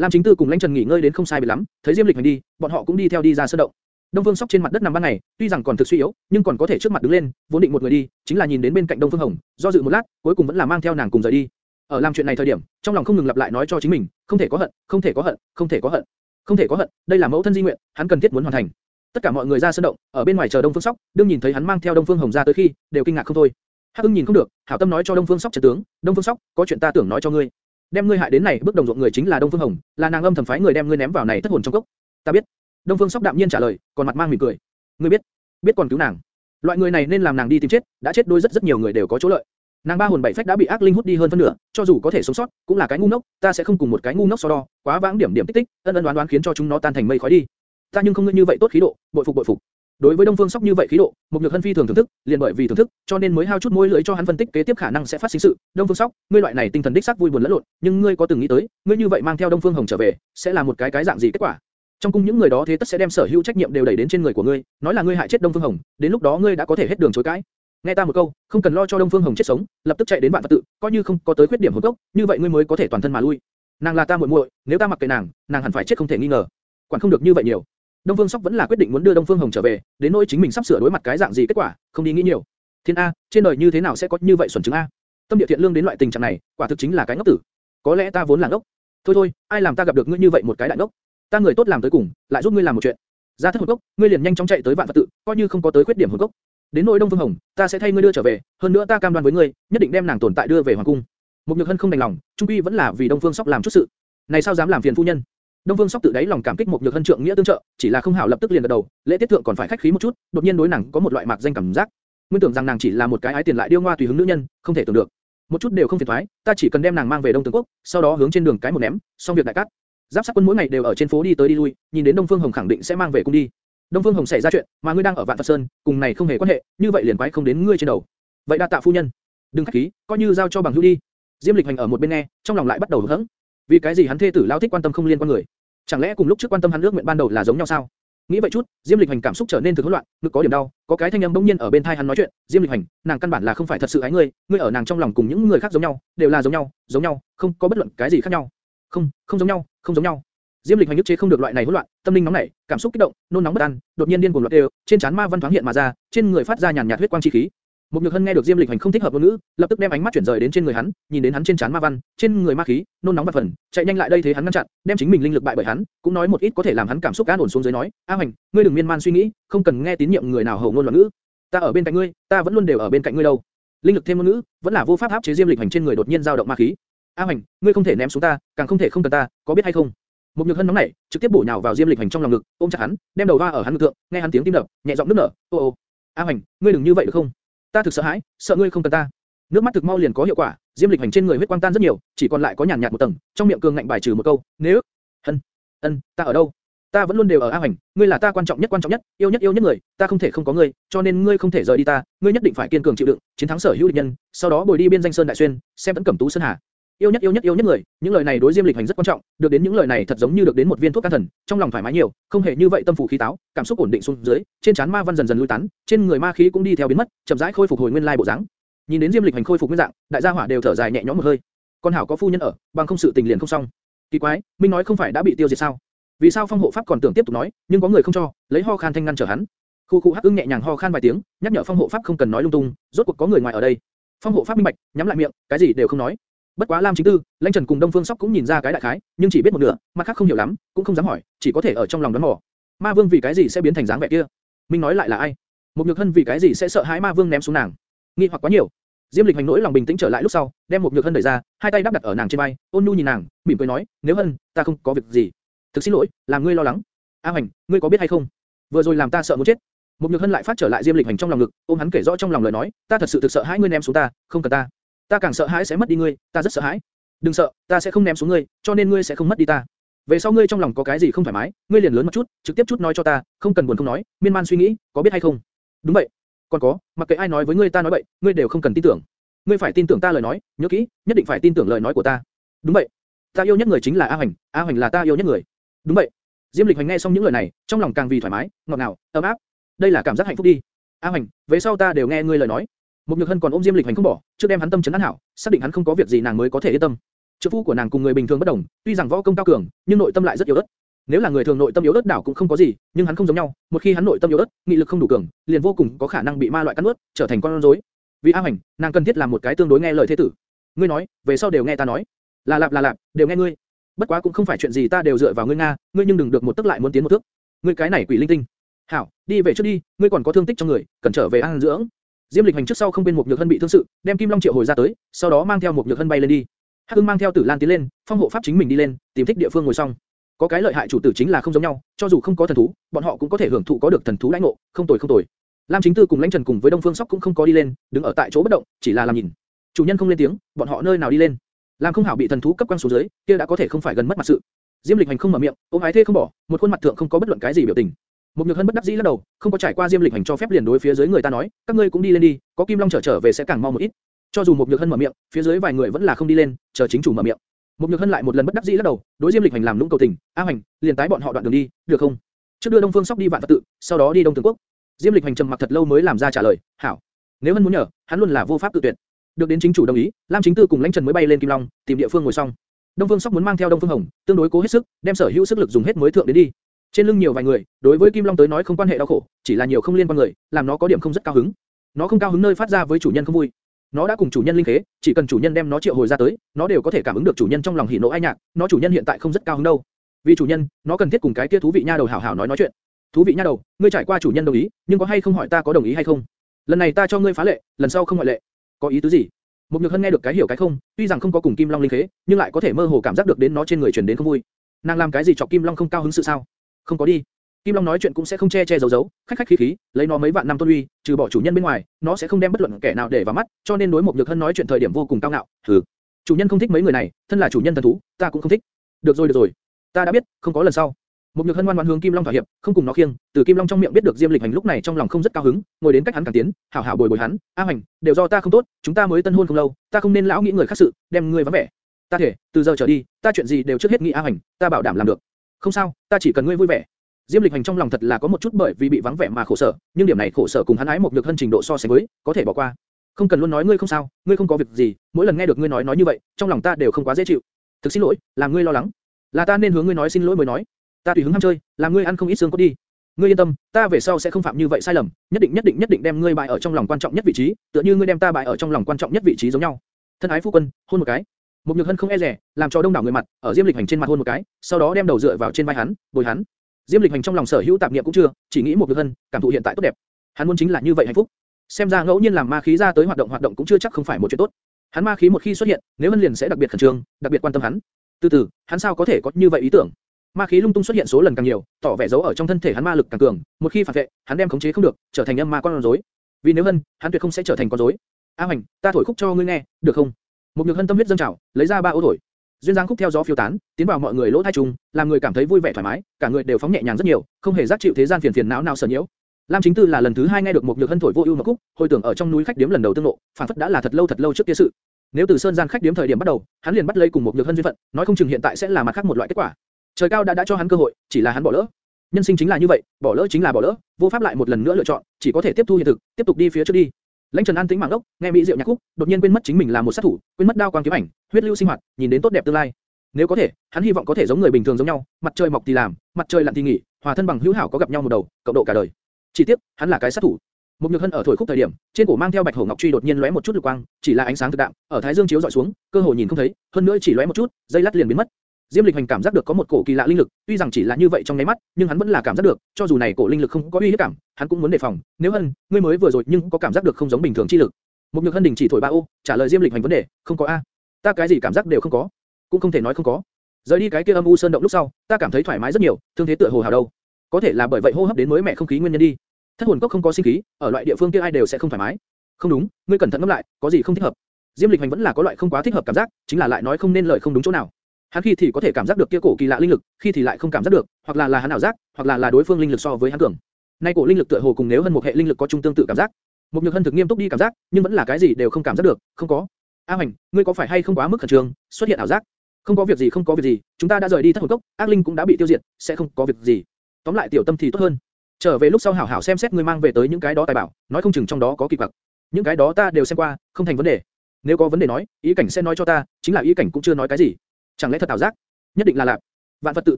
Lam Chính Tư cùng Lãnh Trần nghỉ ngơi đến không sai biệt lắm, thấy Diêm Lịch hành đi, bọn họ cũng đi theo đi ra sơn động. Đông Phương Sóc trên mặt đất nằm ban ngày, tuy rằng còn thực suy yếu, nhưng còn có thể trước mặt đứng lên, vốn định một người đi, chính là nhìn đến bên cạnh Đông Phương Hồng, do dự một lát, cuối cùng vẫn là mang theo nàng cùng rời đi. Ở làm chuyện này thời điểm, trong lòng không ngừng lặp lại nói cho chính mình, không thể có hận, không thể có hận, không thể có hận, không thể có hận, đây là mẫu thân di nguyện, hắn cần thiết muốn hoàn thành. Tất cả mọi người ra sân động, ở bên ngoài chờ Đông Phương Sóc, đương nhìn thấy hắn mang theo Đông Phương Hồng ra tới khi, đều kinh ngạc không thôi. Hắc Ưng nhìn không được, hảo tâm nói cho Đông Phương Sóc trận tướng, Đông Phương Sóc, có chuyện ta tưởng nói cho ngươi. Đem ngươi hại đến này bước đồng ruộng người chính là Đông Phương Hồng, là nàng âm thầm phái người đem ngươi ném vào này thất hồn trong cốc. Ta biết. Đông Phương Sóc đạm nhiên trả lời, còn mặt mang mỉm cười. Ngươi biết, biết còn cứu nàng. Loại người này nên làm nàng đi tìm chết, đã chết đôi rất rất nhiều người đều có chỗ lợi. Nàng ba hồn bảy phách đã bị ác linh hút đi hơn phân nửa, cho dù có thể sống sót, cũng là cái ngu ngốc, ta sẽ không cùng một cái ngu ngốc so đo, quá vãng điểm điểm tích tích, ân ân đoán đoán khiến cho chúng nó tan thành mây khói đi. Ta nhưng không ngươi như vậy tốt khí độ, bội phục bội phục. Đối với Đông Phương Sóc như vậy khí độ, một nhược hân phi thường thưởng thức, liền bởi vì thưởng thức, cho nên mới hao chút môi lưỡi cho hắn phân tích kế tiếp khả năng sẽ phát sinh sự. Đông Phương Sóc, ngươi loại này tinh thần đích xác vui buồn lẫn lộn, nhưng ngươi có từng nghĩ tới, ngươi như vậy mang theo Đông Phương Hồng trở về, sẽ là một cái cái dạng gì kết quả? Trong cung những người đó thế tất sẽ đem sở hữu trách nhiệm đều đẩy đến trên người của ngươi, nói là ngươi hại chết Đông Phương Hồng, đến lúc đó ngươi đã có thể hết đường chối cãi. Nghe ta một câu, không cần lo cho Đông Phương Hồng chết sống, lập tức chạy đến vạn vật tự, coi như không có tới khuyết điểm hồn cốc, như vậy ngươi mới có thể toàn thân mà lui. Nàng là ta muội muội, nếu ta mặc kệ nàng, nàng hẳn phải chết không thể nghi ngờ. Quản không được như vậy nhiều. Đông Phương Sóc vẫn là quyết định muốn đưa Đông Phương Hồng trở về, đến nỗi chính mình sắp sửa đối mặt cái dạng gì kết quả, không đi nghĩ nhiều. Thiên a, trên đời như thế nào sẽ có như vậy xuẩn chứng a? Tâm địa thiện lương đến loại tình trạng này, quả thực chính là cái ngốc tử. Có lẽ ta vốn là ngốc. Thôi thôi, ai làm ta gặp được ngươi như vậy một cái đại ngốc? Ta người tốt làm tới cùng, lại giúp ngươi làm một chuyện. Ra thất hồn cốc, ngươi liền nhanh chóng chạy tới vạn vật tự, coi như không có tới khuyết điểm hồn cốc. Đến nỗi Đông Phương Hồng, ta sẽ thay ngươi đưa trở về, hơn nữa ta cam đoan với ngươi, nhất định đem nàng tồn tại đưa về hoàng cung. Mục Nhược Hân không đành lòng, trung quy vẫn là vì Đông Phương Sóc làm chút sự. Này sao dám làm phiền phu nhân? Đông Vương Sóc tự đáy lòng cảm kích một nhược hân trượng nghĩa tương trợ, chỉ là không hảo lập tức liền gật đầu, lễ tiết thượng còn phải khách khí một chút, đột nhiên đối nàng có một loại mạc danh cảm giác. Nguyên tưởng rằng nàng chỉ là một cái ái tiền lại điêu ngoa tùy hứng nữ nhân, không thể tưởng được. Một chút đều không phiền toái, ta chỉ cần đem nàng mang về Đông Tường Quốc, sau đó hướng trên đường cái một ném, xong việc đại cát. Giáp sát quân mỗi ngày đều ở trên phố đi tới đi lui, nhìn đến Đông Phương Hồng khẳng định sẽ mang về cung đi. Đông Phương Hồng xảy ra chuyện, mà ngươi đang ở Vạn Phật Sơn, cùng này không hề quan hệ, như vậy liền quái không đến ngươi trên đầu. Vậy đa tạ phu nhân, đừng khách khí, coi như giao cho bằng hữu đi. Diêm Lịch Hành ở một bên nghe, trong lòng lại bắt đầu hững. Vì cái gì hắn thê tử lao thích quan tâm không liên quan người? Chẳng lẽ cùng lúc trước quan tâm hắn nước nguyện ban đầu là giống nhau sao? Nghĩ vậy chút, Diêm Lịch Hành cảm xúc trở nên thực hỗn loạn, ngực có điểm đau, có cái thanh âm bỗng nhiên ở bên tai hắn nói chuyện, "Diêm Lịch Hành, nàng căn bản là không phải thật sự ái ngươi, ngươi ở nàng trong lòng cùng những người khác giống nhau, đều là giống nhau, giống nhau, không có bất luận cái gì khác nhau." "Không, không giống nhau, không giống nhau." Diêm Lịch Hành nhức chế không được loại này hỗn loạn, tâm linh nóng nảy, cảm xúc kích động, nôn nóng bất an, đột nhiên điên cuồng loạn đều, trên trán ma văn thoáng hiện mà ra, trên người phát ra nhàn nhạt huyết quang chi khí. Một Nhược Hân nghe được Diêm Lịch Hành không thích hợp ngôn ngữ, lập tức đem ánh mắt chuyển rời đến trên người hắn, nhìn đến hắn trên trán ma văn, trên người ma khí, nôn nóng vật phần, chạy nhanh lại đây thế hắn ngăn chặn, đem chính mình linh lực bại bởi hắn, cũng nói một ít có thể làm hắn cảm xúc an ổn xuống dưới nói, A Hành, ngươi đừng miên man suy nghĩ, không cần nghe tín nhiệm người nào hầu ngôn loạn ngữ, ta ở bên cạnh ngươi, ta vẫn luôn đều ở bên cạnh ngươi đâu. Linh lực thêm ngôn ngữ, vẫn là vô pháp áp chế Diêm Lịch Hành trên người đột nhiên dao động ma khí. A Hành, ngươi không thể ném xuống ta, càng không thể không cần ta, có biết hay không? Một nhược hân nóng nảy, trực tiếp bổ nhào vào Diêm Lịch Hành trong lòng ngực, ôm chặt hắn, đem đầu va ở hắn ngực thượng, nghe hắn tiếng tim đập, nhẹ giọng nức nở, ô ô, A Hành, ngươi đừng như vậy được không? Ta thực sợ hãi, sợ ngươi không cần ta. Nước mắt thực mau liền có hiệu quả, Diêm Lịch Hành trên người huyết quang tan rất nhiều, chỉ còn lại có nhàn nhạt một tầng, trong miệng cường ngạnh bài trừ một câu, nếu, ân, ân, ta ở đâu? Ta vẫn luôn đều ở A Hành, ngươi là ta quan trọng nhất quan trọng nhất, yêu nhất yêu nhất người, ta không thể không có ngươi, cho nên ngươi không thể rời đi ta, ngươi nhất định phải kiên cường chịu đựng, chiến thắng sở hữu địch nhân, sau đó bồi đi biên danh sơn đại xuyên, xem tấn cẩm tú sơn hà. Yêu nhất yêu nhất yêu nhất người, những lời này đối Diêm Lịch Hành rất quan trọng, được đến những lời này thật giống như được đến một viên thuốc can thần, trong lòng thoải mái nhiều, không hề như vậy tâm phủ khí táo, cảm xúc ổn định xuống dưới, trên trán ma văn dần dần lui tán, trên người ma khí cũng đi theo biến mất, chậm rãi khôi phục hồi nguyên lai bộ dáng. Nhìn đến Diêm Lịch Hành khôi phục nguyên dạng, đại gia hỏa đều thở dài nhẹ nhõm một hơi. Con hảo có phu nhân ở, bằng không sự tình liền không xong. Kỳ quái, Minh nói không phải đã bị tiêu diệt sao? Vì sao Phong hộ pháp còn tưởng tiếp tục nói, nhưng có người không cho, lấy ho khan thanh ngăn trở hắn. Khu khu hắc ưng nhẹ nhàng ho khan vài tiếng, nhắc nhở Phong hộ pháp không cần nói lung tung, rốt cuộc có người ngoài ở đây. Phong hộ pháp minh bạch, nhắm lại miệng, cái gì đều không nói. Bất quá Lam Chính Tư, Lãnh Trần cùng Đông Phương Sóc cũng nhìn ra cái đại khái, nhưng chỉ biết một nửa, mặt khác không hiểu lắm, cũng không dám hỏi, chỉ có thể ở trong lòng đoán mò. Ma Vương vì cái gì sẽ biến thành dáng vẻ kia? Minh nói lại là ai? Một Nhược Hân vì cái gì sẽ sợ hãi Ma Vương ném xuống nàng? Nghi hoặc quá nhiều. Diêm Lịch hành nỗi lòng bình tĩnh trở lại lúc sau, đem một Nhược Hân đẩy ra, hai tay đắp đặt ở nàng trên vai, ôn nhu nhìn nàng, mỉm cười nói, nếu Hân, ta không có việc gì. Thực xin lỗi, làm ngươi lo lắng. A Hành, ngươi có biết hay không? Vừa rồi làm ta sợ muốn chết. Một Nhược Hân lại phát trở lại Diêm Lịch hành trong lòng ngực, ôm hắn kể rõ trong lòng lời nói, ta thật sự thực sợ hãi ngươi ném xuống ta, không cần ta. Ta càng sợ hãi sẽ mất đi ngươi, ta rất sợ hãi. Đừng sợ, ta sẽ không ném xuống ngươi, cho nên ngươi sẽ không mất đi ta. Về sau ngươi trong lòng có cái gì không thoải mái, ngươi liền lớn một chút, trực tiếp chút nói cho ta, không cần buồn không nói, miên man suy nghĩ, có biết hay không? Đúng vậy. Còn có, mặc kệ ai nói với ngươi ta nói vậy, ngươi đều không cần tin tưởng. Ngươi phải tin tưởng ta lời nói, nhớ kỹ, nhất định phải tin tưởng lời nói của ta. Đúng vậy. Ta yêu nhất người chính là A Hoành, A Hoành là ta yêu nhất người. Đúng vậy. Diêm Lịch Hoành nghe xong những lời này, trong lòng càng vì thoải mái, ngọt ngào, ấm áp. Đây là cảm giác hạnh phúc đi. A Hoành, về sau ta đều nghe ngươi lời nói. Một Nhược Hân còn ôm Diêm Lịch Hành không bỏ, trước đem hắn tâm trấn an hảo, xác định hắn không có việc gì nàng mới có thể yên tâm. Trợ phu của nàng cùng người bình thường bất đồng, tuy rằng võ công cao cường, nhưng nội tâm lại rất yếu ớt. Nếu là người thường nội tâm yếu ớt đảo cũng không có gì, nhưng hắn không giống nhau, một khi hắn nội tâm yếu ớt, nghị lực không đủ cường, liền vô cùng có khả năng bị ma loại cắn nuốt, trở thành con rối. Vì A Hoành, nàng cần thiết làm một cái tương đối nghe lời thế tử. Ngươi nói, về sau đều nghe ta nói. Là lạp là lạp, đều nghe ngươi. Bất quá cũng không phải chuyện gì ta đều dựa vào ngươi nga, ngươi nhưng đừng được một tức lại muốn tiến một thước. Ngươi cái này quỷ linh tinh. Hảo, đi về trước đi, ngươi còn có thương tích trong người, cần trở về ăn dưỡng. Diêm Lịch Hành trước sau không bên một nhược hân bị thương sự, đem Kim Long triệu hồi ra tới, sau đó mang theo một nhược hân bay lên đi. Hắc Hưng mang theo Tử Lan tiến lên, phong hộ pháp chính mình đi lên, tìm thích địa phương ngồi xong. Có cái lợi hại chủ tử chính là không giống nhau, cho dù không có thần thú, bọn họ cũng có thể hưởng thụ có được thần thú lãnh ngộ, không tồi không tồi. Lam Chính Tư cùng Lãnh Trần cùng với Đông Phương Sóc cũng không có đi lên, đứng ở tại chỗ bất động, chỉ là làm nhìn. Chủ nhân không lên tiếng, bọn họ nơi nào đi lên? Lam Không Hảo bị thần thú cấp quang xuống dưới, kia đã có thể không phải gần mất mặt sự. Diêm Lịch Hành không mở miệng, ôm ái thê không bỏ, một khuôn mặt thượng không có bất luận cái gì biểu tình. Một nhược hân bất đắc dĩ lắc đầu, không có trải qua Diêm Lịch Hành cho phép liền đối phía dưới người ta nói, các ngươi cũng đi lên đi, có Kim Long trở trở về sẽ càng mau một ít. Cho dù một nhược hân mở miệng, phía dưới vài người vẫn là không đi lên, chờ chính chủ mở miệng. Một nhược hân lại một lần bất đắc dĩ lắc đầu, đối Diêm Lịch Hành làm lũng cầu tình, A Hành, liền tái bọn họ đoạn đường đi, được không? Trước đưa Đông Phương Sóc đi vạn Phật tự, sau đó đi Đông Tường Quốc. Diêm Lịch Hành trầm mặc thật lâu mới làm ra trả lời, hảo. Nếu hân muốn nhờ, hắn luôn là vô pháp tự tuyệt. Được đến chính chủ đồng ý, Lam Chính Tư cùng Lãnh Trần mới bay lên Kim Long, tìm địa phương ngồi xong. Đông Phương Sóc muốn mang theo Đông Phương Hồng, tương đối cố hết sức, đem sở hữu sức lực dùng hết mới thượng đến đi. Trên lưng nhiều vài người, đối với Kim Long tới nói không quan hệ đau khổ, chỉ là nhiều không liên quan người, làm nó có điểm không rất cao hứng. Nó không cao hứng nơi phát ra với chủ nhân không vui. Nó đã cùng chủ nhân linh khế, chỉ cần chủ nhân đem nó triệu hồi ra tới, nó đều có thể cảm ứng được chủ nhân trong lòng hỉ nộ ai nhạc. Nó chủ nhân hiện tại không rất cao hứng đâu. Vì chủ nhân, nó cần thiết cùng cái kia thú vị nha đầu hảo hảo nói nói chuyện. Thú vị nha đầu, ngươi trải qua chủ nhân đồng ý, nhưng có hay không hỏi ta có đồng ý hay không? Lần này ta cho ngươi phá lệ, lần sau không ngoại lệ. Có ý tứ gì? mục nhược hân nghe được cái hiểu cái không, tuy rằng không có cùng Kim Long linh khế, nhưng lại có thể mơ hồ cảm giác được đến nó trên người truyền đến không vui. Nàng làm cái gì chọc Kim Long không cao hứng sự sao? Không có đi. Kim Long nói chuyện cũng sẽ không che che giấu giấu, khách khách khí khí, lấy nó mấy vạn năm tôn uy, trừ bỏ chủ nhân bên ngoài, nó sẽ không đem bất luận kẻ nào để vào mắt, cho nên đối một nhược hân nói chuyện thời điểm vô cùng cao ngạo. Hừ, chủ nhân không thích mấy người này, thân là chủ nhân thần thú, ta cũng không thích. Được rồi được rồi, ta đã biết, không có lần sau. Một nhược hân ngoan ngoãn hướng Kim Long thỏa hiệp, không cùng nó khiêng, từ Kim Long trong miệng biết được Diêm Lịch Hành lúc này trong lòng không rất cao hứng, ngồi đến cách hắn càng tiến, hảo hảo bồi bồi hắn, A Hành, đều do ta không tốt, chúng ta mới tân hôn không lâu, ta không nên lão nghĩ người khác sự, đem ngươi vắng vẻ. Ta thể, từ giờ trở đi, ta chuyện gì đều trước hết nghĩ A Hành, ta bảo đảm làm được. Không sao, ta chỉ cần ngươi vui vẻ. Diêm Lịch Hành trong lòng thật là có một chút bởi vì bị vắng vẻ mà khổ sở, nhưng điểm này khổ sở cùng hắn ái một nhược hơn trình độ so sánh với, có thể bỏ qua. Không cần luôn nói ngươi không sao, ngươi không có việc gì, mỗi lần nghe được ngươi nói nói như vậy, trong lòng ta đều không quá dễ chịu. Thực xin lỗi, làm ngươi lo lắng. Là ta nên hướng ngươi nói xin lỗi mới nói. Ta tùy hứng ham chơi, làm ngươi ăn không ít xương cốt đi. Ngươi yên tâm, ta về sau sẽ không phạm như vậy sai lầm, nhất định nhất định nhất định đem ngươi bại ở trong lòng quan trọng nhất vị trí, tựa như ngươi đem ta bại ở trong lòng quan trọng nhất vị trí giống nhau. Thân ái phu quân, hôn một cái. Một nhược hân không e dè, làm cho đông đảo người mặt, ở Diêm Lịch Hành trên mặt hôn một cái, sau đó đem đầu dựa vào trên vai hắn, bồi hắn. Diêm Lịch Hành trong lòng sở hữu tạp niệm cũng chưa, chỉ nghĩ một nhược hân, cảm thụ hiện tại tốt đẹp. Hắn muốn chính là như vậy hạnh phúc. Xem ra ngẫu nhiên làm ma khí ra tới hoạt động hoạt động cũng chưa chắc không phải một chuyện tốt. Hắn ma khí một khi xuất hiện, nếu hân liền sẽ đặc biệt khẩn trương, đặc biệt quan tâm hắn. Từ từ, hắn sao có thể có như vậy ý tưởng? Ma khí lung tung xuất hiện số lần càng nhiều, tỏ vẻ giấu ở trong thân thể hắn ma lực càng cường, một khi phản vệ, hắn đem khống chế không được, trở thành âm ma con rối. Vì nếu hân, hắn tuyệt không sẽ trở thành con rối. A Hoành, ta thổi khúc cho ngươi nghe, được không? Một nhược hân tâm huyết dâng trào, lấy ra ba ô thổi. Duyên dáng khúc theo gió phiêu tán, tiến vào mọi người lỗ tai trùng, làm người cảm thấy vui vẻ thoải mái, cả người đều phóng nhẹ nhàng rất nhiều, không hề giác chịu thế gian phiền phiền não nào sở nhiễu. Lam Chính Tư là lần thứ hai nghe được một nhược hân thổi vô ưu một khúc, hồi tưởng ở trong núi khách điếm lần đầu tương lộ, phản phất đã là thật lâu thật lâu trước kia sự. Nếu từ sơn gian khách điếm thời điểm bắt đầu, hắn liền bắt lấy cùng một nhược hân duyên phận, nói không chừng hiện tại sẽ là mặt khác một loại kết quả. Trời cao đã đã cho hắn cơ hội, chỉ là hắn bỏ lỡ. Nhân sinh chính là như vậy, bỏ lỡ chính là bỏ lỡ, vô pháp lại một lần nữa lựa chọn, chỉ có thể tiếp thu hiện thực, tiếp tục đi phía trước đi. Lãnh Trần An tĩnh mảng ốc, nghe mỹ diệu nhạc khúc, đột nhiên quên mất chính mình là một sát thủ, quên mất đao quang kiếm ảnh, huyết lưu sinh hoạt, nhìn đến tốt đẹp tương lai. Nếu có thể, hắn hy vọng có thể giống người bình thường giống nhau, mặt trời mọc thì làm, mặt trời lặn thì nghỉ, hòa thân bằng hữu hảo có gặp nhau một đầu, cộng độ cả đời. Chỉ tiếc, hắn là cái sát thủ. Một nhược hân ở thổi khúc thời điểm, trên cổ mang theo bạch hổ ngọc truy đột nhiên lóe một chút lục quang, chỉ là ánh sáng thực đạm, ở thái dương chiếu dọi xuống, cơ hồ nhìn không thấy, hơn nữa chỉ lóe một chút, dây lát liền biến mất. Diêm Lịch Hành cảm giác được có một cổ kỳ lạ linh lực, tuy rằng chỉ là như vậy trong nháy mắt, nhưng hắn vẫn là cảm giác được, cho dù này cổ linh lực không có uy hiếp cảm, hắn cũng muốn đề phòng. Nếu hân, ngươi mới vừa rồi nhưng có cảm giác được không giống bình thường chi lực. Một nhược hân đình chỉ thổi ba ô, trả lời Diêm Lịch Hành vấn đề, không có a. Ta cái gì cảm giác đều không có, cũng không thể nói không có. Rời đi cái kia âm u sơn động lúc sau, ta cảm thấy thoải mái rất nhiều, thương thế tựa hồ hào đâu. Có thể là bởi vậy hô hấp đến mới mẹ không khí nguyên nhân đi. Thất hồn cốc không có sinh khí, ở loại địa phương kia ai đều sẽ không thoải mái. Không đúng, ngươi cẩn thận ngẫm lại, có gì không thích hợp. Diêm Lịch Hành vẫn là có loại không quá thích hợp cảm giác, chính là lại nói không nên lời không đúng chỗ nào. Hắn khi thì có thể cảm giác được kia cổ kỳ lạ linh lực, khi thì lại không cảm giác được, hoặc là là hắn ảo giác, hoặc là là đối phương linh lực so với hắn cường. Nay cổ linh lực tựa hồ cùng nếu hơn một hệ linh lực có chung tương tự cảm giác. Một nhược hân thực nghiêm túc đi cảm giác, nhưng vẫn là cái gì đều không cảm giác được, không có. A Hoành, ngươi có phải hay không quá mức khẩn trương, xuất hiện ảo giác? Không có việc gì, không có việc gì, chúng ta đã rời đi thất hồn cốc, ác linh cũng đã bị tiêu diệt, sẽ không có việc gì. Tóm lại tiểu tâm thì tốt hơn. Trở về lúc sau hảo hảo xem xét ngươi mang về tới những cái đó tài bảo, nói không chừng trong đó có kỳ quặc. Những cái đó ta đều xem qua, không thành vấn đề. Nếu có vấn đề nói, ý cảnh sẽ nói cho ta, chính là ý cảnh cũng chưa nói cái gì. Chẳng lẽ thật ảo giác? Nhất định là lạ. Vạn vật tự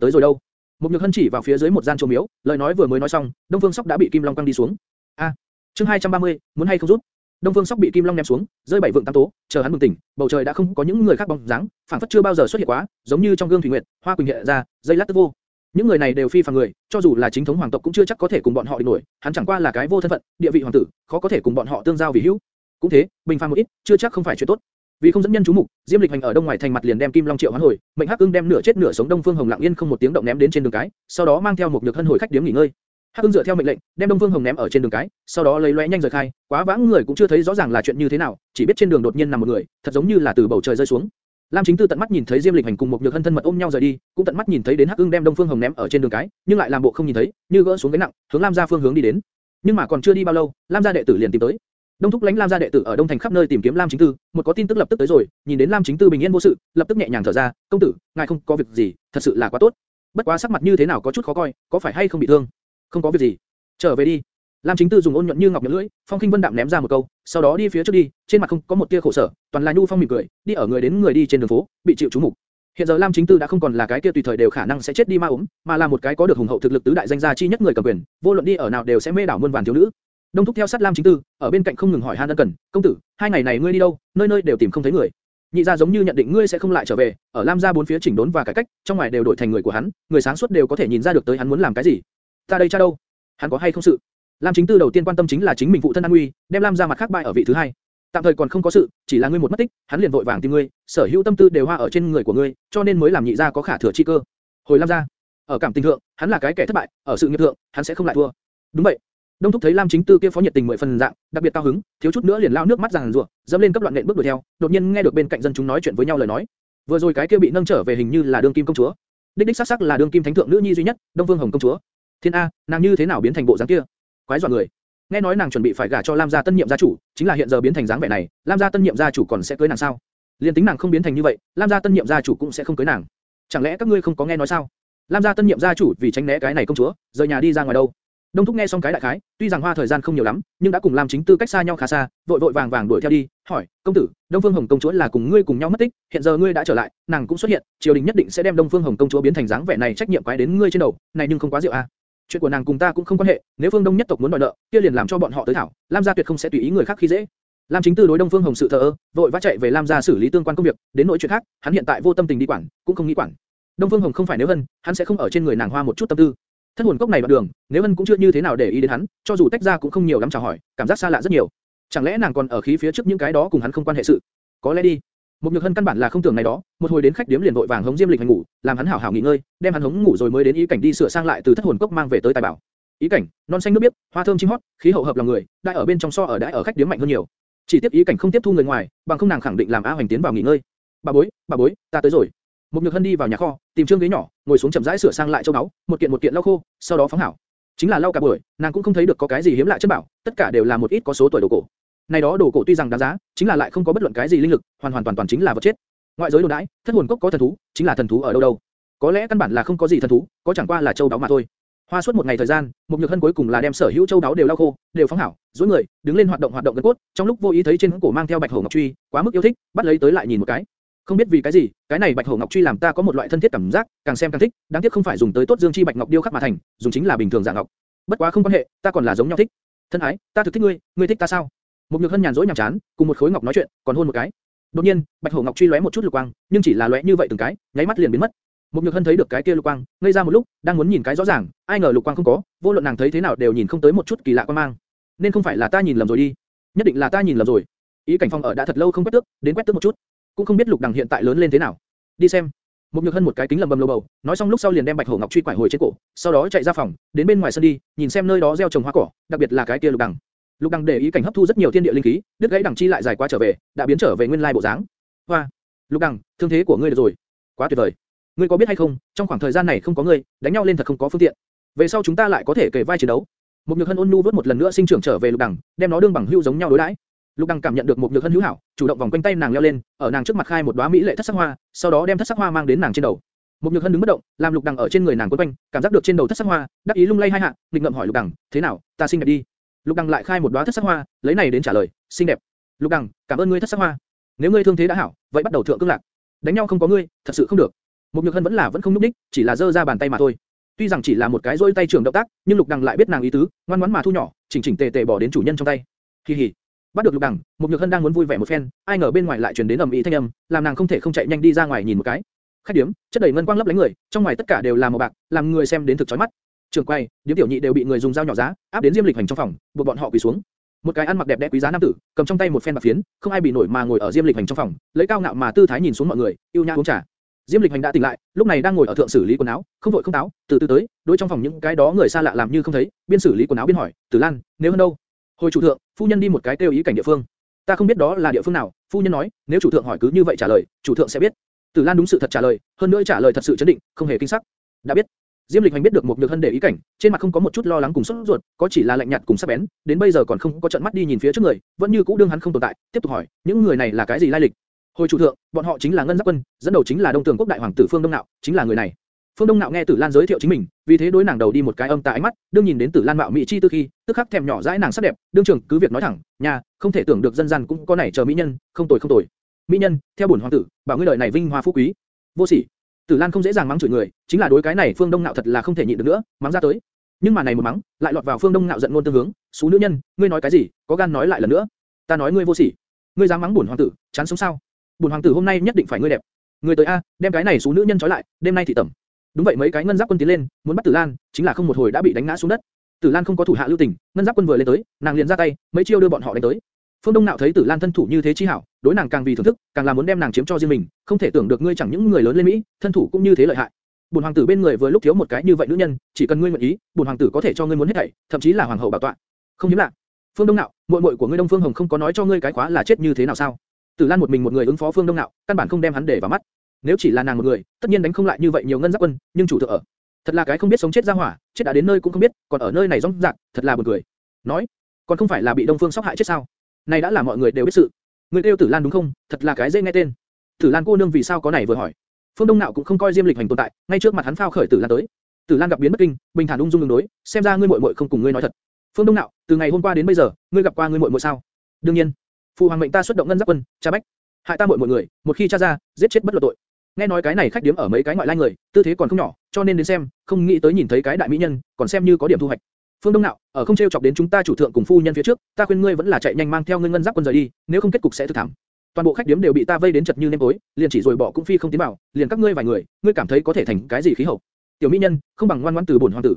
tới rồi đâu? Một Nhược Hân chỉ vào phía dưới một gian chùa miếu, lời nói vừa mới nói xong, Đông Phương Sóc đã bị Kim Long quăng đi xuống. A, chương 230, muốn hay không rút? Đông Phương Sóc bị Kim Long ném xuống, rơi bảy vượng tam tố, chờ hắn bừng tỉnh, bầu trời đã không có những người khác bóng dáng, phảng phất chưa bao giờ xuất hiện quá, giống như trong gương thủy nguyệt, hoa quỳnh hiện ra, dây lát tức vô. Những người này đều phi phàm người, cho dù là chính thống hoàng tộc cũng chưa chắc có thể cùng bọn họ địch nổi, hắn chẳng qua là cái vô thân phận, địa vị hoàng tử, khó có thể cùng bọn họ tương giao vì hữu. Cũng thế, bình phàm một ít, chưa chắc không phải chuyện tốt. Vì không dẫn nhân chú mục, Diêm Lịch Hành ở đông ngoài thành mặt liền đem Kim Long triệu hoán hồi, mệnh Hắc Ưng đem nửa chết nửa sống Đông Phương Hồng lặng yên không một tiếng động ném đến trên đường cái, sau đó mang theo một nhược thân hồi khách điếm nghỉ ngơi. Hắc Ưng dựa theo mệnh lệnh, đem Đông Phương Hồng ném ở trên đường cái, sau đó lấy lóe nhanh rời khai, quá vãng người cũng chưa thấy rõ ràng là chuyện như thế nào, chỉ biết trên đường đột nhiên nằm một người, thật giống như là từ bầu trời rơi xuống. Lam Chính Tư tận mắt nhìn thấy Diêm Lịch Hành cùng một nhược thân thân mật ôm nhau rời đi, cũng tận mắt nhìn thấy đến Hắc Ưng đem Đông Phương Hồng ném ở trên đường cái, nhưng lại làm bộ không nhìn thấy, như gỡ xuống cái nặng, hướng Lam gia phương hướng đi đến. Nhưng mà còn chưa đi bao lâu, Lam gia đệ tử liền tìm tới. Đông thúc lãnh Lam gia đệ tử ở Đông thành khắp nơi tìm kiếm Lam Chính Tư, một có tin tức lập tức tới rồi, nhìn đến Lam Chính Tư bình yên vô sự, lập tức nhẹ nhàng thở ra, công tử, ngài không có việc gì, thật sự là quá tốt. Bất quá sắc mặt như thế nào có chút khó coi, có phải hay không bị thương? Không có việc gì, trở về đi. Lam Chính Tư dùng ôn nhuận như ngọc nhẫn lưỡi, Phong Kinh Vân đạm ném ra một câu, sau đó đi phía trước đi, trên mặt không có một tia khổ sở, toàn là nhu phong mỉm cười, đi ở người đến người đi trên đường phố, bị chịu chú mục. Hiện giờ Lam Chính Tư đã không còn là cái kia tùy thời đều khả năng sẽ chết đi ma ốm, mà là một cái có được hùng hậu thực lực tứ đại danh gia chi nhất người cầm quyền, vô luận đi ở nào đều sẽ mê đảo muôn vàn thiếu nữ. Đông thúc theo sát Lam Chính Tư, ở bên cạnh không ngừng hỏi han ân cần, công tử, hai ngày này ngươi đi đâu, nơi nơi đều tìm không thấy người. Nhị gia giống như nhận định ngươi sẽ không lại trở về, ở Lam gia bốn phía chỉnh đốn và cải cách, trong ngoài đều đổi thành người của hắn, người sáng suốt đều có thể nhìn ra được tới hắn muốn làm cái gì. Ta đây cha đâu? Hắn có hay không sự? Lam Chính Tư đầu tiên quan tâm chính là chính mình phụ thân an nguy, đem Lam gia mặt khác bại ở vị thứ hai. Tạm thời còn không có sự, chỉ là ngươi một mất tích, hắn liền vội vàng tìm ngươi, sở hữu tâm tư đều hoa ở trên người của ngươi, cho nên mới làm nhị gia có khả thừa chi cơ. Hồi Lam gia, ở cảm tình thượng, hắn là cái kẻ thất bại, ở sự nghiệp thượng, hắn sẽ không lại thua. Đúng vậy. Đông thúc thấy Lam Chính Tư kia phó nhiệt tình mười phần dạng, đặc biệt cao hứng, thiếu chút nữa liền lao nước mắt rằng rủa, dẫm lên cấp loạn nện bước đuổi theo, đột nhiên nghe được bên cạnh dân chúng nói chuyện với nhau lời nói. Vừa rồi cái kia bị nâng trở về hình như là đương kim công chúa, đích đích xác xác là đương kim thánh thượng nữ nhi duy nhất, Đông Vương Hồng công chúa. Thiên a, nàng như thế nào biến thành bộ dáng kia? Quái dọa người. Nghe nói nàng chuẩn bị phải gả cho Lam gia tân nhiệm gia chủ, chính là hiện giờ biến thành dáng vẻ này, Lam gia tân nhiệm gia chủ còn sẽ cưới nàng sao? Liên tính nàng không biến thành như vậy, Lam gia tân nhiệm gia chủ cũng sẽ không cưới nàng. Chẳng lẽ các ngươi không có nghe nói sao? Lam gia tân nhiệm gia chủ vì tránh né cái này công chúa, rời nhà đi ra ngoài đâu? Đông Thúc nghe xong cái đại khái, tuy rằng hoa thời gian không nhiều lắm, nhưng đã cùng Lam Chính Tư cách xa nhau khá xa, vội vội vàng vàng đuổi theo đi, hỏi, công tử, Đông Phương Hồng công chúa là cùng ngươi cùng nhau mất tích, hiện giờ ngươi đã trở lại, nàng cũng xuất hiện, triều đình nhất định sẽ đem Đông Phương Hồng công chúa biến thành dáng vẻ này trách nhiệm quái đến ngươi trên đầu, này nhưng không quá dịu à? Chuyện của nàng cùng ta cũng không quan hệ, nếu Phương Đông nhất tộc muốn đòi nợ, kia liền làm cho bọn họ tới thảo, Lam gia tuyệt không sẽ tùy ý người khác khi dễ. Lam Chính Tư đối Đông Phương Hồng sự thờ ơ, vội vã chạy về Lam gia xử lý tương quan công việc, đến nỗi chuyện khác, hắn hiện tại vô tâm tình đi quản, cũng không nghĩ quản. Đông Phương Hồng không phải nếu hân, hắn sẽ không ở trên người nàng hoa một chút tâm tư. Thất hồn cốc này đoạn đường, nếu Ân cũng chưa như thế nào để ý đến hắn, cho dù tách ra cũng không nhiều lắm chào hỏi, cảm giác xa lạ rất nhiều. Chẳng lẽ nàng còn ở khí phía trước những cái đó cùng hắn không quan hệ sự? Có lẽ đi. Một nhược hân căn bản là không tưởng này đó, một hồi đến khách điếm liền vội vàng hống Diêm Lịch hành ngủ, làm hắn hảo hảo nghỉ ngơi, đem hắn hống ngủ rồi mới đến ý cảnh đi sửa sang lại từ thất hồn cốc mang về tới tài bảo. Ý cảnh, non xanh nước biếc, hoa thơm chim hót, khí hậu hợp lòng người, đại ở bên trong so ở đại ở khách điếm mạnh hơn nhiều. Chỉ tiếp ý cảnh không tiếp thu người ngoài, bằng không nàng khẳng định làm A Hoành tiến vào nghỉ ngơi. Bà bối, bà bối, ta tới rồi. Một nhược hân đi vào nhà kho, tìm trương ghế nhỏ, ngồi xuống chậm rãi sửa sang lại châu áo, một kiện một kiện lau khô, sau đó phóng hảo. Chính là lau cả buổi, nàng cũng không thấy được có cái gì hiếm lạ chất bảo, tất cả đều là một ít có số tuổi đồ cổ. Này đó đồ cổ tuy rằng đáng giá, chính là lại không có bất luận cái gì linh lực, hoàn hoàn toàn toàn chính là vật chết. Ngoại giới đồ đãi, thất hồn cốc có thần thú, chính là thần thú ở đâu đâu? Có lẽ căn bản là không có gì thần thú, có chẳng qua là châu đáo mà thôi. Hoa suốt một ngày thời gian, Mục nhược hân cuối cùng là đem sở hữu châu đáo đều lau khô, đều phóng hảo, duỗi người, đứng lên hoạt động hoạt động gân cốt, trong lúc vô ý thấy trên cổ mang theo bạch hổ ngọc truy, quá mức yêu thích, bắt lấy tới lại nhìn một cái. Không biết vì cái gì, cái này bạch hổ ngọc truy làm ta có một loại thân thiết cảm giác, càng xem càng thích, đáng tiếc không phải dùng tới tốt dương chi bạch ngọc điêu khắc mà thành, dùng chính là bình thường dạng ngọc. Bất quá không quan hệ, ta còn là giống nhau thích. Thân ái, ta thực thích ngươi, ngươi thích ta sao? Một nhược hân nhàn rỗi nhàm chán, cùng một khối ngọc nói chuyện, còn hôn một cái. Đột nhiên, bạch hổ ngọc truy lóe một chút lục quang, nhưng chỉ là lóe như vậy từng cái, nháy mắt liền biến mất. Một nhược hân thấy được cái kia lục quang, ngây ra một lúc, đang muốn nhìn cái rõ ràng, ai ngờ lục quang không có, vô luận nàng thấy thế nào đều nhìn không tới một chút kỳ lạ quan mang. Nên không phải là ta nhìn lầm rồi đi, nhất định là ta nhìn lầm rồi. Ý cảnh phong ở đã thật lâu không quét tước, đến quét tước một chút, cũng không biết lục đằng hiện tại lớn lên thế nào. Đi xem. Một nhược hân một cái kính lầm bầm lầu bầu, nói xong lúc sau liền đem bạch hổ ngọc truy quải hồi trên cổ, sau đó chạy ra phòng, đến bên ngoài sân đi, nhìn xem nơi đó gieo trồng hoa cỏ, đặc biệt là cái kia lục đằng. Lục đằng để ý cảnh hấp thu rất nhiều thiên địa linh khí, đứt gãy đằng chi lại dài quá trở về, đã biến trở về nguyên lai bộ dáng. Hoa, lục đằng, thương thế của ngươi được rồi, quá tuyệt vời. Ngươi có biết hay không, trong khoảng thời gian này không có ngươi, đánh nhau lên thật không có phương tiện. Về sau chúng ta lại có thể kề vai chiến đấu. Một nhược hân ôn nhu vớt một lần nữa sinh trưởng trở về lục đằng, đem nó đương bằng hữu giống nhau đối đãi. Lục Đăng cảm nhận được một nhược hân hữu hảo, chủ động vòng quanh tay nàng leo lên, ở nàng trước mặt khai một đóa mỹ lệ thất sắc hoa, sau đó đem thất sắc hoa mang đến nàng trên đầu. Một nhược hân đứng bất động, làm lục Đăng ở trên người nàng quấn quanh, cảm giác được trên đầu thất sắc hoa, đắc ý lung lay hai hạ, định ngậm hỏi lục Đăng thế nào, ta xinh đẹp đi. Lục Đăng lại khai một đóa thất sắc hoa, lấy này đến trả lời, xinh đẹp. Lục Đăng, cảm ơn ngươi thất sắc hoa. Nếu ngươi thương thế đã hảo, vậy bắt đầu thượng cương lạc. Đánh nhau không có ngươi, thật sự không được. Một nhược hân vẫn là vẫn không núp đích, chỉ là giơ ra bàn tay mà thôi. Tuy rằng chỉ là một cái rôi tay trưởng động tác, nhưng lục Đăng lại biết nàng ý tứ, ngoan ngoãn mà thu nhỏ, chỉnh chỉnh tề tề bỏ đến chủ nhân trong tay. Hi hi. Bắt được lục đằng, một nhược hân đang muốn vui vẻ một phen, ai ngờ bên ngoài lại truyền đến ầm ĩ thanh âm, làm nàng không thể không chạy nhanh đi ra ngoài nhìn một cái. Khách điếm, chất đầy ngân quang lấp lánh người, trong ngoài tất cả đều là màu bạc, làm người xem đến thực chói mắt. Trường quay, điếm tiểu nhị đều bị người dùng dao nhỏ giá, áp đến diêm lịch hành trong phòng, buộc bọn họ quỳ xuống. Một cái ăn mặc đẹp đẽ quý giá nam tử, cầm trong tay một phen bạc phiến, không ai bị nổi mà ngồi ở diêm lịch hành trong phòng, lấy cao ngạo mà tư thái nhìn xuống mọi người, yêu nhã uống trà. Diêm Lịch Hành đã tỉnh lại, lúc này đang ngồi ở thượng xử lý quần áo, không vội không táo, từ từ tới, đối trong phòng những cái đó người xa lạ làm như không thấy, biên xử lý quần áo biên hỏi, Tử Lan, nếu hơn đâu? Hồi chủ thượng, phu nhân đi một cái tiêu ý cảnh địa phương. Ta không biết đó là địa phương nào, phu nhân nói, nếu chủ thượng hỏi cứ như vậy trả lời, chủ thượng sẽ biết. Tử Lan đúng sự thật trả lời, hơn nữa trả lời thật sự chấn định, không hề kinh sắc. Đã biết. Diêm Lịch Hành biết được một nhược hân để ý cảnh, trên mặt không có một chút lo lắng cùng sốt ruột, có chỉ là lạnh nhạt cùng sắc bén, đến bây giờ còn không có trận mắt đi nhìn phía trước người, vẫn như cũ đương hắn không tồn tại, tiếp tục hỏi, những người này là cái gì lai lịch? Hồi chủ thượng, bọn họ chính là ngân giáp quân, dẫn đầu chính là Đông Tường quốc đại hoàng tử Phương Đông Nạo, chính là người này. Phương Đông Nạo nghe Tử Lan giới thiệu chính mình, vì thế đối nàng đầu đi một cái âm tà ánh mắt, đương nhìn đến Tử Lan mạo mỹ chi tư khi, tức khắc thèm nhỏ dãi nàng sắc đẹp, đương trưởng cứ việc nói thẳng, nhà, không thể tưởng được dân gian cũng có này chờ mỹ nhân, không tồi không tồi. Mỹ nhân, theo bổn hoàng tử, bảo ngươi đời này vinh hoa phú quý. Vô sỉ. Tử Lan không dễ dàng mắng chửi người, chính là đối cái này Phương Đông Nạo thật là không thể nhịn được nữa, mắng ra tới. Nhưng mà này một mắng, lại lọt vào Phương Đông Nạo giận ngôn tương hướng, "Sú nữ nhân, ngươi nói cái gì, có gan nói lại lần nữa. Ta nói ngươi vô sỉ. Ngươi dám mắng bổn hoàng tử, chán sống sao?" Bổn hoàng tử hôm nay nhất định phải ngươi đẹp. Ngươi tới a, đem cái này sú nữ nhân trói lại, đêm nay thị tẩm. Đúng vậy mấy cái ngân giáp quân tiến lên, muốn bắt Tử Lan, chính là không một hồi đã bị đánh ngã xuống đất. Tử Lan không có thủ hạ lưu tình, ngân giáp quân vừa lên tới, nàng liền ra tay, mấy chiêu đưa bọn họ đánh tới. Phương Đông Nạo thấy Tử Lan thân thủ như thế chi hảo, đối nàng càng vì thưởng thức, càng là muốn đem nàng chiếm cho riêng mình, không thể tưởng được ngươi chẳng những người lớn lên Mỹ, thân thủ cũng như thế lợi hại. Bùn hoàng tử bên người vừa lúc thiếu một cái như vậy nữ nhân, chỉ cần ngươi nguyện ý, bùn hoàng tử có thể cho ngươi muốn hết thảy, thậm chí là hoàng hậu bảo tọa. Không hiếm lạ. Phương Đông Nạo, muội muội của ngươi Đông Phương Hồng không có nói cho ngươi cái khóa là chết như thế nào sao? Tử Lan một mình một người ứng phó Phương Đông Nạo, căn bản không đem hắn để vào mắt. Nếu chỉ là nàng một người, tất nhiên đánh không lại như vậy nhiều ngân giáp quân, nhưng chủ thượng ở, thật là cái không biết sống chết ra hỏa, chết đã đến nơi cũng không biết, còn ở nơi này rong rạc, thật là buồn cười. Nói, còn không phải là bị Đông Phương sóc hại chết sao? Này đã là mọi người đều biết sự. Người kêu Tử Lan đúng không? Thật là cái dễ nghe tên. Tử Lan cô nương vì sao có này vừa hỏi. Phương Đông Nạo cũng không coi Diêm Lịch hành tồn tại, ngay trước mặt hắn phao khởi Tử Lan tới. Tử Lan gặp biến bất kinh, bình thản ung dung đường đối, xem ra ngươi muội muội không cùng ngươi nói thật. Phương Đông Nạo, từ ngày hôm qua đến bây giờ, ngươi gặp qua ngươi muội muội sao? Đương nhiên. Phụ hoàng mệnh ta xuất động ngân giáp quân, cha bách hại ta muội muội người, một khi tra ra, giết chết bất luận tội. Nghe nói cái này khách điếm ở mấy cái ngoại lai người, tư thế còn không nhỏ, cho nên đến xem, không nghĩ tới nhìn thấy cái đại mỹ nhân, còn xem như có điểm thu hoạch. Phương Đông Nạo, ở không treo chọc đến chúng ta chủ thượng cùng phu nhân phía trước, ta khuyên ngươi vẫn là chạy nhanh mang theo ngươi ngân giáp quân rời đi, nếu không kết cục sẽ thực thảm. Toàn bộ khách điếm đều bị ta vây đến chật như nêm tối, liền chỉ rồi bỏ cũng phi không tiến vào, liền các ngươi vài người, ngươi cảm thấy có thể thành cái gì khí hậu? Tiểu mỹ nhân, không bằng ngoan ngoãn từ bổn hoàng tử.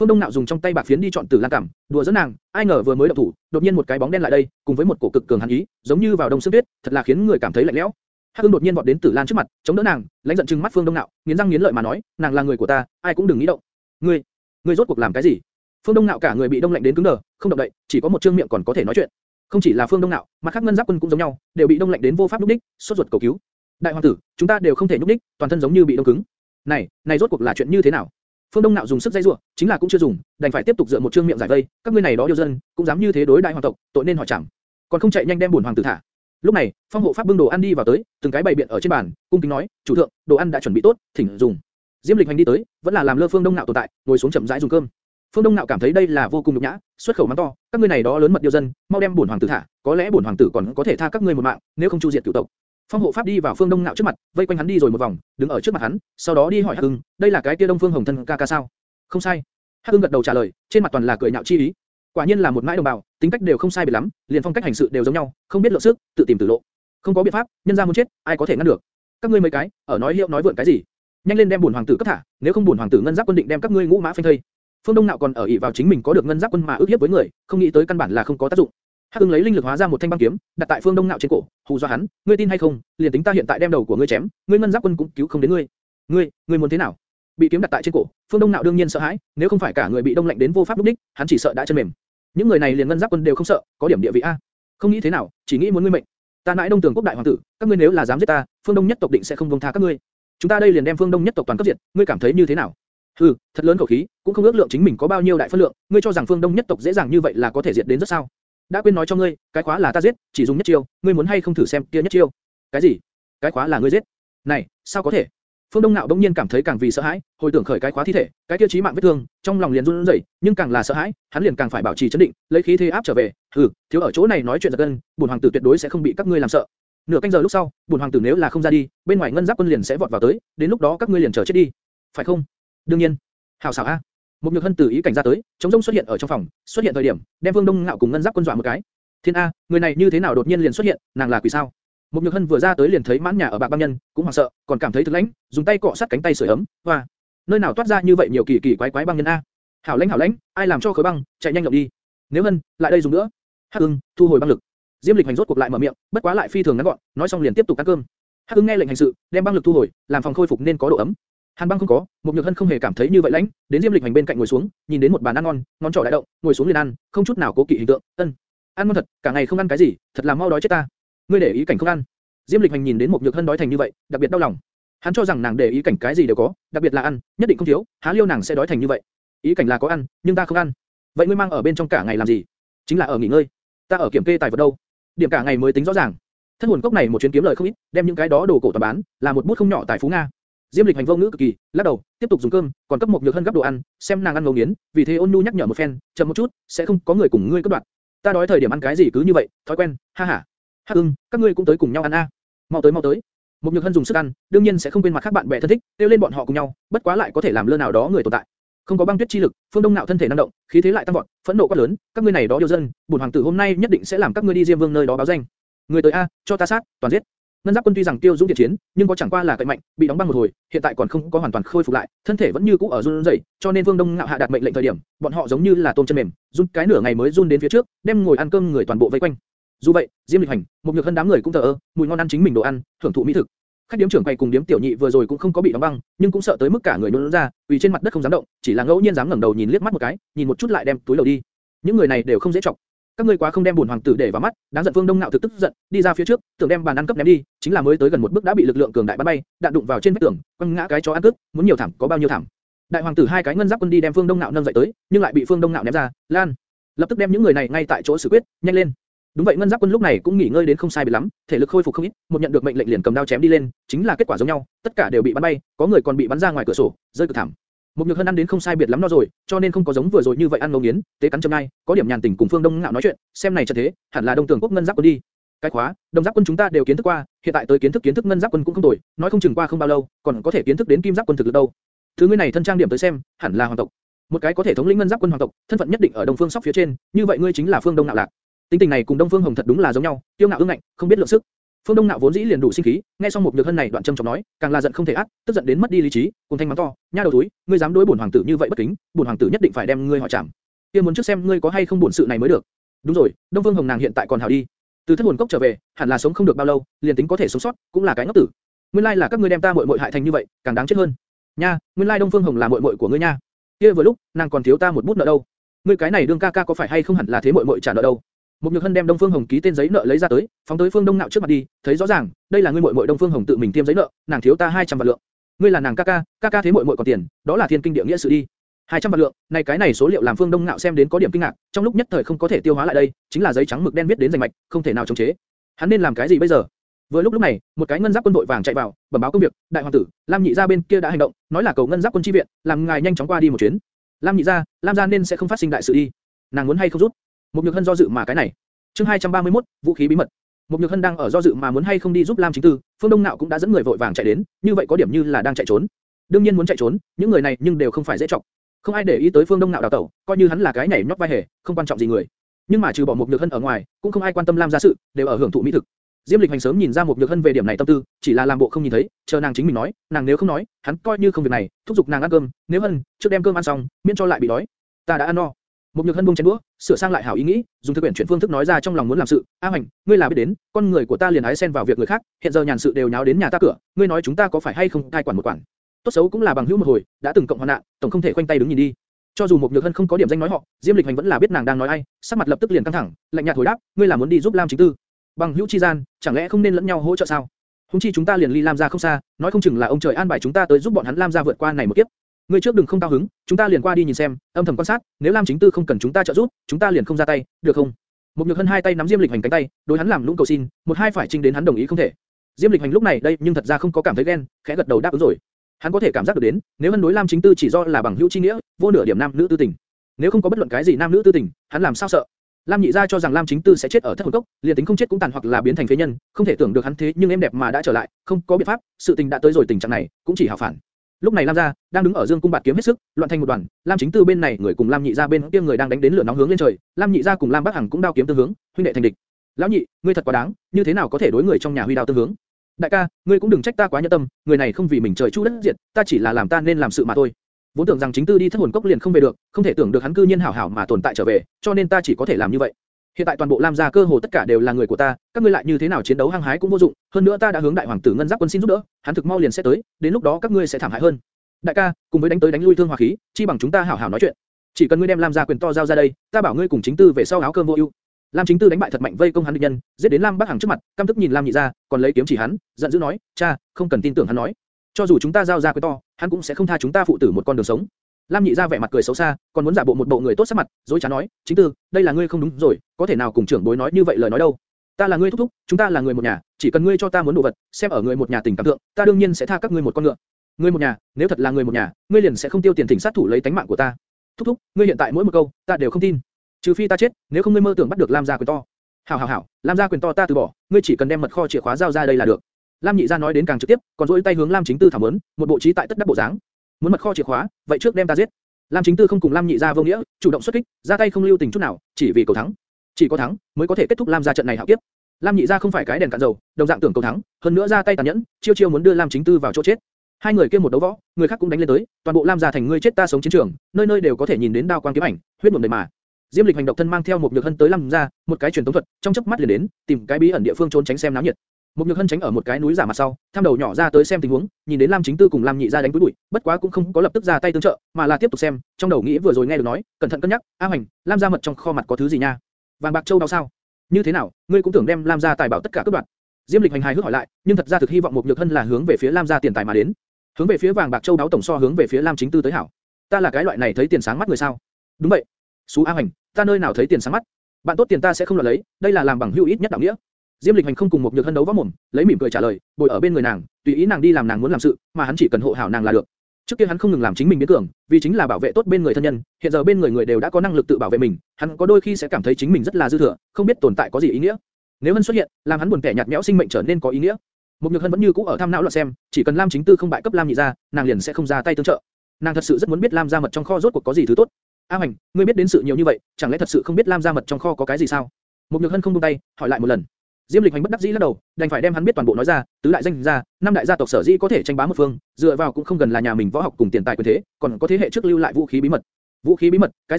Phương Đông Nạo dùng trong tay bạc phiến đi chọn Tử Lan cảm, đùa giỡn nàng, ai ngờ vừa mới động thủ, đột nhiên một cái bóng đen lại đây, cùng với một cổ cực cường hàn ý, giống như vào đông sương tuyết, thật là khiến người cảm thấy lạnh lẽo. Hắc Ưng đột nhiên vọt đến Tử Lan trước mặt, chống đỡ nàng, lãnh giận trừng mắt Phương Đông Nạo, nghiến răng nghiến lợi mà nói, nàng là người của ta, ai cũng đừng nghĩ động. Ngươi, ngươi rốt cuộc làm cái gì? Phương Đông Nạo cả người bị đông lạnh đến cứng đờ, không động đậy, chỉ có một trương miệng còn có thể nói chuyện. Không chỉ là Phương Đông Nạo, mà các ngân giáp quân cũng giống nhau, đều bị đông lạnh đến vô pháp lúc đích, sốt ruột cầu cứu. Đại hoàng tử, chúng ta đều không thể nhúc đích, toàn thân giống như bị đông cứng. Này, này rốt cuộc là chuyện như thế nào? Phương Đông Nạo dùng sức dây rủa, chính là cũng chưa dùng, đành phải tiếp tục dựa một trương miệng giải vây, các ngươi này đó điều dân, cũng dám như thế đối đại hoàng tộc, tội nên hỏi chẳng. Còn không chạy nhanh đem bổn hoàng tử thả. Lúc này, phong hộ pháp bưng đồ ăn đi vào tới, từng cái bày biện ở trên bàn, cung kính nói, chủ thượng, đồ ăn đã chuẩn bị tốt, thỉnh dùng. Diêm Lịch Hành đi tới, vẫn là làm lơ Phương Đông Nạo tồn tại, ngồi xuống chậm rãi dùng cơm. Phương Đông Nạo cảm thấy đây là vô cùng nhục nhã, xuất khẩu mắng to, các ngươi này đó lớn mật điều dân, mau đem bổn hoàng tử thả, có lẽ bổn hoàng tử còn có thể tha các ngươi một mạng, nếu không chu diệt cửu tộc. Phong hộ pháp đi vào Phương Đông Nạo trước mặt, vây quanh hắn đi rồi một vòng, đứng ở trước mặt hắn, sau đó đi hỏi Hắc Hưng, đây là cái kia Đông Phương Hồng thân ca ca sao? Không sai. Hắc Hưng gật đầu trả lời, trên mặt toàn là cười nhạo chi ý. Quả nhiên là một mãi đồng bào, tính cách đều không sai biệt lắm, liền phong cách hành sự đều giống nhau, không biết lượng sức, tự tìm tử lộ. Không có biện pháp, nhân gia muốn chết, ai có thể ngăn được? Các ngươi mấy cái, ở nói hiệu nói vượn cái gì? Nhanh lên đem bổn hoàng tử cấp thả, nếu không bổn hoàng tử ngân giáp quân định đem các ngươi ngũ mã phanh thây. Phương Đông Nạo còn ở ỷ vào chính mình có được ngân giáp quân mà ước hiếp với người, không nghĩ tới căn bản là không có tác dụng. Hắc Ưng lấy linh lực hóa ra một thanh băng kiếm, đặt tại Phương Đông Nạo trên cổ, hù dọa hắn, ngươi tin hay không, liền tính ta hiện tại đem đầu của ngươi chém, ngươi ngân giáp quân cũng cứu không đến ngươi. Ngươi, ngươi muốn thế nào? Bị kiếm đặt tại trên cổ, Phương Đông Nạo đương nhiên sợ hãi, nếu không phải cả người bị đông lạnh đến vô pháp lúc đích, hắn chỉ sợ đã chân mềm. Những người này liền ngân giáp quân đều không sợ, có điểm địa vị a. Không nghĩ thế nào, chỉ nghĩ muốn ngươi mệnh. Ta nãi Đông Tường quốc đại hoàng tử, các ngươi nếu là dám giết ta, Phương Đông nhất tộc định sẽ không buông tha các ngươi. Chúng ta đây liền đem Phương Đông nhất tộc toàn cấp diệt, ngươi cảm thấy như thế nào? Hừ, thật lớn khẩu khí, cũng không ước lượng chính mình có bao nhiêu đại phân lượng, ngươi cho rằng Phương Đông nhất tộc dễ dàng như vậy là có thể diệt đến rất sao? Đã quên nói cho ngươi, cái khóa là ta giết, chỉ dùng nhất chiêu, ngươi muốn hay không thử xem kia nhất chiêu? Cái gì? Cái khóa là ngươi giết? Này, sao có thể? Phương Đông Nạo đống nhiên cảm thấy càng vì sợ hãi, hồi tưởng khởi cái khóa thi thể, cái kia chí mạng vết thương, trong lòng liền run rẩy, nhưng càng là sợ hãi, hắn liền càng phải bảo trì chấn định, lấy khí thế áp trở về. Hừ, thiếu ở chỗ này nói chuyện giật gân, bổn hoàng tử tuyệt đối sẽ không bị các ngươi làm sợ. Nửa canh giờ lúc sau, bổn hoàng tử nếu là không ra đi, bên ngoài ngân giáp quân liền sẽ vọt vào tới, đến lúc đó các ngươi liền chờ chết đi, phải không? đương nhiên. hảo xảo a. Một nhược hân tử ý cảnh ra tới, chống rông xuất hiện ở trong phòng, xuất hiện thời điểm, đem Vương Đông Ngạo cùng ngân giáp quân dọa một cái. Thiên a, người này như thế nào đột nhiên liền xuất hiện, nàng là quỷ sao? Một nhược hân vừa ra tới liền thấy mãn nhà ở bạc băng nhân, cũng hoảng sợ, còn cảm thấy thực lãnh, dùng tay cọ sát cánh tay sưởi ấm, hoa, nơi nào toát ra như vậy nhiều kỳ kỳ quái quái băng nhân a? Hảo lãnh hảo lãnh, ai làm cho khối băng, chạy nhanh lộng đi. Nếu hân, lại đây dùng nữa. Hắc Ưng, thu hồi băng lực. Diêm Lịch hành rốt cuộc lại mở miệng, bất quá lại phi thường ngắn gọn, nói xong liền tiếp tục ăn cơm. Hắc Ưng nghe lệnh hành sự, đem băng lực thu hồi, làm phòng khôi phục nên có độ ấm. Hàn băng không có, một nhược hân không hề cảm thấy như vậy lãnh, đến Diêm Lịch hành bên cạnh ngồi xuống, nhìn đến một bàn ăn ngon, ngón trỏ đại động, ngồi xuống liền ăn, không chút nào cố kỵ hình tượng, ân, ăn ngon thật, cả ngày không ăn cái gì, thật là mau đói chết ta. Ngươi để ý cảnh không ăn. Diêm Lịch hành nhìn đến một nhược hân đói thành như vậy, đặc biệt đau lòng. Hắn cho rằng nàng để ý cảnh cái gì đều có, đặc biệt là ăn, nhất định không thiếu, há liêu nàng sẽ đói thành như vậy. Ý cảnh là có ăn, nhưng ta không ăn. Vậy ngươi mang ở bên trong cả ngày làm gì? Chính là ở nghỉ ngơi. Ta ở kiểm kê tài vật đâu? Điểm cả ngày mới tính rõ ràng. Thân hồn cốc này một chuyến kiếm lời không ít, đem những cái đó đồ cổ toàn bán, là một bút không nhỏ tài phú nga. Diêm Lịch hành vô ngữ cực kỳ, lắc đầu, tiếp tục dùng cơm, còn cấp một nhược hân gấp đồ ăn, xem nàng ăn ngấu nghiến, vì thế ôn nhu nhắc nhở một phen, chậm một chút, sẽ không có người cùng ngươi cắt đoạn. Ta đói thời điểm ăn cái gì cứ như vậy, thói quen, ha ha. Hắc ưng, các ngươi cũng tới cùng nhau ăn a. Mau tới mau tới. Một nhược hân dùng sức ăn, đương nhiên sẽ không quên mặt khác bạn bè thân thích, tiêu lên bọn họ cùng nhau, bất quá lại có thể làm lơ nào đó người tồn tại. Không có băng tuyết chi lực, phương đông nạo thân thể năng động, khí thế lại tăng vọt, phẫn nộ quá lớn, các ngươi này đó điều dân, bổn hoàng tử hôm nay nhất định sẽ làm các ngươi đi diêm vương nơi đó báo danh. Người tới a, cho ta sát, toàn giết. Ngân Giáp quân tuy rằng tiêu dũng thiện chiến, nhưng có chẳng qua là cậy mạnh, bị đóng băng một hồi, hiện tại còn không có hoàn toàn khôi phục lại, thân thể vẫn như cũ ở run rẩy, cho nên Vương Đông Ngạo hạ đạt mệnh lệnh thời điểm, bọn họ giống như là tôm chân mềm, run cái nửa ngày mới run đến phía trước, đem ngồi ăn cơm người toàn bộ vây quanh. Dù vậy, Diêm Lịch Hành, một nhược hân đám người cũng thờ ơ, mùi ngon ăn chính mình đồ ăn, thưởng thụ mỹ thực. Khách điếm trưởng quay cùng điếm tiểu nhị vừa rồi cũng không có bị đóng băng, nhưng cũng sợ tới mức cả người nôn ra, vì trên mặt đất không dám động, chỉ là ngẫu nhiên dám ngẩng đầu nhìn liếc mắt một cái, nhìn một chút lại đem túi đầu đi. Những người này đều không dễ chọc, các ngươi quá không đem bổn hoàng tử để vào mắt, đáng giận Vương Đông Nạo thực tức giận, đi ra phía trước, tưởng đem bàn ăn cấp ném đi, chính là mới tới gần một bước đã bị lực lượng cường đại bắn bay, đạn đụng vào trên vách tường, quăng ngã cái chó ăn cướp, muốn nhiều thảm có bao nhiêu thảm. Đại hoàng tử hai cái ngân giáp quân đi đem Phương Đông Nạo nâng dậy tới, nhưng lại bị Phương Đông Nạo ném ra, lan, lập tức đem những người này ngay tại chỗ xử quyết, nhanh lên. Đúng vậy ngân giáp quân lúc này cũng nghỉ ngơi đến không sai biệt lắm, thể lực khôi phục không ít, một nhận được mệnh lệnh liền cầm đao chém đi lên, chính là kết quả giống nhau, tất cả đều bị bắn bay, có người còn bị bắn ra ngoài cửa sổ, rơi cực thảm. Một nhược hân ăn đến không sai biệt lắm no rồi, cho nên không có giống vừa rồi như vậy ăn ngấu nghiến, tế cắn châm nai, có điểm nhàn tình cùng Phương Đông ngạo nói chuyện, xem này trận thế, hẳn là Đông Tường quốc ngân giáp quân đi. Cái khóa, Đông giáp quân chúng ta đều kiến thức qua, hiện tại tới kiến thức kiến thức ngân giáp quân cũng không tồi, nói không chừng qua không bao lâu, còn có thể kiến thức đến kim giáp quân thực lực đâu. Thứ ngươi này thân trang điểm tới xem, hẳn là hoàng tộc. Một cái có thể thống lĩnh ngân giáp quân hoàng tộc, thân phận nhất định ở Đông Phương sóc phía trên, như vậy ngươi chính là Phương Đông ngạo lạc. Tính tình này cùng Đông Phương Hồng thật đúng là giống nhau, tiêu ngạo ương ngạnh, không biết lượng sức. Phương Đông Nạo vốn dĩ liền đủ sinh khí, nghe xong một nhược hân này đoạn châm chọc nói, càng là giận không thể át, tức giận đến mất đi lý trí, cùng thanh mắng to, nha đầu túi, ngươi dám đối bổn hoàng tử như vậy bất kính, bổn hoàng tử nhất định phải đem ngươi hỏi trảm. Kia muốn trước xem ngươi có hay không bổn sự này mới được. Đúng rồi, Đông Phương Hồng nàng hiện tại còn hảo đi, từ thất hồn cốc trở về, hẳn là sống không được bao lâu, liền tính có thể sống sót, cũng là cái ngốc tử. Nguyên lai là các ngươi đem ta muội muội hại thành như vậy, càng đáng chết hơn. Nha, nguyên lai Đông Phương Hồng là muội muội của ngươi nha. Kia vừa lúc, nàng còn thiếu ta một bút nợ đâu. Ngươi cái này đương ca ca có phải hay không hẳn là thế muội muội trả nợ đâu? Một Nhược Hân đem Đông Phương Hồng ký tên giấy nợ lấy ra tới, phóng tới Phương Đông Nạo trước mặt đi, thấy rõ ràng, đây là ngươi muội muội Đông Phương Hồng tự mình tiêm giấy nợ, nàng thiếu ta 200 vạn lượng. Ngươi là nàng ca ca, ca ca thế muội muội còn tiền, đó là thiên kinh địa nghĩa sự đi. 200 vạn lượng, này cái này số liệu làm Phương Đông Nạo xem đến có điểm kinh ngạc, trong lúc nhất thời không có thể tiêu hóa lại đây, chính là giấy trắng mực đen viết đến rành mạch, không thể nào chống chế. Hắn nên làm cái gì bây giờ? Vừa lúc lúc này, một cái ngân giáp quân đội vàng chạy vào, bẩm báo công việc, đại hoàng tử, Lam Nhị gia bên kia đã hành động, nói là cầu ngân giáp quân chi viện, làm ngài nhanh chóng qua đi một chuyến. Lam Nhị gia, Lam gia nên sẽ không phát sinh đại sự đi. Nàng muốn hay không rút? Một nhược hân do dự mà cái này. Chương 231, vũ khí bí mật. Một Nhược Hân đang ở do dự mà muốn hay không đi giúp Lam Chính Tư, Phương Đông Nạo cũng đã dẫn người vội vàng chạy đến, như vậy có điểm như là đang chạy trốn. Đương nhiên muốn chạy trốn, những người này nhưng đều không phải dễ trọng. Không ai để ý tới Phương Đông Nạo đào tẩu, coi như hắn là cái nhảy nhót vai hề, không quan trọng gì người. Nhưng mà trừ bỏ một Nhược Hân ở ngoài, cũng không ai quan tâm Lam gia sự, đều ở hưởng thụ mỹ thực. Diêm Lịch Hành sớm nhìn ra một Nhược Hân về điểm này tâm tư, chỉ là làm bộ không nhìn thấy, chờ nàng chính mình nói, nàng nếu không nói, hắn coi như không việc này, thúc giục nàng ăn cơm, nếu Hân, trước đem cơm ăn xong, miễn cho lại bị đói. Ta đã ăn no. Một nhược hân buông chén đũa, sửa sang lại hảo ý nghĩ, dùng thư quyển chuyển phương thức nói ra trong lòng muốn làm sự. A Hoành, ngươi là biết đến, con người của ta liền ái xen vào việc người khác, hiện giờ nhàn sự đều nháo đến nhà ta cửa, ngươi nói chúng ta có phải hay không cai quản một quản? Tốt xấu cũng là bằng hữu một hồi, đã từng cộng hoạn nạn, tổng không thể khoanh tay đứng nhìn đi. Cho dù một nhược hân không có điểm danh nói họ, Diêm Lịch Hành vẫn là biết nàng đang nói ai, sắc mặt lập tức liền căng thẳng, lạnh nhạt hồi đáp, ngươi là muốn đi giúp Lam Chính Tư? Bằng hữu chi gian, chẳng lẽ không nên lẫn nhau hỗ trợ sao? Hùng chi chúng ta liền ly Lam gia không xa, nói không chừng là ông trời an bài chúng ta tới giúp bọn hắn Lam gia vượt qua này một kiếp. Ngươi trước đừng không cao hứng, chúng ta liền qua đi nhìn xem, âm thầm quan sát, nếu Lam Chính Tư không cần chúng ta trợ giúp, chúng ta liền không ra tay, được không? Một nhược hân hai tay nắm Diêm Lịch Hành cánh tay, đối hắn làm lũng cầu xin, một hai phải trình đến hắn đồng ý không thể. Diêm Lịch Hành lúc này đây nhưng thật ra không có cảm thấy ghen, khẽ gật đầu đáp ứng rồi. Hắn có thể cảm giác được đến, nếu hân đối Lam Chính Tư chỉ do là bằng hữu chi nghĩa, vô nửa điểm nam nữ tư tình. Nếu không có bất luận cái gì nam nữ tư tình, hắn làm sao sợ? Lam Nhị gia cho rằng Lam Chính Tư sẽ chết ở thất hồn cốc, liền tính không chết cũng tàn hoặc là biến thành phế nhân, không thể tưởng được hắn thế nhưng em đẹp mà đã trở lại, không có biện pháp, sự tình đã tới rồi tình trạng này, cũng chỉ hảo phản. Lúc này Lam gia đang đứng ở dương cung bạt kiếm hết sức, loạn thành một đoàn. Lam Chính Tư bên này người cùng Lam Nhị gia bên kia người đang đánh đến lửa nóng hướng lên trời. Lam Nhị gia cùng Lam Bắc Hằng cũng đao kiếm tương hướng, huynh đệ thành địch. Lão nhị, ngươi thật quá đáng, như thế nào có thể đối người trong nhà huy đao tương hướng? Đại ca, ngươi cũng đừng trách ta quá nhẫn tâm, người này không vì mình trời chu đất diệt, ta chỉ là làm ta nên làm sự mà thôi. Vốn tưởng rằng chính tư đi thất hồn cốc liền không về được, không thể tưởng được hắn cư nhiên hảo hảo mà tồn tại trở về, cho nên ta chỉ có thể làm như vậy. Hiện tại toàn bộ Lam gia cơ hồ tất cả đều là người của ta, các ngươi lại như thế nào chiến đấu hăng hái cũng vô dụng, hơn nữa ta đã hướng đại hoàng tử ngân giáp quân xin giúp đỡ, hắn thực mau liền sẽ tới, đến lúc đó các ngươi sẽ thảm hại hơn. Đại ca, cùng với đánh tới đánh lui thương hòa khí, chi bằng chúng ta hảo hảo nói chuyện. Chỉ cần ngươi đem Lam gia quyền to giao ra đây, ta bảo ngươi cùng chính tư về sau áo cơm vô ưu. Lam Chính Tư đánh bại thật mạnh vây công hắn địch nhân, giết đến Lam Bắc Hằng trước mặt, căm tức nhìn Lam Nhị gia, còn lấy kiếm chỉ hắn, giận dữ nói, cha, không cần tin tưởng hắn nói, cho dù chúng ta giao ra quyền to, hắn cũng sẽ không tha chúng ta phụ tử một con đường sống. Lam Nhị gia vẻ mặt cười xấu xa, còn muốn giả bộ một bộ người tốt sắc mặt, dối trá nói, chính tư, đây là ngươi không đúng rồi, có thể nào cùng trưởng bối nói như vậy lời nói đâu? Ta là ngươi thúc thúc, chúng ta là người một nhà, chỉ cần ngươi cho ta muốn đồ vật, xem ở người một nhà tình cảm thượng, ta đương nhiên sẽ tha các ngươi một con ngựa. Ngươi một nhà, nếu thật là người một nhà, ngươi liền sẽ không tiêu tiền thỉnh sát thủ lấy tánh mạng của ta. Thúc thúc, ngươi hiện tại mỗi một câu, ta đều không tin. Trừ phi ta chết, nếu không ngươi mơ tưởng bắt được Lam gia quyền to. Hảo hảo hảo, Lam gia quyền to ta từ bỏ, ngươi chỉ cần đem mật kho chìa khóa giao ra đây là được. Lam Nhị gia nói đến càng trực tiếp, còn duỗi tay hướng Lam Chính Tư thảm muốn, một bộ trí tại tất đắc bộ dáng. Muốn mật kho chìa khóa, vậy trước đem ta giết. Lam Chính Tư không cùng Lam Nhị gia vô nghĩa, chủ động xuất kích, ra tay không lưu tình chút nào, chỉ vì cầu thắng. Chỉ có thắng mới có thể kết thúc Lam gia trận này hạo kiếp. Lam Nhị gia không phải cái đèn cạn dầu, đồng dạng tưởng cầu thắng, hơn nữa ra tay tàn nhẫn, chiêu chiêu muốn đưa Lam Chính Tư vào chỗ chết. Hai người kia một đấu võ, người khác cũng đánh lên tới, toàn bộ Lam gia thành ngươi chết ta sống chiến trường, nơi nơi đều có thể nhìn đến đao quang kiếm ảnh, huyết nhuộm đầy mà. Diêm Lịch hành động thân mang theo một nhược hân tới Lam gia, một cái truyền tống thuật, trong chớp mắt liền đến, tìm cái bí ẩn địa phương trốn tránh xem náo nhiệt. Một nhược hân tránh ở một cái núi giả mặt sau, tham đầu nhỏ ra tới xem tình huống, nhìn đến Lam Chính Tư cùng Lam Nhị gia đánh túi bụi, bất quá cũng không có lập tức ra tay tương trợ, mà là tiếp tục xem, trong đầu nghĩ vừa rồi nghe được nói, cẩn thận cân nhắc, A Hoành, Lam gia mật trong kho mặt có thứ gì nha? Vàng bạc châu đáo sao? Như thế nào, ngươi cũng tưởng đem Lam gia tài bảo tất cả cướp đoạt? Diêm Lịch hành hài hước hỏi lại, nhưng thật ra thực hy vọng một nhược hân là hướng về phía Lam gia tiền tài mà đến, hướng về phía vàng bạc châu đáo tổng so hướng về phía Lam Chính Tư tới hảo. Ta là cái loại này thấy tiền sáng mắt người sao? Đúng vậy. Sú A Hoành, ta nơi nào thấy tiền sáng mắt? Bạn tốt tiền ta sẽ không lo lấy, đây là làm bằng hữu ít nhất đạo nghĩa. Diêm Lịch Hành không cùng một nhược hân đấu võ mồm, lấy mỉm cười trả lời, bồi ở bên người nàng, tùy ý nàng đi làm nàng muốn làm sự, mà hắn chỉ cần hộ hảo nàng là được. Trước kia hắn không ngừng làm chính mình biến cường, vì chính là bảo vệ tốt bên người thân nhân, hiện giờ bên người người đều đã có năng lực tự bảo vệ mình, hắn có đôi khi sẽ cảm thấy chính mình rất là dư thừa, không biết tồn tại có gì ý nghĩa. Nếu hân xuất hiện, làm hắn buồn kẻ nhạt nhẽo sinh mệnh trở nên có ý nghĩa. Một nhược hân vẫn như cũ ở tham não loạn xem, chỉ cần Lam chính tư không bại cấp Lam nhị gia, nàng liền sẽ không ra tay tương trợ. Nàng thật sự rất muốn biết Lam gia mật trong kho rốt cuộc có gì thứ tốt. A Hoành, ngươi biết đến sự nhiều như vậy, chẳng lẽ thật sự không biết Lam gia mật trong kho có cái gì sao? Một nhược hân không buông tay, hỏi lại một lần. Diêm Lịch Hành bất đắc dĩ lắc đầu, đành phải đem hắn biết toàn bộ nói ra, tứ đại danh gia, năm đại gia tộc sở dĩ có thể tranh bá một phương, dựa vào cũng không gần là nhà mình võ học cùng tiền tài quyền thế, còn có thế hệ trước lưu lại vũ khí bí mật. Vũ khí bí mật, cái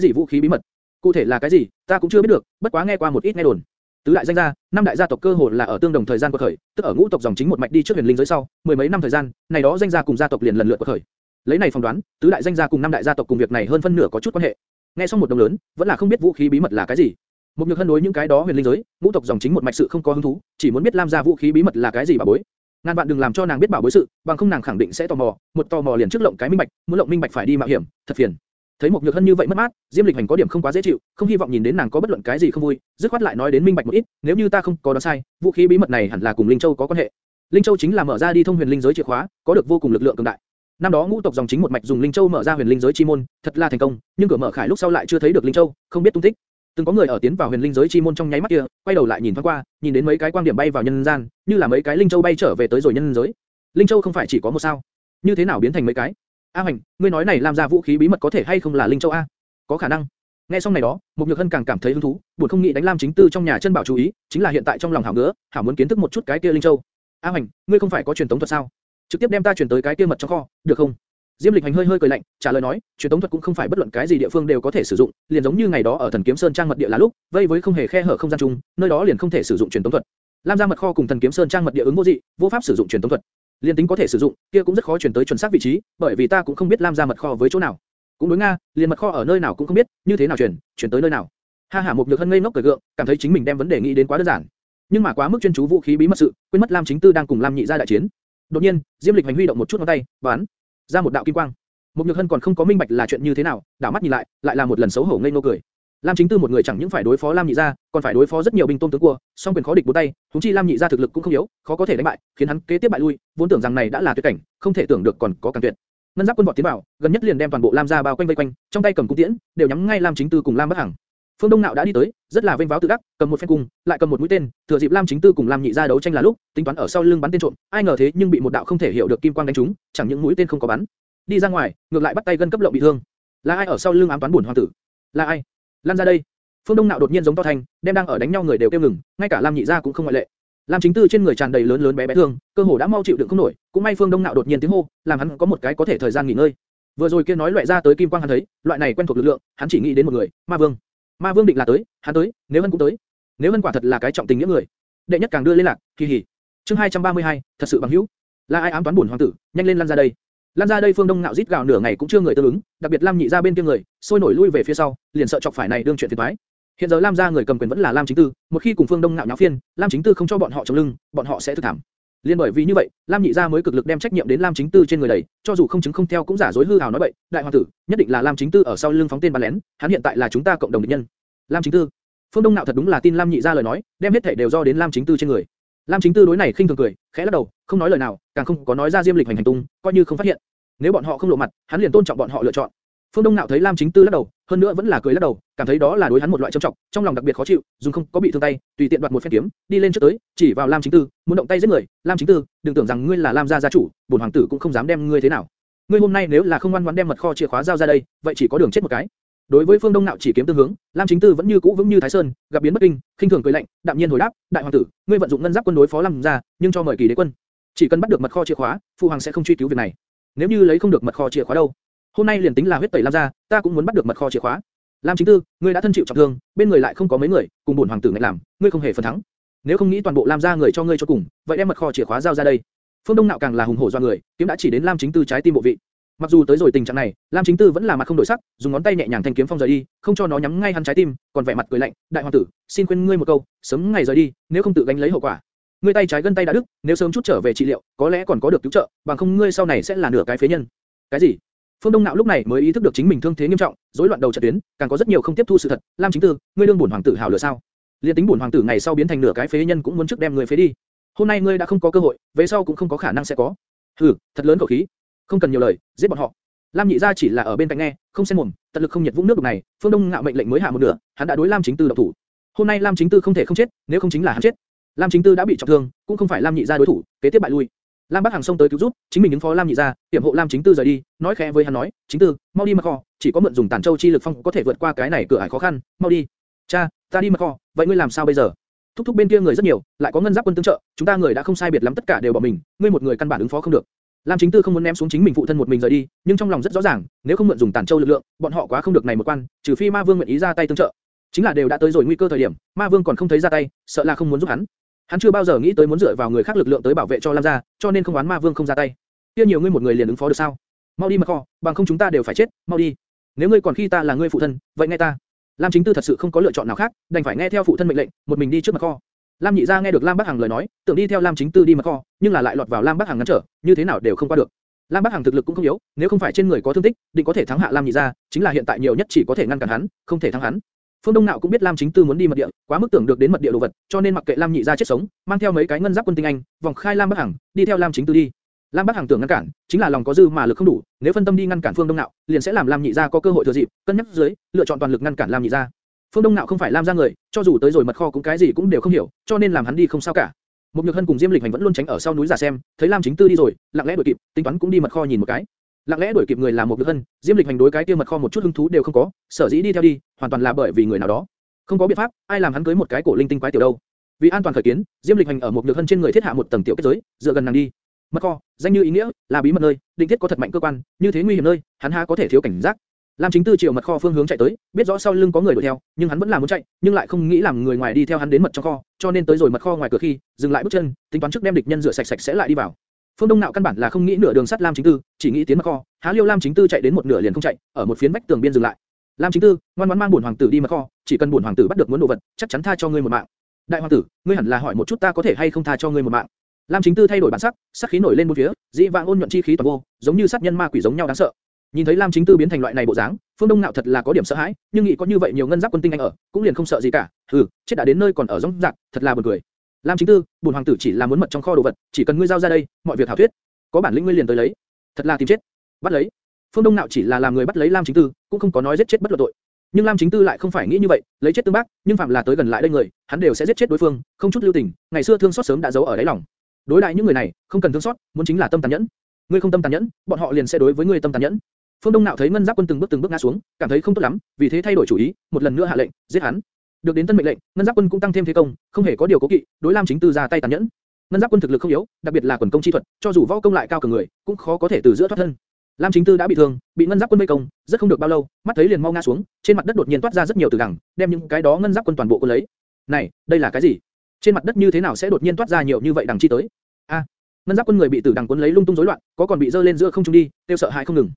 gì vũ khí bí mật? Cụ thể là cái gì, ta cũng chưa biết được, bất quá nghe qua một ít nghe đồn. Tứ đại danh gia, năm đại gia tộc cơ hồ là ở tương đồng thời gian của khởi, tức ở ngũ tộc dòng chính một mạch đi trước huyền linh giới sau, mười mấy năm thời gian, này đó danh gia cùng gia tộc liền lần lượt của khởi. Lấy này phỏng đoán, tứ đại danh gia cùng năm đại gia tộc cùng việc này hơn phân nửa có chút quan hệ. Nghe xong một đồng lớn, vẫn là không biết vũ khí bí mật là cái gì. Một nhược hân đối những cái đó huyền linh giới, ngũ tộc dòng chính một mạch sự không có hứng thú, chỉ muốn biết Lam gia vũ khí bí mật là cái gì bà bối. Ngàn bạn đừng làm cho nàng biết bảo bối sự, bằng không nàng khẳng định sẽ tò mò, một tò mò liền trước lộng cái minh bạch, muốn lộng minh bạch phải đi mạo hiểm, thật phiền. Thấy một nhược hân như vậy mất mát, Diêm Lịch Hành có điểm không quá dễ chịu, không hy vọng nhìn đến nàng có bất luận cái gì không vui, dứt khoát lại nói đến minh bạch một ít, nếu như ta không có đoán sai, vũ khí bí mật này hẳn là cùng Linh Châu có quan hệ. Linh Châu chính là mở ra đi thông huyền linh giới chìa khóa, có được vô cùng lực lượng cường đại. Năm đó ngũ tộc dòng chính một mạch dùng Linh Châu mở ra huyền linh giới chi môn, thật là thành công, nhưng cửa mở khải lúc sau lại chưa thấy được Linh Châu, không biết tung tích. Từng có người ở tiến vào huyền linh giới chi môn trong nháy mắt kia, quay đầu lại nhìn thoáng qua, nhìn đến mấy cái quang điểm bay vào nhân gian, như là mấy cái linh châu bay trở về tới rồi nhân giới. Linh châu không phải chỉ có một sao? Như thế nào biến thành mấy cái? A Hoành, ngươi nói này làm ra vũ khí bí mật có thể hay không là linh châu a? Có khả năng. Nghe xong này đó, Mục Nhược Hân càng cảm thấy hứng thú, buồn không nghĩ đánh Lam Chính Tư trong nhà chân bảo chú ý, chính là hiện tại trong lòng hảo ngứa, hảo muốn kiến thức một chút cái kia linh châu. A Hoành, ngươi không phải có truyền tống thuật sao? Trực tiếp đem ta truyền tới cái kia mật trong kho, được không? Diêm Lịch Hành hơi hơi cười lạnh, trả lời nói, truyền tống thuật cũng không phải bất luận cái gì địa phương đều có thể sử dụng, liền giống như ngày đó ở Thần Kiếm Sơn trang mật địa là lúc, vây với không hề khe hở không gian chung, nơi đó liền không thể sử dụng truyền tống thuật. Lam gia mật kho cùng Thần Kiếm Sơn trang mật địa ứng vô dị, vô pháp sử dụng truyền tống thuật. Liên tính có thể sử dụng, kia cũng rất khó truyền tới chuẩn xác vị trí, bởi vì ta cũng không biết Lam gia mật kho với chỗ nào. Cũng đối nga, liền mật kho ở nơi nào cũng không biết, như thế nào truyền, truyền tới nơi nào. Ha ha, một nhược hân ngây ngốc cười gượng, cảm thấy chính mình đem vấn đề nghĩ đến quá đơn giản. Nhưng mà quá mức chuyên chú vũ khí bí mật sự, quên mất Lam chính tư đang cùng Lam nhị gia đại chiến. Đột nhiên, Diêm Lịch hành huy động một chút ngón tay, bắn ra một đạo kim quang. Một nhược hân còn không có minh bạch là chuyện như thế nào, đảo mắt nhìn lại, lại là một lần xấu hổ ngây ngô cười. Lam chính tư một người chẳng những phải đối phó Lam nhị gia, còn phải đối phó rất nhiều binh tôm tướng cua, song quyền khó địch bốn tay, chúng chi Lam nhị gia thực lực cũng không yếu, khó có thể đánh bại, khiến hắn kế tiếp bại lui, vốn tưởng rằng này đã là tuyệt cảnh, không thể tưởng được còn có càng tuyệt. Ngân giáp quân vọt tiến vào, gần nhất liền đem toàn bộ Lam gia bao quanh vây quanh, trong tay cầm cung tiễn, đều nhắm ngay Lam chính tư cùng Lam Bắc Hằng. Phương Đông Nạo đã đi tới, rất là vênh váo tự đắc, cầm một phen cung, lại cầm một mũi tên, thừa dịp Lam Chính Tư cùng Lam Nhị ra đấu tranh là lúc, tính toán ở sau lưng bắn tên trộm, ai ngờ thế nhưng bị một đạo không thể hiểu được kim quang đánh trúng, chẳng những mũi tên không có bắn, đi ra ngoài, ngược lại bắt tay gân cấp lộng bị thương. Là ai ở sau lưng ám toán buồn hoàng tử? Là ai? Lan ra đây. Phương Đông Nạo đột nhiên giống to thành, đem đang ở đánh nhau người đều kêu ngừng, ngay cả Lam Nhị gia cũng không ngoại lệ. Lam Chính Tư trên người tràn đầy lớn lớn bé bé thương, cơ hồ đã mau chịu đựng không nổi, cũng may Phương Đông Nạo đột nhiên tiếng hô, làm hắn có một cái có thể thời gian nghỉ ngơi. Vừa rồi kia nói loại ra tới kim quang hắn thấy, loại này quen thuộc lực lượng, hắn chỉ nghĩ đến một người, Ma Vương. Ma Vương định là tới, hắn tới, nếu Hân cũng tới. Nếu Hân quả thật là cái trọng tình nghĩa người, đệ nhất càng đưa lên lạc, kỳ hỉ. Chương 232, thật sự bằng hữu. Là ai ám toán buồn hoàng tử, nhanh lên lăn ra đây. Lăn ra đây Phương Đông Nạo rít gào nửa ngày cũng chưa người tương ứng, đặc biệt Lam Nhị ra bên kia người, sôi nổi lui về phía sau, liền sợ chọc phải này đương chuyện phiền toái. Hiện giờ Lam gia người cầm quyền vẫn là Lam Chính Tư, một khi cùng Phương Đông Nạo nháo phiên, Lam Chính Tư không cho bọn họ chống lưng, bọn họ sẽ thực thảm. Liên bởi vì như vậy, Lam Nhị gia mới cực lực đem trách nhiệm đến Lam Chính Tư trên người đẩy, cho dù không chứng không theo cũng giả dối hư hào nói bậy, đại hoàng tử, nhất định là Lam Chính Tư ở sau lưng phóng tên bắn lén, hắn hiện tại là chúng ta cộng đồng địch nhân. Lam Chính Tư, Phương Đông Nạo thật đúng là tin Lam Nhị gia lời nói, đem hết thảy đều do đến Lam Chính Tư trên người. Lam Chính Tư đối này khinh thường cười, khẽ lắc đầu, không nói lời nào, càng không có nói ra Diêm Lịch hành hành tung, coi như không phát hiện. Nếu bọn họ không lộ mặt, hắn liền tôn trọng bọn họ lựa chọn. Phương Đông Nạo thấy Lam Chính Tư lắc đầu, hơn nữa vẫn là cười lắc đầu, cảm thấy đó là đối hắn một loại trâm trọng, trong lòng đặc biệt khó chịu, dùng không có bị thương tay, tùy tiện đoạt một phen kiếm, đi lên trước tới, chỉ vào Lam Chính Tư, muốn động tay giết người. Lam Chính Tư, đừng tưởng rằng ngươi là Lam gia gia chủ, bổn hoàng tử cũng không dám đem ngươi thế nào. Ngươi hôm nay nếu là không ngoan ngoãn đem mật kho chìa khóa giao ra đây, vậy chỉ có đường chết một cái. Đối với Phương Đông Nạo chỉ kiếm tương hướng, Lam Chính Tư vẫn như cũ vững như Thái Sơn, gặp biến bất kinh, khinh thường cười lạnh, đạm nhiên hồi đáp, đại hoàng tử, ngươi vận dụng ngân giáp quân đối phó Lam gia, nhưng cho mời kỳ đế quân, chỉ cần bắt được mật kho chìa khóa, phụ hoàng sẽ không truy cứu việc này. Nếu như lấy không được mật kho chìa khóa đâu, hôm nay liền tính là huyết tẩy Lam gia, ta cũng muốn bắt được mật kho chìa khóa. Lam Chính Tư, ngươi đã thân chịu trọng thương, bên người lại không có mấy người, cùng bổn hoàng tử ngạnh làm, ngươi không hề phần thắng. Nếu không nghĩ toàn bộ Lam gia người cho ngươi cho cùng, vậy đem mật kho chìa khóa giao ra đây. Phương Đông Nạo càng là hùng hổ do người, kiếm đã chỉ đến Lam Chính Tư trái tim bộ vị. Mặc dù tới rồi tình trạng này, Lam Chính Tư vẫn là mặt không đổi sắc, dùng ngón tay nhẹ nhàng thanh kiếm phong rời đi, không cho nó nhắm ngay hắn trái tim, còn vẻ mặt cười lạnh, đại hoàng tử, xin khuyên ngươi một câu, sớm ngày rời đi, nếu không tự gánh lấy hậu quả. Ngươi tay trái gân tay đã đứt, nếu sớm chút trở về trị liệu, có lẽ còn có được cứu trợ, bằng không ngươi sau này sẽ là nửa cái phế nhân. Cái gì? Phương Đông Nạo lúc này mới ý thức được chính mình thương thế nghiêm trọng, rối loạn đầu trận tuyến, càng có rất nhiều không tiếp thu sự thật. Lam Chính Tư, ngươi đương bổn hoàng tử hảo lựa sao? Liên tính bổn hoàng tử ngày sau biến thành nửa cái phế nhân cũng muốn trước đem ngươi phế đi. Hôm nay ngươi đã không có cơ hội, về sau cũng không có khả năng sẽ có. Hừ, thật lớn khẩu khí. Không cần nhiều lời, giết bọn họ. Lam Nhị gia chỉ là ở bên cạnh nghe, không xen mồm, tận lực không nhiệt vũng nước đục này. Phương Đông Ngạo mệnh lệnh mới hạ một nửa, hắn đã đối Lam Chính Tư động thủ. Hôm nay Lam Chính Tư không thể không chết, nếu không chính là hắn chết. Lam Chính Tư đã bị trọng thương, cũng không phải Lam Nhị gia đối thủ, kế tiếp bại lui. Lam Bắc Hàng xông tới cứu giúp, chính mình ứng phó Lam Nhị gia, tiệm hộ Lam Chính Tư rời đi, nói khẽ với hắn nói, Chính Tư, mau đi mà kho, chỉ có mượn dùng tản châu chi lực phong có thể vượt qua cái này cửa ải khó khăn, mau đi. Cha, ta đi mà kho, vậy ngươi làm sao bây giờ? Thúc thúc bên kia người rất nhiều, lại có ngân giáp quân tương trợ, chúng ta người đã không sai biệt lắm tất cả đều bỏ mình, ngươi một người căn bản ứng phó không được. Lam Chính Tư không muốn ném xuống chính mình phụ thân một mình rời đi, nhưng trong lòng rất rõ ràng, nếu không mượn dùng tản châu lực lượng, bọn họ quá không được này một quan, trừ phi Ma Vương nguyện ý ra tay tương trợ. Chính là đều đã tới rồi nguy cơ thời điểm, Ma Vương còn không thấy ra tay, sợ là không muốn giúp hắn. Hắn chưa bao giờ nghĩ tới muốn dựa vào người khác lực lượng tới bảo vệ cho Lam gia, cho nên không oán Ma Vương không ra tay. Kia nhiều ngươi một người liền ứng phó được sao? Mau đi mà kho, bằng không chúng ta đều phải chết, mau đi. Nếu ngươi còn khi ta là ngươi phụ thân, vậy nghe ta. Lam Chính Tư thật sự không có lựa chọn nào khác, đành phải nghe theo phụ thân mệnh lệnh, một mình đi trước mà kho. Lam Nhị gia nghe được Lam Bắc Hằng lời nói, tưởng đi theo Lam Chính Tư đi mà kho, nhưng là lại lọt vào Lam Bắc Hằng ngăn trở, như thế nào đều không qua được. Lam Bắc Hằng thực lực cũng không yếu, nếu không phải trên người có thương tích, định có thể thắng hạ Lam Nhị gia, chính là hiện tại nhiều nhất chỉ có thể ngăn cản hắn, không thể thắng hắn. Phương Đông Nạo cũng biết Lam Chính Tư muốn đi mật địa, quá mức tưởng được đến mật địa đồ vật, cho nên mặc kệ Lam Nhị gia chết sống, mang theo mấy cái ngân giáp quân tinh anh, vòng khai Lam Bắc Hằng, đi theo Lam Chính Tư đi. Lam Bắc Hằng tưởng ngăn cản, chính là lòng có dư mà lực không đủ, nếu phân tâm đi ngăn cản Phương Đông Nạo, liền sẽ làm Lam Nhị gia có cơ hội thừa dịp, cân nhắc dưới, lựa chọn toàn lực ngăn cản Lam Nhị gia. Phương Đông Nạo không phải Lam gia người, cho dù tới rồi mật kho cũng cái gì cũng đều không hiểu, cho nên làm hắn đi không sao cả. Một Nhược Hân cùng Diêm Lịch Hành vẫn luôn tránh ở sau núi giả xem, thấy Lam Chính Tư đi rồi, lặng lẽ đuổi kịp, tính toán cũng đi mật kho nhìn một cái. Lặng lẽ đuổi kịp người là một Nhược Hân, Diêm Lịch Hành đối cái kia mật kho một chút hứng thú đều không có, sở dĩ đi theo đi, hoàn toàn là bởi vì người nào đó. Không có biện pháp, ai làm hắn cưới một cái cổ linh tinh quái tiểu đâu? Vì an toàn khởi kiến, Diêm Lịch Hành ở một Nhược Hân trên người thiết hạ một tầng tiểu kết giới, dựa gần nàng đi. Mật kho, danh như ý nghĩa, là bí mật nơi, định thiết có thật mạnh cơ quan, như thế nguy hiểm nơi, hắn há có thể thiếu cảnh giác. Lam Chính Tư chiều mật kho phương hướng chạy tới, biết rõ sau lưng có người đuổi theo, nhưng hắn vẫn là muốn chạy, nhưng lại không nghĩ làm người ngoài đi theo hắn đến mật trong kho, cho nên tới rồi mật kho ngoài cửa khi, dừng lại bước chân, tính toán trước đem địch nhân rửa sạch sạch sẽ lại đi vào. Phương Đông Nạo căn bản là không nghĩ nửa đường sắt Lam Chính Tư, chỉ nghĩ tiến mật kho, há liêu Lam Chính Tư chạy đến một nửa liền không chạy, ở một phiến vách tường biên dừng lại. Lam Chính Tư, ngoan ngoãn mang bổn hoàng tử đi mật kho, chỉ cần bổn hoàng tử bắt được muốn đồ vật, chắc chắn tha cho ngươi một mạng. Đại hoàng tử, ngươi hẳn là hỏi một chút ta có thể hay không tha cho ngươi một mạng. Lam Chính Tư thay đổi bản sắc, sắc khí nổi lên một phía, dị vãng ôn nhuận chi khí toàn vô, giống như sát nhân ma quỷ giống nhau đáng sợ. Nhìn thấy Lam Chính Tư biến thành loại này bộ dáng, Phương Đông Nạo thật là có điểm sợ hãi, nhưng nghĩ có như vậy nhiều ngân giáp quân tinh anh ở, cũng liền không sợ gì cả. Hừ, chết đã đến nơi còn ở rống rạc, thật là buồn cười. Lam Chính Tư, bổn hoàng tử chỉ là muốn mật trong kho đồ vật, chỉ cần ngươi giao ra đây, mọi việc hảo thuyết. Có bản lĩnh ngươi liền tới lấy. Thật là tìm chết. Bắt lấy. Phương Đông Nạo chỉ là làm người bắt lấy Lam Chính Tư, cũng không có nói giết chết bất luận tội. Nhưng Lam Chính Tư lại không phải nghĩ như vậy, lấy chết tương bác, nhưng phạm là tới gần lại đây người, hắn đều sẽ giết chết đối phương, không chút lưu tình. Ngày xưa thương xót sớm đã giấu ở đáy lòng. Đối đại những người này, không cần thương xót, muốn chính là tâm tàn nhẫn. Ngươi không tâm tàn nhẫn, bọn họ liền sẽ đối với ngươi tâm tàn nhẫn. Phương Đông Nạo thấy Ngân Giáp Quân từng bước từng bước ngã xuống, cảm thấy không tốt lắm, vì thế thay đổi chủ ý, một lần nữa hạ lệnh, giết hắn. Được đến tân mệnh lệnh, Ngân Giáp Quân cũng tăng thêm thế công, không hề có điều cố kỵ, đối Lam Chính Tư ra tay tàn nhẫn. Ngân Giáp Quân thực lực không yếu, đặc biệt là quần công chi thuật, cho dù võ công lại cao cường người, cũng khó có thể từ giữa thoát thân. Lam Chính Tư đã bị thương, bị Ngân Giáp Quân vây công, rất không được bao lâu, mắt thấy liền mau ngã xuống, trên mặt đất đột nhiên toát ra rất nhiều từ gẳng, đem những cái đó Ngân Giáp Quân toàn bộ cuốn lấy. Này, đây là cái gì? Trên mặt đất như thế nào sẽ đột nhiên toát ra nhiều như vậy đằng chi tới? A, Ngân Giáp Quân người bị tử đằng cuốn lấy lung tung rối loạn, có còn bị rơi lên giữa không trung đi, tiêu sợ hãi không ngừng.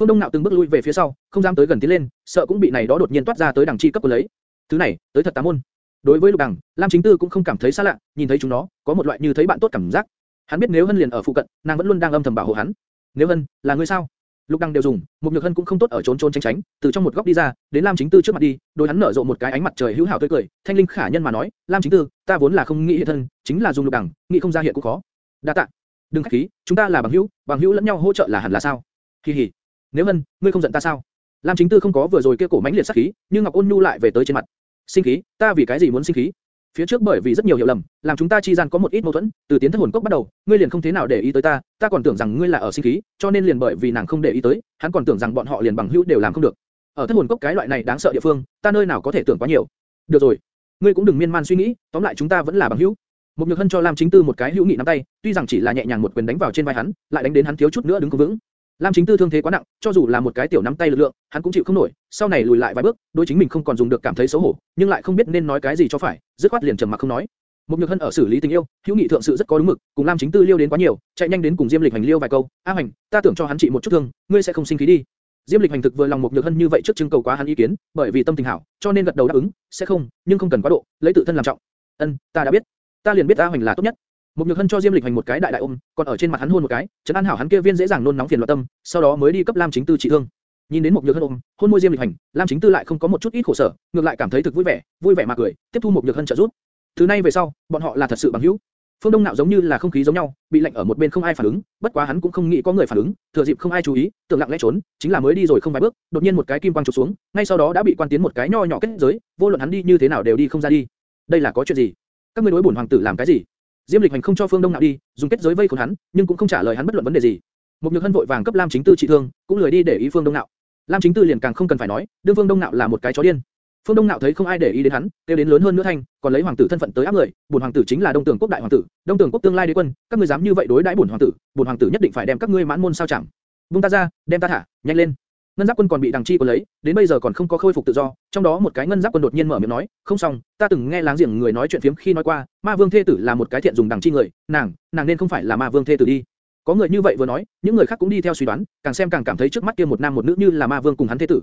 Phương Đông Nạo từng bước lui về phía sau, không dám tới gần tiến lên, sợ cũng bị này đó đột nhiên toát ra tới đằng chi cấp cuốn lấy. Thứ này, tới thật tám môn. Đối với Lục Đằng, Lam Chính Tư cũng không cảm thấy xa lạ, nhìn thấy chúng nó, có một loại như thấy bạn tốt cảm giác. Hắn biết nếu Hân liền ở phụ cận, nàng vẫn luôn đang âm thầm bảo hộ hắn. Nếu Hân, là ngươi sao? Lục Đằng đều dùng, một nhược hân cũng không tốt ở trốn trốn tránh tránh, từ trong một góc đi ra, đến Lam Chính Tư trước mặt đi, đối hắn nở rộ một cái ánh mặt trời hữu hảo tươi cười, thanh linh khả nhân mà nói, Lam Chính Tư, ta vốn là không nghĩ hiện thân, chính là dùng Lục Đằng, nghĩ không ra hiện cũng khó. Đa tạ. Đừng khách khí, chúng ta là bằng hữu, bằng hữu lẫn nhau hỗ trợ là hẳn là sao? Kỳ hỉ. Nếu hân, ngươi không giận ta sao? Lam Chính Tư không có vừa rồi kia cổ mãnh liệt sát khí, nhưng Ngọc Ôn Nhu lại về tới trên mặt. Sinh khí, ta vì cái gì muốn sinh khí? Phía trước bởi vì rất nhiều hiểu lầm, làm chúng ta chi gian có một ít mâu thuẫn, từ tiến thất hồn cốc bắt đầu, ngươi liền không thế nào để ý tới ta, ta còn tưởng rằng ngươi là ở sinh khí, cho nên liền bởi vì nàng không để ý tới, hắn còn tưởng rằng bọn họ liền bằng hữu đều làm không được. Ở thất hồn cốc cái loại này đáng sợ địa phương, ta nơi nào có thể tưởng quá nhiều. Được rồi, ngươi cũng đừng miên man suy nghĩ, tóm lại chúng ta vẫn là bằng hữu. Một nhược hân cho Lam Chính Tư một cái hữu nghị nắm tay, tuy rằng chỉ là nhẹ nhàng một quyền đánh vào trên vai hắn, lại đánh đến hắn thiếu chút nữa đứng không vững. Lam Chính Tư thương thế quá nặng, cho dù là một cái tiểu nắm tay lực lượng, hắn cũng chịu không nổi, sau này lùi lại vài bước, đối chính mình không còn dùng được cảm thấy xấu hổ, nhưng lại không biết nên nói cái gì cho phải, dứt khoát liền trầm mặc không nói. Một nhược hân ở xử lý tình yêu, hữu nghị thượng sự rất có đúng mực, cùng Lam Chính Tư liêu đến quá nhiều, chạy nhanh đến cùng Diêm Lịch Hành liêu vài câu. A Hành, ta tưởng cho hắn trị một chút thương, ngươi sẽ không sinh khí đi. Diêm Lịch Hành thực vừa lòng một nhược hân như vậy trước trưng cầu quá hắn ý kiến, bởi vì tâm tình hảo, cho nên gật đầu đáp ứng, sẽ không, nhưng không cần quá độ, lấy tự thân làm trọng. Ân, ta đã biết, ta liền biết A Hành là tốt nhất. Một nhược hân cho Diêm Lịch Hành một cái đại đại ôm, còn ở trên mặt hắn hôn một cái, trấn an hảo hắn kia viên dễ dàng nôn nóng phiền loạn tâm, sau đó mới đi cấp Lam Chính Tư trị thương. Nhìn đến một nhược hân ôm, hôn môi Diêm Lịch Hành, Lam Chính Tư lại không có một chút ít khổ sở, ngược lại cảm thấy thực vui vẻ, vui vẻ mà cười, tiếp thu một nhược hân trợ giúp. Thứ nay về sau, bọn họ là thật sự bằng hữu. Phương Đông Nạo giống như là không khí giống nhau, bị lạnh ở một bên không ai phản ứng, bất quá hắn cũng không nghĩ có người phản ứng, thừa dịp không ai chú ý, tưởng lặng lẽ trốn, chính là mới đi rồi không vài bước, đột nhiên một cái kim quang chụp xuống, ngay sau đó đã bị quan tiến một cái nho nhỏ kết giới, vô luận hắn đi như thế nào đều đi không ra đi. Đây là có chuyện gì? Các ngươi đối bổn hoàng tử làm cái gì? Diêm Lịch Hành không cho Phương Đông Nạo đi, dùng kết giới vây khốn hắn, nhưng cũng không trả lời hắn bất luận vấn đề gì. Một Nhược Hân vội vàng cấp Lam Chính Tư trị thương, cũng lười đi để ý Phương Đông Nạo. Lam Chính Tư liền càng không cần phải nói, đương Phương Đông Nạo là một cái chó điên. Phương Đông Nạo thấy không ai để ý đến hắn, kêu đến lớn hơn nữa thanh, còn lấy hoàng tử thân phận tới áp người, bổn hoàng tử chính là Đông Tường quốc đại hoàng tử, Đông Tường quốc tương lai đế quân, các ngươi dám như vậy đối đãi bổn hoàng tử, bổn hoàng tử nhất định phải đem các ngươi mãn môn sao chẳng. Vung ta ra, đem ta thả, nhanh lên. Ngân Giáp quân còn bị đằng chi quân lấy, đến bây giờ còn không có khôi phục tự do. Trong đó một cái Ngân Giáp quân đột nhiên mở miệng nói, không xong, ta từng nghe láng giềng người nói chuyện phiếm khi nói qua, Ma Vương Thê Tử là một cái thiện dùng đằng chi người, nàng, nàng nên không phải là Ma Vương Thê Tử đi. Có người như vậy vừa nói, những người khác cũng đi theo suy đoán, càng xem càng cảm thấy trước mắt kia một nam một nữ như là Ma Vương cùng hắn Thê Tử.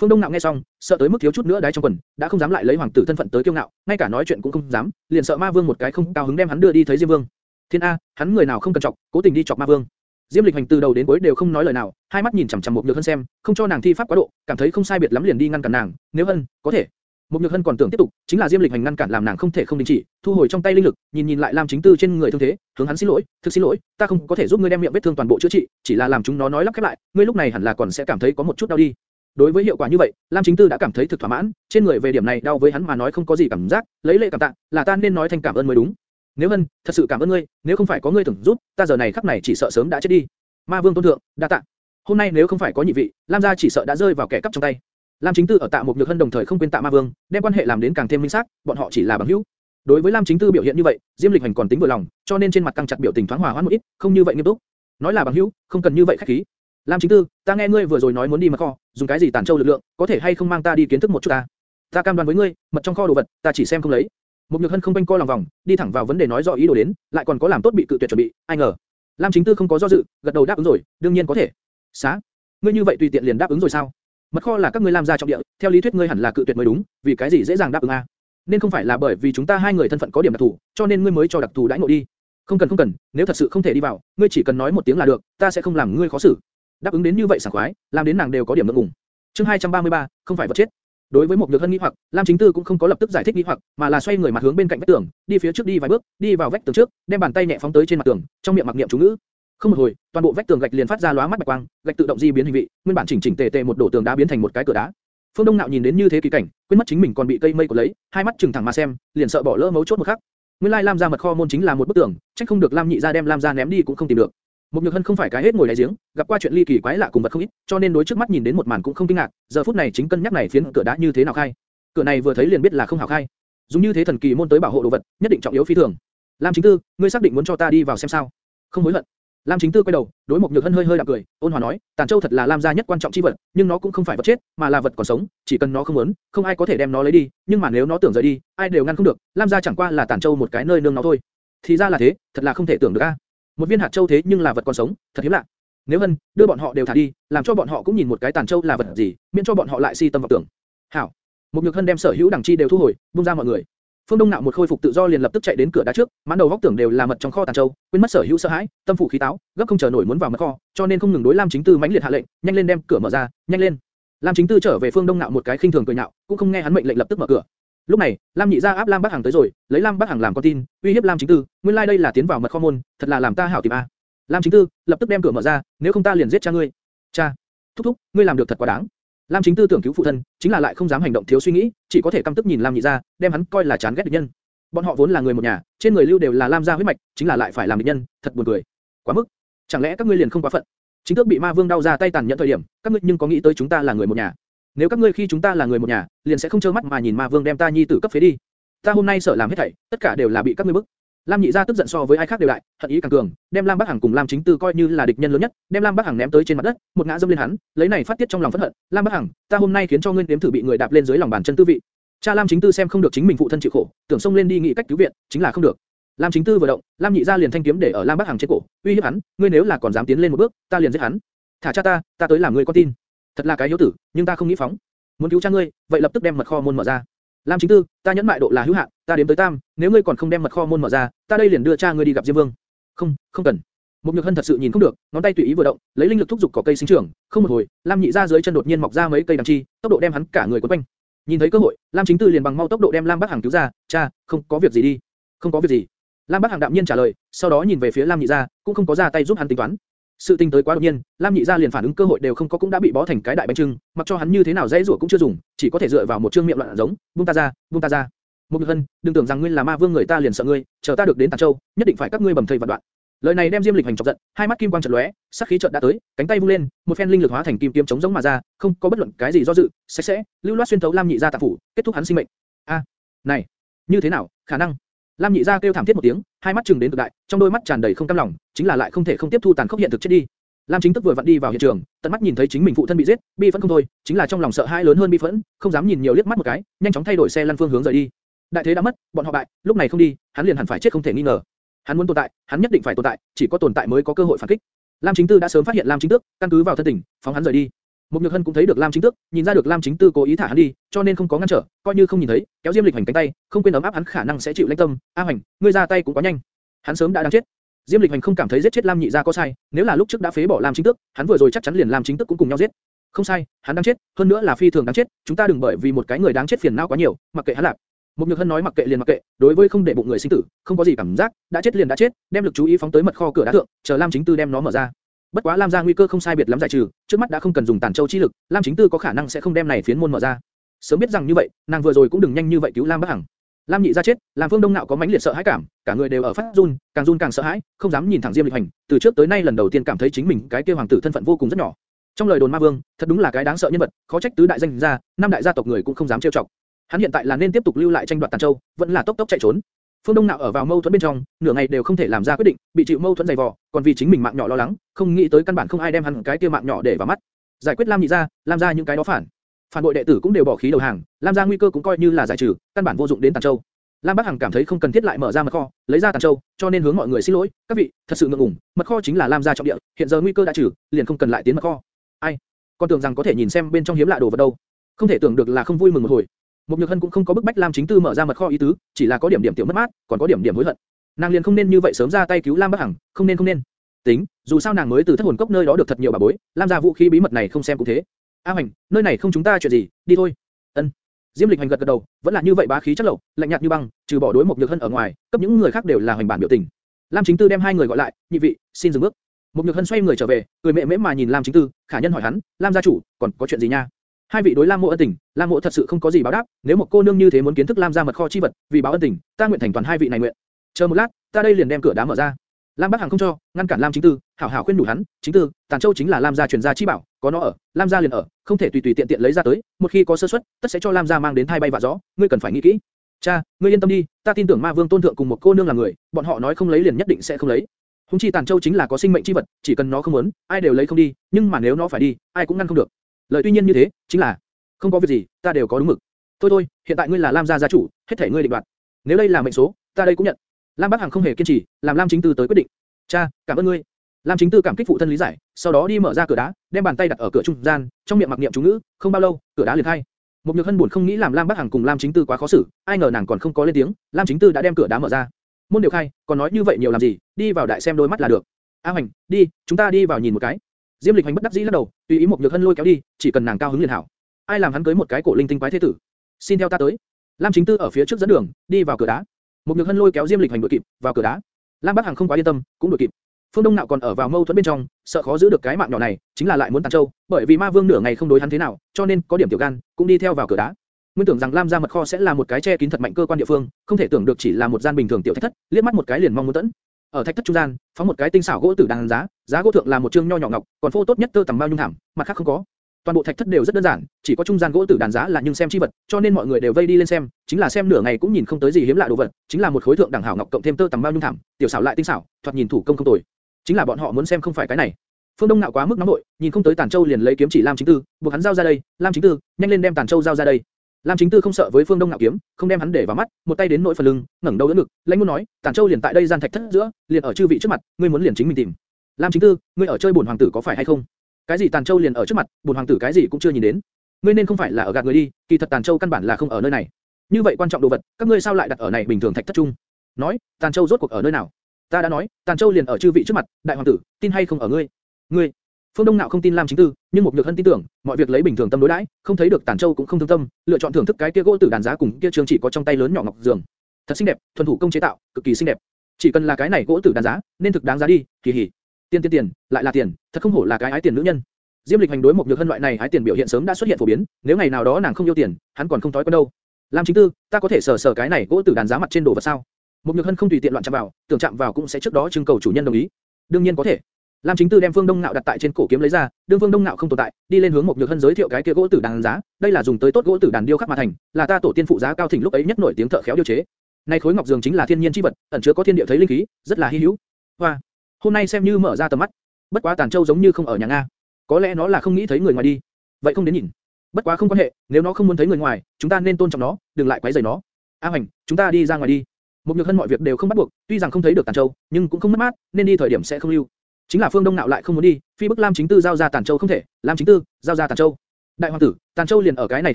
Phương Đông Nạo nghe xong, sợ tới mức thiếu chút nữa đái trong quần, đã không dám lại lấy hoàng tử thân phận tới kiêu ngạo, ngay cả nói chuyện cũng không dám, liền sợ Ma Vương một cái không cao hứng đem hắn đưa đi thấy Diêm Vương. Thiên A, hắn người nào không cần chọc, cố tình đi chọc Ma Vương. Diêm Lịch Hành từ đầu đến cuối đều không nói lời nào, hai mắt nhìn chằm chằm Mục Nhược Hân xem, không cho nàng thi pháp quá độ, cảm thấy không sai biệt lắm liền đi ngăn cản nàng, nếu Hân, có thể. Mục Nhược Hân còn tưởng tiếp tục, chính là Diêm Lịch Hành ngăn cản làm nàng không thể không đình chỉ, thu hồi trong tay linh lực, nhìn nhìn lại Lam Chính Tư trên người thương thế, hướng hắn xin lỗi, thực xin lỗi, ta không có thể giúp ngươi đem miệng vết thương toàn bộ chữa trị, chỉ là làm chúng nó nói lắp khép lại, ngươi lúc này hẳn là còn sẽ cảm thấy có một chút đau đi. Đối với hiệu quả như vậy, Lam Chính Tư đã cảm thấy thực thỏa mãn, trên người về điểm này đau với hắn mà nói không có gì cảm giác, lấy lệ cảm tạ, là ta nên nói thành cảm ơn mới đúng. Nếu Hân, thật sự cảm ơn ngươi, nếu không phải có ngươi thưởng giúp, ta giờ này khắc này chỉ sợ sớm đã chết đi. Ma Vương tôn thượng, đa tạ. Hôm nay nếu không phải có nhị vị, Lam gia chỉ sợ đã rơi vào kẻ cắp trong tay. Lam Chính Tư ở Tạ một Nhược Hân đồng thời không quên Tạ Ma Vương, đem quan hệ làm đến càng thêm minh xác, bọn họ chỉ là bằng hữu. Đối với Lam Chính Tư biểu hiện như vậy, Diêm Lịch Hành còn tính vừa lòng, cho nên trên mặt căng chặt biểu tình thoáng hòa hoãn một ít, không như vậy nghiêm túc. Nói là bằng hữu, không cần như vậy khách khí. Lam Chính Tư, ta nghe ngươi vừa rồi nói muốn đi mật kho, dùng cái gì tản châu lực lượng, có thể hay không mang ta đi kiến thức một chút ta? Ta cam đoan với ngươi, mật trong kho đồ vật, ta chỉ xem không lấy. Một Nhược Hân không quanh co lòng vòng, đi thẳng vào vấn đề nói rõ ý đồ đến, lại còn có làm tốt bị cự tuyệt chuẩn bị, ai ngờ. Lam Chính Tư không có do dự, gật đầu đáp ứng rồi, đương nhiên có thể. Xá, ngươi như vậy tùy tiện liền đáp ứng rồi sao? Mật kho là các ngươi làm ra trọng địa, theo lý thuyết ngươi hẳn là cự tuyệt mới đúng, vì cái gì dễ dàng đáp ứng a? Nên không phải là bởi vì chúng ta hai người thân phận có điểm đặc thù, cho nên ngươi mới cho đặc thù đãi ngộ đi. Không cần không cần, nếu thật sự không thể đi vào, ngươi chỉ cần nói một tiếng là được, ta sẽ không làm ngươi khó xử. Đáp ứng đến như vậy sảng khoái, làm đến nàng đều có điểm ngượng ngùng. Chương 233, không phải vật chết. Đối với một nhược hân nghi hoặc, Lam Chính Tư cũng không có lập tức giải thích nghi hoặc, mà là xoay người mặt hướng bên cạnh vách tường, đi phía trước đi vài bước, đi vào vách tường trước, đem bàn tay nhẹ phóng tới trên mặt tường, trong miệng mặc niệm chú ngữ. Không một hồi, toàn bộ vách tường gạch liền phát ra lóa mắt bạch quang, gạch tự động di biến hình vị, nguyên bản chỉnh chỉnh tề tề một đổ tường đá biến thành một cái cửa đá. Phương Đông Nạo nhìn đến như thế kỳ cảnh, quên mất chính mình còn bị cây mây của lấy, hai mắt trừng thẳng mà xem, liền sợ bỏ lỡ mấu chốt một khắc. Nguyên lai Lam gia mật kho môn chính là một bức tường, chắc không được Lam nhị gia đem Lam gia ném đi cũng không tìm được. Một Nhược Hân không phải cái hết ngồi đáy giếng, gặp qua chuyện ly kỳ quái lạ cùng vật không ít, cho nên đối trước mắt nhìn đến một màn cũng không kinh ngạc, giờ phút này chính cân nhắc này phiến cửa đá như thế nào khai. Cửa này vừa thấy liền biết là không hảo khai. Dùng như thế thần kỳ môn tới bảo hộ đồ vật, nhất định trọng yếu phi thường. Lam Chính Tư, ngươi xác định muốn cho ta đi vào xem sao? Không hối hận. Lam Chính Tư quay đầu, đối Mộc Nhược Hân hơi hơi đạm cười, ôn hòa nói, Tàn Châu thật là Lam gia nhất quan trọng chi vật, nhưng nó cũng không phải vật chết, mà là vật còn sống, chỉ cần nó không muốn, không ai có thể đem nó lấy đi, nhưng mà nếu nó tưởng rời đi, ai đều ngăn không được, Lam gia chẳng qua là Tàn Châu một cái nơi nương nó thôi. Thì ra là thế, thật là không thể tưởng được a. Một viên hạt châu thế nhưng là vật còn sống, thật hiếm lạ. Nếu Hân, đưa bọn họ đều thả đi, làm cho bọn họ cũng nhìn một cái Tàn Châu là vật gì, miễn cho bọn họ lại si tâm vọng tưởng. Hảo. Một Nhược Hân đem sở hữu đẳng chi đều thu hồi, buông ra mọi người. Phương Đông Nạo một khôi phục tự do liền lập tức chạy đến cửa đá trước, mãn đầu góc tưởng đều là mật trong kho tàn châu, quên mất sở hữu sợ hãi, tâm phủ khí táo, gấp không chờ nổi muốn vào mật kho, cho nên không ngừng đối Lam Chính Tư mãnh liệt hạ lệnh, nhanh lên đem cửa mở ra, nhanh lên. Lam Chính Tư trở về Phương Đông Nạo một cái khinh thường cười nhạo, cũng không nghe hắn mệnh lệnh lập tức mở cửa. Lúc này, Lam Nhị gia áp Lam Bắc hàng tới rồi, lấy Lam Bắc hàng làm con tin, uy hiếp Lam Chính Tư, nguyên lai like đây là tiến vào mật kho môn, thật là làm ta hảo tìm a. Lam Chính Tư lập tức đem cửa mở ra, nếu không ta liền giết cha ngươi. Cha, thúc thúc, ngươi làm được thật quá đáng. Lam Chính Tư tưởng cứu phụ thân, chính là lại không dám hành động thiếu suy nghĩ, chỉ có thể căm tức nhìn Lam Nhị gia, đem hắn coi là chán ghét địch nhân. Bọn họ vốn là người một nhà, trên người lưu đều là Lam gia huyết mạch, chính là lại phải làm địch nhân, thật buồn cười. Quá mức. Chẳng lẽ các ngươi liền không quá phận? Chính tước bị Ma Vương đau ra tay tàn nhẫn thời điểm, các ngươi nhưng có nghĩ tới chúng ta là người một nhà? Nếu các ngươi khi chúng ta là người một nhà, liền sẽ không trơ mắt mà nhìn Ma Vương đem ta nhi tử cấp phế đi. Ta hôm nay sợ làm hết thảy, tất cả đều là bị các ngươi bức. Lam Nhị gia tức giận so với ai khác đều đại, hận ý càng cường, đem Lam Bắc Hằng cùng Lam Chính Tư coi như là địch nhân lớn nhất, đem Lam Bắc Hằng ném tới trên mặt đất, một ngã dâm lên hắn, lấy này phát tiết trong lòng phẫn hận. Lam Bắc Hằng, ta hôm nay khiến cho ngươi nếm thử bị người đạp lên dưới lòng bàn chân tư vị. Cha Lam Chính Tư xem không được chính mình phụ thân chịu khổ, tưởng xông lên đi nghĩ cách cứu viện, chính là không được. Lam Chính Tư vừa động, Lam Nhị gia liền thanh kiếm để ở Lam Bắc Hằng trên cổ, uy hiếp hắn, ngươi nếu là còn dám tiến lên một bước, ta liền giết hắn. Thả cha ta, ta tới làm người con tin. Thật là cái hiếu tử, nhưng ta không nghĩ phóng. Muốn cứu cha ngươi, vậy lập tức đem mật kho môn mở ra. Lam Chính Tư, ta nhẫn mại độ là hữu hạn, ta đếm tới tam, nếu ngươi còn không đem mật kho môn mở ra, ta đây liền đưa cha ngươi đi gặp Diêm Vương. Không, không cần. Một Nhược Hân thật sự nhìn không được, ngón tay tùy ý vừa động, lấy linh lực thúc giục cỏ cây sinh trưởng, không một hồi, Lam Nhị gia dưới chân đột nhiên mọc ra mấy cây đằng chi, tốc độ đem hắn cả người quấn quanh. Nhìn thấy cơ hội, Lam Chính Tư liền bằng mau tốc độ đem Lam Bắc Hằng cứu ra, "Cha, không có việc gì đi." "Không có việc gì." Lam Bắc Hằng đạm nhiên trả lời, sau đó nhìn về phía Lam Nhị gia, cũng không có ra tay giúp hắn tính toán. Sự tình tới quá đột nhiên, Lam Nhị gia liền phản ứng cơ hội đều không có cũng đã bị bó thành cái đại bánh trưng, mặc cho hắn như thế nào dễ rủa cũng chưa dùng, chỉ có thể dựa vào một trương miệng loạn giống, "Buông ta ra, buông ta ra." Một Nhược Hân, đừng tưởng rằng ngươi là ma vương người ta liền sợ ngươi, chờ ta được đến Tàn Châu, nhất định phải các ngươi bầm thây vạn đoạn. Lời này đem Diêm Lịch hành chọc giận, hai mắt kim quang chợt lóe, sát khí chợt đã tới, cánh tay vung lên, một phen linh lực hóa thành kim kiếm chống giống mà ra, không có bất luận cái gì do dự, sạch sẽ, lưu loát xuyên thấu Lam Nhị gia tạng phủ, kết thúc hắn sinh mệnh. A, này, như thế nào, khả năng? Lam Nhị gia kêu thảm thiết một tiếng, hai mắt trừng đến cực đại, trong đôi mắt tràn đầy không cam lòng, chính là lại không thể không tiếp thu tàn khốc hiện thực chết đi. Lam Chính Tức vừa vặn đi vào hiện trường, tận mắt nhìn thấy chính mình phụ thân bị giết, bi phẫn không thôi, chính là trong lòng sợ hãi lớn hơn bi phẫn, không dám nhìn nhiều liếc mắt một cái, nhanh chóng thay đổi xe lăn phương hướng rời đi. Đại thế đã mất, bọn họ bại, lúc này không đi, hắn liền hẳn phải chết không thể nghi ngờ. Hắn muốn tồn tại, hắn nhất định phải tồn tại, chỉ có tồn tại mới có cơ hội phản kích. Lam Chính Tư đã sớm phát hiện Lam Chính Tước, căn cứ vào thân tình, phóng hắn rời đi. Một Nhược Hân cũng thấy được Lam Chính Tước, nhìn ra được Lam Chính Tư cố ý thả hắn đi, cho nên không có ngăn trở, coi như không nhìn thấy, kéo Diêm Lịch Hành cánh tay, không quên ấm áp hắn khả năng sẽ chịu lãnh tâm. A Hành, ngươi ra tay cũng quá nhanh. Hắn sớm đã đang chết. Diêm Lịch Hành không cảm thấy giết chết Lam Nhị gia có sai, nếu là lúc trước đã phế bỏ Lam Chính Tước, hắn vừa rồi chắc chắn liền Lam Chính Tước cũng cùng nhau giết. Không sai, hắn đang chết, hơn nữa là phi thường đáng chết, chúng ta đừng bởi vì một cái người đáng chết phiền não quá nhiều, mặc kệ hắn lạc. Mục Nhược Hân nói mặc kệ liền mặc kệ, đối với không để bụng người sinh tử, không có gì cảm giác, đã chết liền đã chết, đem lực chú ý phóng tới mật kho cửa đá thượng, chờ Lam Chính Tư đem nó mở ra. Bất quá Lam gia nguy cơ không sai biệt lắm giải trừ, trước mắt đã không cần dùng tàn châu chi lực, Lam Chính Tư có khả năng sẽ không đem này phiến môn mở ra. Sớm biết rằng như vậy, nàng vừa rồi cũng đừng nhanh như vậy cứu Lam Bắc Hằng. Lam Nhị gia chết, Lam Phương Đông Nạo có mãnh liệt sợ hãi cảm, cả người đều ở phát run, càng run càng sợ hãi, không dám nhìn thẳng Diêm Lịch Hành, từ trước tới nay lần đầu tiên cảm thấy chính mình cái kia hoàng tử thân phận vô cùng rất nhỏ. Trong lời đồn ma vương, thật đúng là cái đáng sợ nhân vật, khó trách tứ đại danh gia, năm đại gia tộc người cũng không dám trêu chọc. Hắn hiện tại là nên tiếp tục lưu lại tranh đoạt Tàn Châu, vẫn là tốc tốc chạy trốn. Phương Đông Nạo ở vào mâu thuẫn bên trong, nửa ngày đều không thể làm ra quyết định, bị chịu mâu thuẫn dày vò, còn vì chính mình mạng nhỏ lo lắng, không nghĩ tới căn bản không ai đem hắn cái kia mạng nhỏ để vào mắt. Giải quyết Lam Nhị gia, Lam gia những cái đó phản, phản bội đệ tử cũng đều bỏ khí đầu hàng, Lam gia nguy cơ cũng coi như là giải trừ, căn bản vô dụng đến Tàn Châu. Lam Bắc Hằng cảm thấy không cần thiết lại mở ra mật kho, lấy ra Tàn Châu, cho nên hướng mọi người xin lỗi, các vị, thật sự ngượng ngùng, mật kho chính là Lam gia trọng địa, hiện giờ nguy cơ đã trừ, liền không cần lại tiến mật kho. Ai? Con tưởng rằng có thể nhìn xem bên trong hiếm lạ đồ vật đâu, không thể tưởng được là không vui mừng một hồi. Một Nhược Hân cũng không có bức bách Lam Chính Tư mở ra mật kho ý tứ, chỉ là có điểm điểm tiểu mất mát, còn có điểm điểm hối hận. Nàng liền không nên như vậy sớm ra tay cứu Lam Bắc Hằng, không nên không nên. Tính, dù sao nàng mới từ thất hồn cốc nơi đó được thật nhiều bà bối, Lam gia vũ khí bí mật này không xem cũng thế. A Hoành, nơi này không chúng ta chuyện gì, đi thôi. Ân. Diêm Lịch Hành gật gật đầu, vẫn là như vậy bá khí chất lậu, lạnh nhạt như băng, trừ bỏ đối một Nhược Hân ở ngoài, cấp những người khác đều là hoành bản biểu tình. Lam Chính Tư đem hai người gọi lại, nhị vị, xin dừng bước. Một Nhược Hân xoay người trở về, cười mẹ mễ mà nhìn Lam Chính Tư, khả nhân hỏi hắn, Lam gia chủ, còn có chuyện gì nha? Hai vị đối Lam Mộ ân tình, Lam Mộ thật sự không có gì báo đáp, nếu một cô nương như thế muốn kiến thức Lam gia mật kho chi vật, vì báo ân tình, ta nguyện thành toàn hai vị này nguyện. Chờ một lát, ta đây liền đem cửa đá mở ra. Lam Bắc hàng không cho, ngăn cản Lam Chính Tư, hảo hảo khuyên nhủ hắn, Chính Tư, Tàn Châu chính là Lam gia truyền gia chi bảo, có nó ở, Lam gia liền ở, không thể tùy tùy tiện tiện lấy ra tới, một khi có sơ suất, tất sẽ cho Lam gia mang đến thay bay vạ gió, ngươi cần phải nghĩ kỹ. Cha, ngươi yên tâm đi, ta tin tưởng Ma Vương tôn thượng cùng một cô nương là người, bọn họ nói không lấy liền nhất định sẽ không lấy. Hùng chi Tàn Châu chính là có sinh mệnh chi vật, chỉ cần nó không muốn, ai đều lấy không đi, nhưng mà nếu nó phải đi, ai cũng ngăn không được. Lời tuy nhiên như thế, chính là không có việc gì, ta đều có đúng mực. Thôi thôi, hiện tại ngươi là Lam gia gia chủ, hết thể ngươi định đoạt. Nếu đây là mệnh số, ta đây cũng nhận. Lam Bắc Hằng không hề kiên trì, làm Lam Chính Tư tới quyết định. Cha, cảm ơn ngươi. Lam Chính Tư cảm kích phụ thân lý giải, sau đó đi mở ra cửa đá, đem bàn tay đặt ở cửa trung gian, trong miệng mặc niệm chú ngữ, không bao lâu, cửa đá liền khai. Một Nhược Hân buồn không nghĩ làm Lam Bắc Hằng cùng Lam Chính Tư quá khó xử, ai ngờ nàng còn không có lên tiếng, Lam Chính Tư đã đem cửa đá mở ra. Môn điều khai, còn nói như vậy nhiều làm gì, đi vào đại xem đôi mắt là được. A Hoành, đi, chúng ta đi vào nhìn một cái. Diêm Lịch Hành bất đắc dĩ lắc đầu, tùy ý một Nhược Hân lôi kéo đi, chỉ cần nàng cao hứng liền hảo. Ai làm hắn cưới một cái cổ linh tinh quái thế tử? Xin theo ta tới. Lam Chính Tư ở phía trước dẫn đường, đi vào cửa đá. Một Nhược Hân lôi kéo Diêm Lịch Hành đuổi kịp, vào cửa đá. Lam Bắc Hằng không quá yên tâm, cũng đuổi kịp. Phương Đông Nạo còn ở vào mâu thuẫn bên trong, sợ khó giữ được cái mạng nhỏ này, chính là lại muốn Tàn Châu, bởi vì Ma Vương nửa ngày không đối hắn thế nào, cho nên có điểm tiểu gan, cũng đi theo vào cửa đá. Nguyên tưởng rằng Lam gia mật kho sẽ là một cái che kín thật mạnh cơ quan địa phương, không thể tưởng được chỉ là một gian bình thường tiểu thạch thất, liếc mắt một cái liền mong muốn tẫn. Ở thạch thất trung gian, phóng một cái tinh xảo gỗ tử đàn giá, giá gỗ thượng là một trương nho nhỏ ngọc, còn phô tốt nhất tơ tằm bao nhung thảm, mặt khác không có. Toàn bộ thạch thất đều rất đơn giản, chỉ có trung gian gỗ tử đàn giá là nhưng xem chi vật, cho nên mọi người đều vây đi lên xem, chính là xem nửa ngày cũng nhìn không tới gì hiếm lạ đồ vật, chính là một khối thượng đẳng hảo ngọc cộng thêm tơ tằm bao nhung thảm, tiểu xảo lại tinh xảo, thoạt nhìn thủ công không tồi. Chính là bọn họ muốn xem không phải cái này. Phương Đông nạo quá mức nóng nội, nhìn không tới tản Châu liền lấy kiếm chỉ Lam Chính Tư, buộc hắn giao ra đây, Lam Chính Tư, nhanh lên đem tản Châu giao ra đây. Lam Chính Tư không sợ với Phương Đông nạo kiếm, không đem hắn để vào mắt, một tay đến nội phần lưng, ngẩng đầu đỡ ngực, lãnh muốn nói, Tản Châu liền tại đây gian thạch thất giữa, liền ở chư vị trước mặt, ngươi muốn liền chính mình tìm. Lam Chính Tư, ngươi ở chơi bổn hoàng tử có phải hay không? Cái gì Tản Châu liền ở trước mặt, bổn hoàng tử cái gì cũng chưa nhìn đến. Ngươi nên không phải là ở gạt người đi, kỳ thật Tản Châu căn bản là không ở nơi này. Như vậy quan trọng đồ vật, các ngươi sao lại đặt ở này bình thường thạch thất trung? Nói, Tản Châu rốt cuộc ở nơi nào? Ta đã nói, Tản Châu liền ở chư vị trước mặt, đại hoàng tử, tin hay không ở ngươi? Ngươi, Phương Đông Nạo không tin Lam Chính Tư, nhưng một nhược hân tin tưởng, mọi việc lấy bình thường tâm đối đãi, không thấy được Tản Châu cũng không thương tâm, lựa chọn thưởng thức cái kia gỗ tử đàn giá cùng kia trường chỉ có trong tay lớn nhỏ ngọc giường. Thật xinh đẹp, thuần thủ công chế tạo, cực kỳ xinh đẹp. Chỉ cần là cái này gỗ tử đàn giá, nên thực đáng giá đi, kỳ hỉ. Tiền tiền tiền, lại là tiền, thật không hổ là cái ái tiền nữ nhân. Diêm Lịch hành đối một nhược hân loại này ái tiền biểu hiện sớm đã xuất hiện phổ biến, nếu ngày nào đó nàng không yêu tiền, hắn còn không thói quen đâu. Lam Chính Tư, ta có thể sờ sờ cái này gỗ tử đàn giá mặt trên đồ vật sao? Một nhược hân không tùy tiện loạn chạm vào, tưởng chạm vào cũng sẽ trước đó trưng cầu chủ nhân đồng ý. đương nhiên có thể. Lam Chính Tư đem Phương Đông Nạo đặt tại trên cổ kiếm lấy ra, đương Phương Đông Nạo không tồn tại, đi lên hướng một nhược hân giới thiệu cái kia gỗ tử đàn giá, đây là dùng tới tốt gỗ tử đàn điêu khắc mà thành, là ta tổ tiên phụ giá cao thỉnh lúc ấy nhất nổi tiếng thợ khéo điêu chế. Nay khối ngọc giường chính là thiên nhiên chi vật, ẩn chứa có thiên địa thấy linh khí, rất là hi hữu. Hoa, hôm nay xem như mở ra tầm mắt. Bất quá Tàn Châu giống như không ở nhà nga, có lẽ nó là không nghĩ thấy người ngoài đi. Vậy không đến nhìn. Bất quá không quan hệ, nếu nó không muốn thấy người ngoài, chúng ta nên tôn trọng nó, đừng lại quấy rầy nó. A Hoành, chúng ta đi ra ngoài đi. Một nhược hân mọi việc đều không bắt buộc, tuy rằng không thấy được Tàn Châu, nhưng cũng không mất mát, nên đi thời điểm sẽ không lưu. Chính là Phương Đông Nạo lại không muốn đi, phi bức Lam Chính Tư giao ra Tàn Châu không thể, Lam Chính Tư, giao ra Tàn Châu. Đại hoàng tử, Tàn Châu liền ở cái này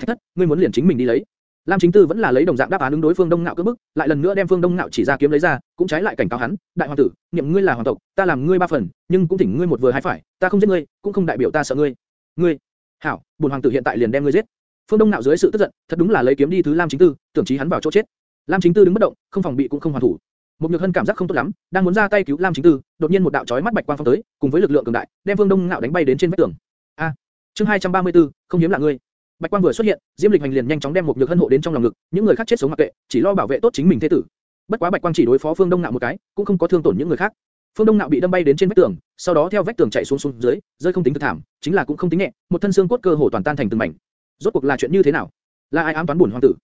thách thất, ngươi muốn liền chính mình đi lấy. Lam Chính Tư vẫn là lấy đồng dạng đáp án ứng đối Phương Đông Nạo cưỡng bức, lại lần nữa đem Phương Đông Nạo chỉ ra kiếm lấy ra, cũng trái lại cảnh cáo hắn, đại hoàng tử, niệm ngươi là hoàng tộc, ta làm ngươi ba phần, nhưng cũng thỉnh ngươi một vừa hai phải, ta không giết ngươi, cũng không đại biểu ta sợ ngươi. Ngươi, hảo, bổn hoàng tử hiện tại liền đem ngươi giết. Phương Đông Nạo dưới sự tức giận, thật đúng là lấy kiếm đi thứ Lam Chính Tư, tưởng chí hắn vào chỗ chết. Lam Chính Tư đứng bất động, không phòng bị cũng không hoàn thủ. Một Nhược Hân cảm giác không tốt lắm, đang muốn ra tay cứu Lam Chính Tư, đột nhiên một đạo chói mắt bạch quang phong tới, cùng với lực lượng cường đại, đem Vương Đông Ngạo đánh bay đến trên vách tường. A, chương 234, không hiếm là ngươi. Bạch quang vừa xuất hiện, Diêm Lịch Hành liền nhanh chóng đem một Nhược Hân hộ đến trong lòng ngực, những người khác chết sống mặc kệ, chỉ lo bảo vệ tốt chính mình thế tử. Bất quá bạch quang chỉ đối phó Phương Đông nạo một cái, cũng không có thương tổn những người khác. Phương Đông Nạo bị đâm bay đến trên vách tường, sau đó theo vách tường chạy xuống xuống dưới, rơi không tính thực thảm, chính là cũng không tính nhẹ, một thân xương cốt cơ hồ toàn tan thành từng mảnh. Rốt cuộc là chuyện như thế nào? Là ai ám toán buồn hoàng tử?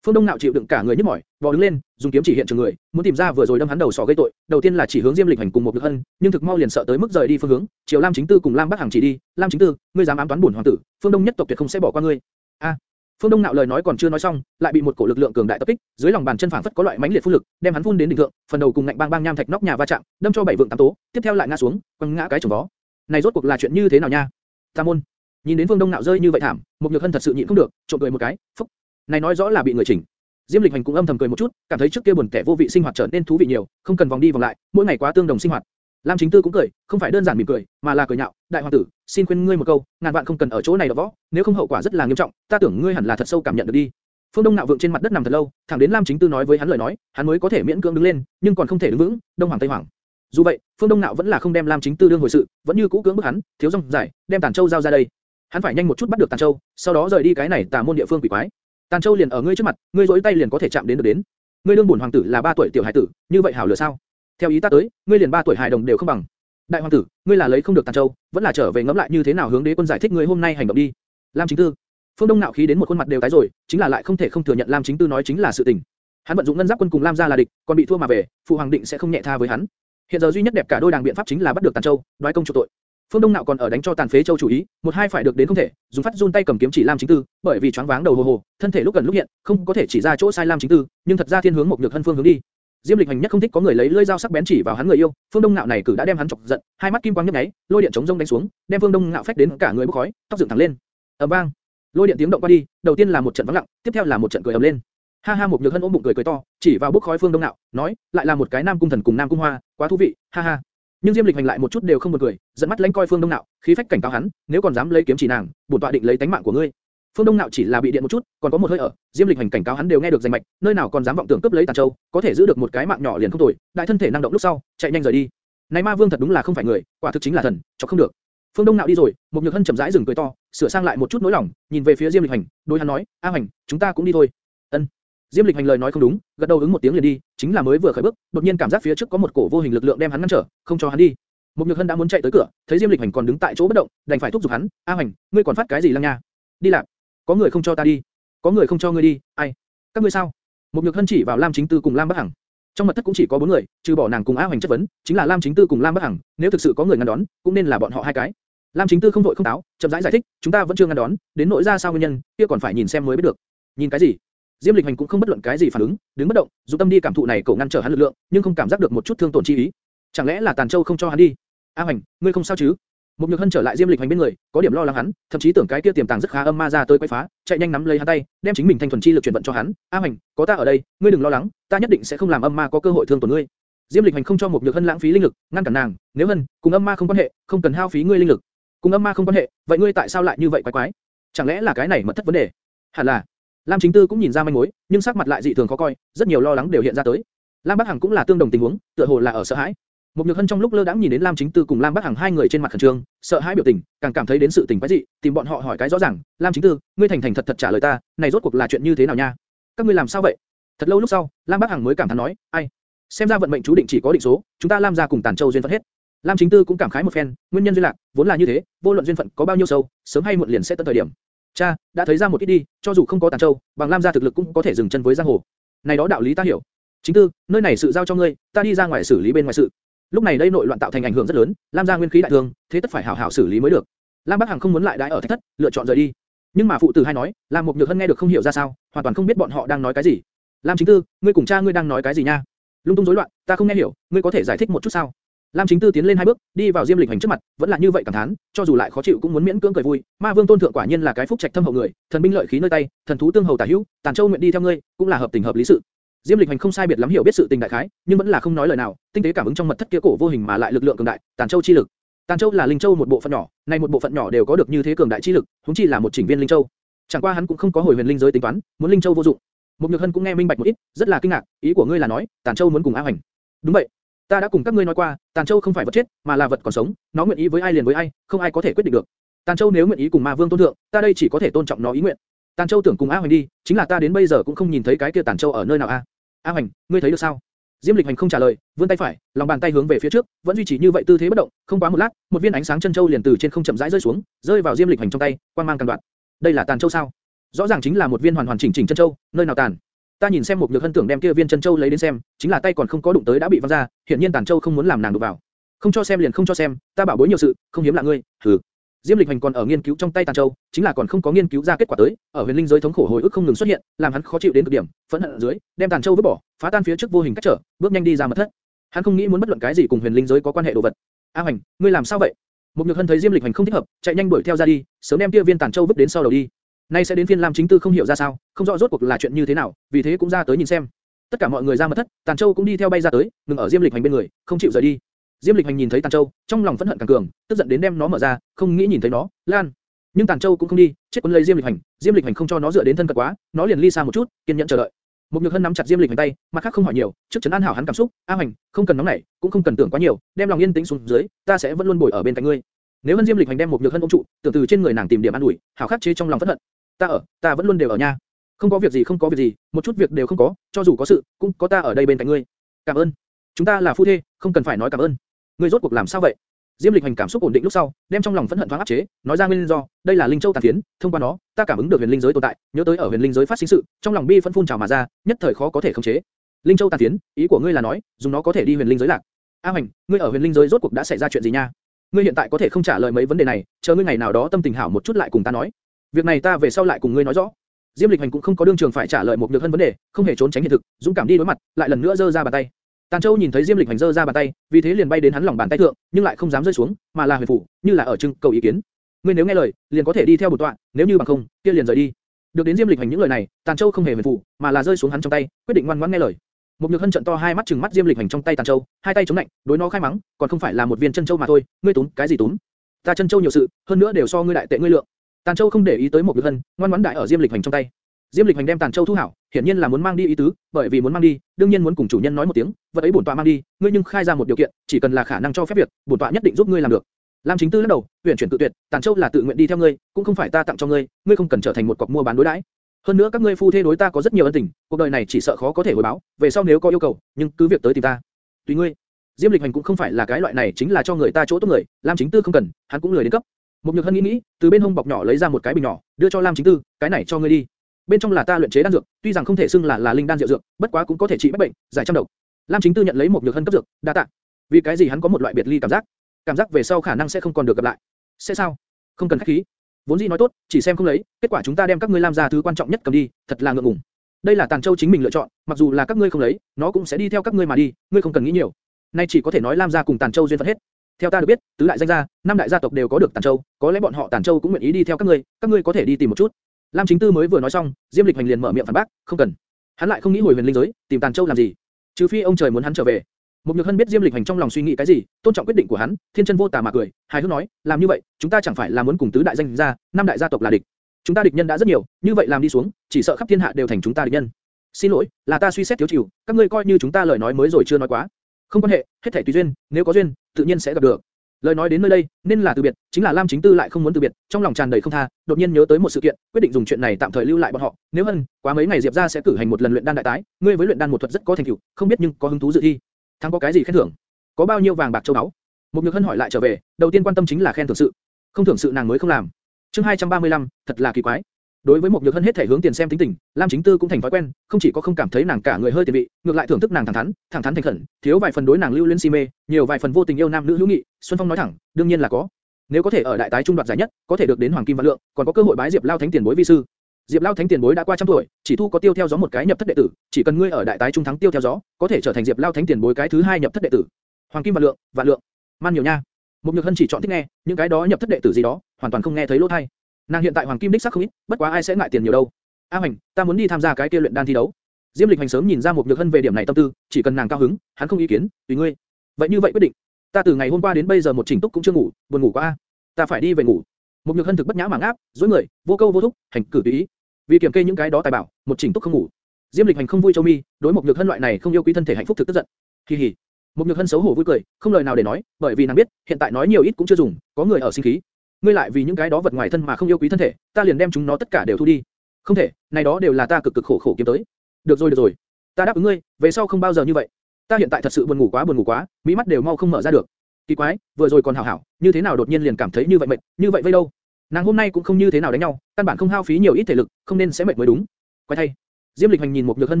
Phương Đông Nạo chịu đựng cả người nhức mỏi, bò đứng lên, dùng kiếm chỉ hiện trường người, muốn tìm ra vừa rồi đâm hắn đầu sọ gây tội. Đầu tiên là chỉ hướng Diêm Lịch Hành cùng một lực Hân, nhưng thực mau liền sợ tới mức rời đi phương hướng, Triều Lam Chính Tư cùng Lam Bắc Hằng chỉ đi. Lam Chính Tư, ngươi dám ám toán bổn hoàng tử, Phương Đông nhất tộc tuyệt không sẽ bỏ qua ngươi. A. Phương Đông Nạo lời nói còn chưa nói xong, lại bị một cổ lực lượng cường đại tập kích, dưới lòng bàn chân phảng phất có loại mãnh liệt phun lực, đem hắn phun đến đỉnh thượng, phần đầu cùng ngạnh bang bang nham thạch nóc nhà va chạm, đâm cho bảy vượng tám tố, tiếp theo lại ngã xuống, quăng ngã cái chồng vó. Này rốt cuộc là chuyện như thế nào nha? Tam môn. Nhìn đến Phương Đông Nạo rơi như vậy thảm, một Nhược Hân thật sự nhịn không được, trộm cười một cái, phúc. Này nói rõ là bị người chỉnh. Diêm Lịch Hành cũng âm thầm cười một chút, cảm thấy trước kia buồn kẻ vô vị sinh hoạt trở nên thú vị nhiều, không cần vòng đi vòng lại, mỗi ngày quá tương đồng sinh hoạt. Lam Chính Tư cũng cười, không phải đơn giản mỉm cười, mà là cười nhạo, đại hoàng tử, xin khuyên ngươi một câu, ngàn vạn không cần ở chỗ này đọ võ, nếu không hậu quả rất là nghiêm trọng, ta tưởng ngươi hẳn là thật sâu cảm nhận được đi. Phương Đông nạo vượng trên mặt đất nằm thật lâu, thẳng đến Lam Chính Tư nói với hắn lời nói, hắn mới có thể miễn cưỡng đứng lên, nhưng còn không thể đứng vững, Đông Hoàng Tây Hoàng. Dù vậy, Phương Đông nạo vẫn là không đem Lam Chính Tư đương hồi sự, vẫn như cũ cưỡng bức hắn, thiếu rong giải, đem Tản Châu giao ra đây. Hắn phải nhanh một chút bắt được Tản Châu, sau đó rời đi cái này tà môn địa phương quỷ quái. Tàn Châu liền ở ngươi trước mặt, ngươi rỗi tay liền có thể chạm đến được đến. Ngươi đương bổn hoàng tử là ba tuổi tiểu hải tử, như vậy hảo lựa sao? Theo ý ta tới, ngươi liền ba tuổi hài đồng đều không bằng. Đại hoàng tử, ngươi là lấy không được Tàn Châu, vẫn là trở về ngẫm lại như thế nào hướng đế quân giải thích ngươi hôm nay hành động đi. Lam Chính Tư, Phương Đông nạo khí đến một khuôn mặt đều tái rồi, chính là lại không thể không thừa nhận Lam Chính Tư nói chính là sự tình. Hắn vận dụng ngân giáp quân cùng Lam gia là địch, còn bị thua mà về, phụ hoàng định sẽ không nhẹ tha với hắn. Hiện giờ duy nhất đẹp cả đôi đàng biện pháp chính là bắt được Tàn Châu, đoái công chu tội. Phương Đông Nạo còn ở đánh cho tàn phế châu chủ ý, một hai phải được đến không thể, dùng phát run tay cầm kiếm chỉ Lam Chính Tư, bởi vì choáng váng đầu hồ hồ, thân thể lúc gần lúc hiện, không có thể chỉ ra chỗ sai Lam Chính Tư, nhưng thật ra thiên hướng một nhược hân phương hướng đi. Diêm Lịch Hành nhất không thích có người lấy lưỡi dao sắc bén chỉ vào hắn người yêu, Phương Đông Nạo này cử đã đem hắn chọc giận, hai mắt kim quang nhấp nháy, lôi điện chống rông đánh xuống, đem Phương Đông Nạo phách đến cả người bốc khói, tóc dựng thẳng lên. ầm vang, lôi điện tiếng động qua đi, đầu tiên là một trận vắng lặng, tiếp theo là một trận cười ầm lên. Ha ha một nhược hân ôm bụng cười cười to, chỉ vào bốc khói Phương Đông Nạo, nói, lại là một cái Nam cung thần cùng Nam cung Hoa, quá thú vị, ha ha. Nhưng Diêm Lịch hành lại một chút đều không buồn cười, dẫn mắt lén coi Phương Đông Nạo, khí phách cảnh cáo hắn, nếu còn dám lấy kiếm chỉ nàng, bổn tọa định lấy tánh mạng của ngươi. Phương Đông Nạo chỉ là bị điện một chút, còn có một hơi ở, Diêm Lịch hành cảnh cáo hắn đều nghe được danh mạch, nơi nào còn dám vọng tưởng cướp lấy Tàn Châu, có thể giữ được một cái mạng nhỏ liền không tồi, đại thân thể năng động lúc sau, chạy nhanh rời đi. Này Ma Vương thật đúng là không phải người, quả thực chính là thần, cho không được. Phương Đông Nạo đi rồi, Mục nhược hân chậm rãi dừng cười to, sửa sang lại một chút nỗi lòng, nhìn về phía Diêm Lịch hành, đối hắn nói, A Hành, chúng ta cũng đi thôi. Ân. Diêm Lịch hành lời nói không đúng, gật đầu ứng một tiếng liền đi, chính là mới vừa khởi bước, đột nhiên cảm giác phía trước có một cổ vô hình lực lượng đem hắn ngăn trở, không cho hắn đi. Mục Nhược Hân đã muốn chạy tới cửa, thấy Diêm Lịch Hành còn đứng tại chỗ bất động, đành phải thúc giục hắn, "A Hành, ngươi còn phát cái gì lăng nha? Đi làm. Có người không cho ta đi. Có người không cho ngươi đi, ai? Các ngươi sao?" Mục Nhược Hân chỉ vào Lam Chính Tư cùng Lam Bắc Hằng. Trong mật thất cũng chỉ có bốn người, trừ bỏ nàng cùng A Hành chất vấn, chính là Lam Chính Tư cùng Lam Bắc Hằng, nếu thực sự có người ngăn đón, cũng nên là bọn họ hai cái. Lam Chính Tư không vội không táo, chậm rãi giải, giải thích, chúng ta vẫn chưa ngăn đón, đến nỗi ra sao nguyên nhân, kia còn phải nhìn xem mới biết được. Nhìn cái gì? Diêm Lịch Hành cũng không bất luận cái gì phản ứng, đứng bất động, dùng tâm đi cảm thụ này cổ ngăn trở hắn lực lượng, nhưng không cảm giác được một chút thương tổn chi ý. Chẳng lẽ là Tàn Châu không cho hắn đi? A Hành, ngươi không sao chứ? Một Nhược Hân trở lại Diêm Lịch Hành bên người, có điểm lo lắng hắn, thậm chí tưởng cái kia tiềm tàng rất khá âm ma ra tới quấy phá, chạy nhanh nắm lấy hắn tay, đem chính mình thanh thuần chi lực truyền vận cho hắn. A Hành, có ta ở đây, ngươi đừng lo lắng, ta nhất định sẽ không làm âm ma có cơ hội thương tổn ngươi. Diêm Lịch Hành không cho một Nhược Hân lãng phí linh lực, ngăn cản nàng, nếu Hân, cùng âm ma không quan hệ, không cần hao phí ngươi linh lực. Cùng âm ma không quan hệ, vậy ngươi tại sao lại như vậy quái quái? Chẳng lẽ là cái này mật thất vấn đề? Hẳn là. Lam Chính Tư cũng nhìn ra manh mối, nhưng sắc mặt lại dị thường khó coi, rất nhiều lo lắng đều hiện ra tới. Lam Bắc Hằng cũng là tương đồng tình huống, tựa hồ là ở sợ hãi. Mục Nhược Hân trong lúc lơ đãng nhìn đến Lam Chính Tư cùng Lam Bắc Hằng hai người trên mặt khẩn trương, sợ hãi biểu tình, càng cảm thấy đến sự tình quái dị, tìm bọn họ hỏi cái rõ ràng. Lam Chính Tư, ngươi thành thành thật thật trả lời ta, này rốt cuộc là chuyện như thế nào nha? Các ngươi làm sao vậy? Thật lâu lúc sau, Lam Bắc Hằng mới cảm thán nói, ai? Xem ra vận mệnh chú định chỉ có định số, chúng ta Lam gia cùng Tàn Châu duyên phận hết. Lam Chính Tư cũng cảm khái một phen, nguyên nhân duyên lạc, vốn là như thế, vô luận duyên phận có bao nhiêu sâu, sớm hay muộn liền sẽ tận thời điểm. Cha, đã thấy ra một ít đi, cho dù không có Tàn Châu, bằng Lam gia thực lực cũng có thể dừng chân với giang hồ. Này đó đạo lý ta hiểu. Chính Tư, nơi này sự giao cho ngươi, ta đi ra ngoài xử lý bên ngoài sự. Lúc này đây nội loạn tạo thành ảnh hưởng rất lớn, Lam gia nguyên khí đại thương, thế tất phải hảo hảo xử lý mới được. Lam Bắc Hằng không muốn lại đãi ở thạch thất, lựa chọn rời đi. Nhưng mà phụ tử hai nói, Lam Mục Nhược Hân nghe được không hiểu ra sao, hoàn toàn không biết bọn họ đang nói cái gì. Lam Chính Tư, ngươi cùng cha ngươi đang nói cái gì nha? Lung tung rối loạn, ta không nghe hiểu, ngươi có thể giải thích một chút sao? Lam Chính Tư tiến lên hai bước, đi vào Diêm Lịch Hành trước mặt, vẫn là như vậy cảm thán, cho dù lại khó chịu cũng muốn miễn cưỡng cười vui. Ma Vương tôn thượng quả nhiên là cái phúc trạch thâm hậu người, thần binh lợi khí nơi tay, thần thú tương hầu tả hữu, Tàn Châu nguyện đi theo ngươi, cũng là hợp tình hợp lý sự. Diêm Lịch Hành không sai biệt lắm hiểu biết sự tình đại khái, nhưng vẫn là không nói lời nào, tinh tế cảm ứng trong mật thất kia cổ vô hình mà lại lực lượng cường đại, Tàn Châu chi lực. Tàn Châu là linh châu một bộ phận nhỏ, này một bộ phận nhỏ đều có được như thế cường đại chi lực, huống chi là một chỉnh viên linh châu. Chẳng qua hắn cũng không có hồi huyền linh giới tính toán, muốn linh châu vô dụng. Một Nhược Hân cũng nghe minh bạch một ít, rất là kinh ngạc, ý của ngươi là nói, Tàn Châu muốn cùng A Hành. Đúng vậy. Ta đã cùng các ngươi nói qua, Tàn Châu không phải vật chết, mà là vật còn sống, nó nguyện ý với ai liền với ai, không ai có thể quyết định được. Tàn Châu nếu nguyện ý cùng Ma Vương tôn thượng, ta đây chỉ có thể tôn trọng nó ý nguyện. Tàn Châu tưởng cùng A Hoành đi, chính là ta đến bây giờ cũng không nhìn thấy cái kia Tàn Châu ở nơi nào a. A Hoành, ngươi thấy được sao? Diêm Lịch Hành không trả lời, vươn tay phải, lòng bàn tay hướng về phía trước, vẫn duy trì như vậy tư thế bất động, không quá một lát, một viên ánh sáng chân châu liền từ trên không chậm rãi rơi xuống, rơi vào Diêm Lịch Hành trong tay, quang mang càng đoạn. Đây là Tàn Châu sao? Rõ ràng chính là một viên hoàn hoàn chỉnh chỉnh chân châu, nơi nào tàn? Ta nhìn xem một nhược hân tưởng đem kia viên chân châu lấy đến xem, chính là tay còn không có đụng tới đã bị văng ra, hiện nhiên tàn châu không muốn làm nàng đụng vào. Không cho xem liền không cho xem, ta bảo bối nhiều sự, không hiếm lạ ngươi, hừ. Diêm Lịch Hành còn ở nghiên cứu trong tay tàn châu, chính là còn không có nghiên cứu ra kết quả tới, ở huyền linh giới thống khổ hồi ức không ngừng xuất hiện, làm hắn khó chịu đến cực điểm, phẫn hận ở dưới, đem tàn châu vứt bỏ, phá tan phía trước vô hình cách trở, bước nhanh đi ra mật thất. Hắn không nghĩ muốn bất luận cái gì cùng huyền linh giới có quan hệ đồ vật. A Hành, ngươi làm sao vậy? Một Nhược Hân thấy Diêm Lịch Hành không thích hợp, chạy nhanh đuổi theo ra đi, sớm đem kia viên tàn châu vứt đến sau đầu đi. Nay sẽ đến phiên Lam Chính Tư không hiểu ra sao, không rõ rốt cuộc là chuyện như thế nào, vì thế cũng ra tới nhìn xem. Tất cả mọi người ra mật thất, Tàn Châu cũng đi theo bay ra tới, ngừng ở Diêm Lịch Hành bên người, không chịu rời đi. Diêm Lịch Hành nhìn thấy Tàn Châu, trong lòng phẫn hận càng cường, tức giận đến đem nó mở ra, không nghĩ nhìn thấy nó, lan. Nhưng Tàn Châu cũng không đi, chết quấn lấy Diêm Lịch Hành, Diêm Lịch Hành không cho nó dựa đến thân cận quá, nó liền ly xa một chút, kiên nhẫn chờ đợi. Một Nhược Hân nắm chặt Diêm Lịch Hành tay, mặt khác không hỏi nhiều, trước chấn an hảo hắn cảm xúc, A Hành, không cần nóng nảy, cũng không cần tưởng quá nhiều, đem lòng yên tĩnh xuống dưới, ta sẽ vẫn luôn bồi ở bên cạnh ngươi. Nếu Hân Diêm Lịch Hành đem một nhược hân ôm trụ, tưởng từ trên người nàng tìm điểm an ủi, hảo khắc chế trong lòng phẫn hận. Ta ở, ta vẫn luôn đều ở nhà, Không có việc gì không có việc gì, một chút việc đều không có, cho dù có sự, cũng có ta ở đây bên cạnh ngươi. Cảm ơn. Chúng ta là phu thê, không cần phải nói cảm ơn. Ngươi rốt cuộc làm sao vậy? Diêm Lịch Hành cảm xúc ổn định lúc sau, đem trong lòng phẫn hận thoáng áp chế, nói ra nguyên do, đây là linh châu tàn phiến, thông qua nó, ta cảm ứng được huyền linh giới tồn tại, nhớ tới ở huyền linh giới phát sinh sự, trong lòng bi phẫn phun trào mà ra, nhất thời khó có thể khống chế. Linh châu tàn phiến, ý của ngươi là nói, dùng nó có thể đi huyền linh giới lạc. A Hành, ngươi ở huyền linh giới rốt cuộc đã xảy ra chuyện gì nha? Ngươi hiện tại có thể không trả lời mấy vấn đề này, chờ ngươi ngày nào đó tâm tình hảo một chút lại cùng ta nói. Việc này ta về sau lại cùng ngươi nói rõ. Diêm Lịch Hành cũng không có đương trường phải trả lời một nhược hân vấn đề, không hề trốn tránh hiện thực, dũng cảm đi đối mặt, lại lần nữa giơ ra bàn tay. Tàn Châu nhìn thấy Diêm Lịch Hành giơ ra bàn tay, vì thế liền bay đến hắn lòng bàn tay thượng, nhưng lại không dám rơi xuống, mà là huyền phủ, như là ở trưng cầu ý kiến. Ngươi nếu nghe lời, liền có thể đi theo bổn tọa, nếu như bằng không, kia liền rời đi. Được đến Diêm Lịch Hành những lời này, Tàn Châu không hề huyền phủ, mà là rơi xuống hắn trong tay, quyết định ngoan ngoãn nghe lời. Một nhược hân trận to hai mắt chừng mắt Diêm Lịch Hành trong tay Tàn Châu, hai tay chống lạnh, đối nó khai mắng, còn không phải là một viên chân châu mà thôi, ngươi tốn cái gì tốn? Ta chân châu nhiều sự, hơn nữa đều so ngươi đại tệ ngươi lượng. Tàn Châu không để ý tới một nhược hân, ngoan ngoãn đại ở Diêm Lịch Hành trong tay. Diêm Lịch Hành đem Tàn Châu thu hảo, hiển nhiên là muốn mang đi ý tứ, bởi vì muốn mang đi, đương nhiên muốn cùng chủ nhân nói một tiếng, vật ấy bổn tọa mang đi, ngươi nhưng khai ra một điều kiện, chỉ cần là khả năng cho phép việc, bổn tọa nhất định giúp ngươi làm được. Lam Chính Tư lắc đầu, tuyển chuyển tự tuyệt, Tàn Châu là tự nguyện đi theo ngươi, cũng không phải ta tặng cho ngươi, ngươi không cần trở thành một cọc mua bán đối đãi. Hơn nữa các ngươi phu thê đối ta có rất nhiều ân tình, cuộc đời này chỉ sợ khó có thể hồi báo, về sau nếu có yêu cầu, nhưng cứ việc tới tìm ta. Tùy ngươi. Diêm Lịch Hành cũng không phải là cái loại này chính là cho người ta chỗ tốt người, Lam Chính Tư không cần, hắn cũng lười đến cấp. Một Nhược Hân nghĩ nghĩ, từ bên hông bọc nhỏ lấy ra một cái bình nhỏ, đưa cho Lam Chính Tư, cái này cho ngươi đi. Bên trong là ta luyện chế đan dược, tuy rằng không thể xưng là là linh đan diệu dược, bất quá cũng có thể trị bách bệnh, giải trăm độc. Lam Chính Tư nhận lấy một Nhược Hân cấp dược, đa tạ. Vì cái gì hắn có một loại biệt ly cảm giác, cảm giác về sau khả năng sẽ không còn được gặp lại. Sẽ sao? Không cần khách khí. Vốn dĩ nói tốt, chỉ xem không lấy, kết quả chúng ta đem các ngươi làm ra thứ quan trọng nhất cầm đi, thật là ngượng ngùng. Đây là Tàn Châu chính mình lựa chọn, mặc dù là các ngươi không lấy, nó cũng sẽ đi theo các ngươi mà đi, ngươi không cần nghĩ nhiều. Nay chỉ có thể nói Lam gia cùng Tàn Châu duyên phận hết. Theo ta được biết, tứ đại danh gia, năm đại gia tộc đều có được tản Châu, có lẽ bọn họ tản Châu cũng nguyện ý đi theo các ngươi, các ngươi có thể đi tìm một chút. Lam Chính Tư mới vừa nói xong, Diêm Lịch Hành liền mở miệng phản bác, không cần. Hắn lại không nghĩ hồi huyền linh giới, tìm tản Châu làm gì? Trừ phi ông trời muốn hắn trở về. Mục Nhược Hân biết Diêm Lịch Hành trong lòng suy nghĩ cái gì, tôn trọng quyết định của hắn, thiên chân vô tà mà cười, hài hước nói, làm như vậy, chúng ta chẳng phải là muốn cùng tứ đại danh gia, năm đại gia tộc là địch. Chúng ta địch nhân đã rất nhiều, như vậy làm đi xuống, chỉ sợ khắp thiên hạ đều thành chúng ta địch nhân. Xin lỗi, là ta suy xét thiếu chịu, các ngươi coi như chúng ta lời nói mới rồi chưa nói quá. Không quan hệ, hết thảy tùy duyên, nếu có duyên, tự nhiên sẽ gặp được. Lời nói đến nơi đây, nên là từ biệt, chính là Lam Chính Tư lại không muốn từ biệt, trong lòng tràn đầy không tha, đột nhiên nhớ tới một sự kiện, quyết định dùng chuyện này tạm thời lưu lại bọn họ. Nếu hơn, quá mấy ngày Diệp gia sẽ cử hành một lần luyện đan đại tái, ngươi với luyện đan một thuật rất có thành tựu, không biết nhưng có hứng thú dự thi. Thắng có cái gì khen thưởng? Có bao nhiêu vàng bạc châu báu? Một Nhược Hân hỏi lại trở về, đầu tiên quan tâm chính là khen thưởng sự, không thưởng sự nàng mới không làm. Chương 235, thật là kỳ quái. Đối với một nhược hân hết thể hướng tiền xem tính tình, Lam Chính Tư cũng thành thói quen, không chỉ có không cảm thấy nàng cả người hơi tiền vị, ngược lại thưởng thức nàng thẳng thắn, thẳng thắn thành khẩn, thiếu vài phần đối nàng lưu luyến si mê, nhiều vài phần vô tình yêu nam nữ hữu nghị. Xuân Phong nói thẳng, đương nhiên là có. Nếu có thể ở đại tái trung đoạt giải nhất, có thể được đến hoàng kim vạn lượng, còn có cơ hội bái Diệp Lao Thánh tiền bối vi sư. Diệp Lao Thánh tiền bối đã qua trăm tuổi, chỉ thu có tiêu theo gió một cái nhập thất đệ tử, chỉ cần ngươi ở đại tái trung thắng tiêu theo gió, có thể trở thành Diệp Lao Thánh tiền bối cái thứ hai nhập thất đệ tử. Hoàng kim vạn lượng, vạn lượng, man nhiều nha. Một nhược hân chỉ chọn thích nghe, những cái đó nhập thất đệ tử gì đó, hoàn toàn không nghe thấy lỗ thay. Nàng hiện tại hoàng kim đích sắc không ít, bất quá ai sẽ ngại tiền nhiều đâu. A Hoành, ta muốn đi tham gia cái kia luyện đan thi đấu. Diêm Lịch Hành sớm nhìn ra một nhược hân về điểm này tâm tư, chỉ cần nàng cao hứng, hắn không ý kiến, tùy ngươi. Vậy như vậy quyết định. Ta từ ngày hôm qua đến bây giờ một chỉnh túc cũng chưa ngủ, buồn ngủ quá a. Ta phải đi về ngủ. Một nhược hân thực bất nhã mảng áp, dối người, vô câu vô thúc, hành cử tùy ý. Vì kiểm kê những cái đó tài bảo, một chỉnh túc không ngủ. Diêm Lịch Hành không vui châu mi, đối một nhược hân loại này không yêu quý thân thể hạnh phúc thực tức giận. kỳ hỉ. Một nhược hân xấu hổ vui cười, không lời nào để nói, bởi vì nàng biết, hiện tại nói nhiều ít cũng chưa dùng, có người ở sinh khí. Ngươi lại vì những cái đó vật ngoài thân mà không yêu quý thân thể, ta liền đem chúng nó tất cả đều thu đi. Không thể, này đó đều là ta cực cực khổ khổ kiếm tới. Được rồi được rồi, ta đáp ứng ngươi, về sau không bao giờ như vậy. Ta hiện tại thật sự buồn ngủ quá buồn ngủ quá, mỹ mắt đều mau không mở ra được. Kỳ quái, vừa rồi còn hảo hảo, như thế nào đột nhiên liền cảm thấy như vậy mệt, như vậy vây đâu? Nàng hôm nay cũng không như thế nào đánh nhau, căn bản không hao phí nhiều ít thể lực, không nên sẽ mệt mới đúng. Quay thay. Diêm Lịch Hành nhìn một nhược hân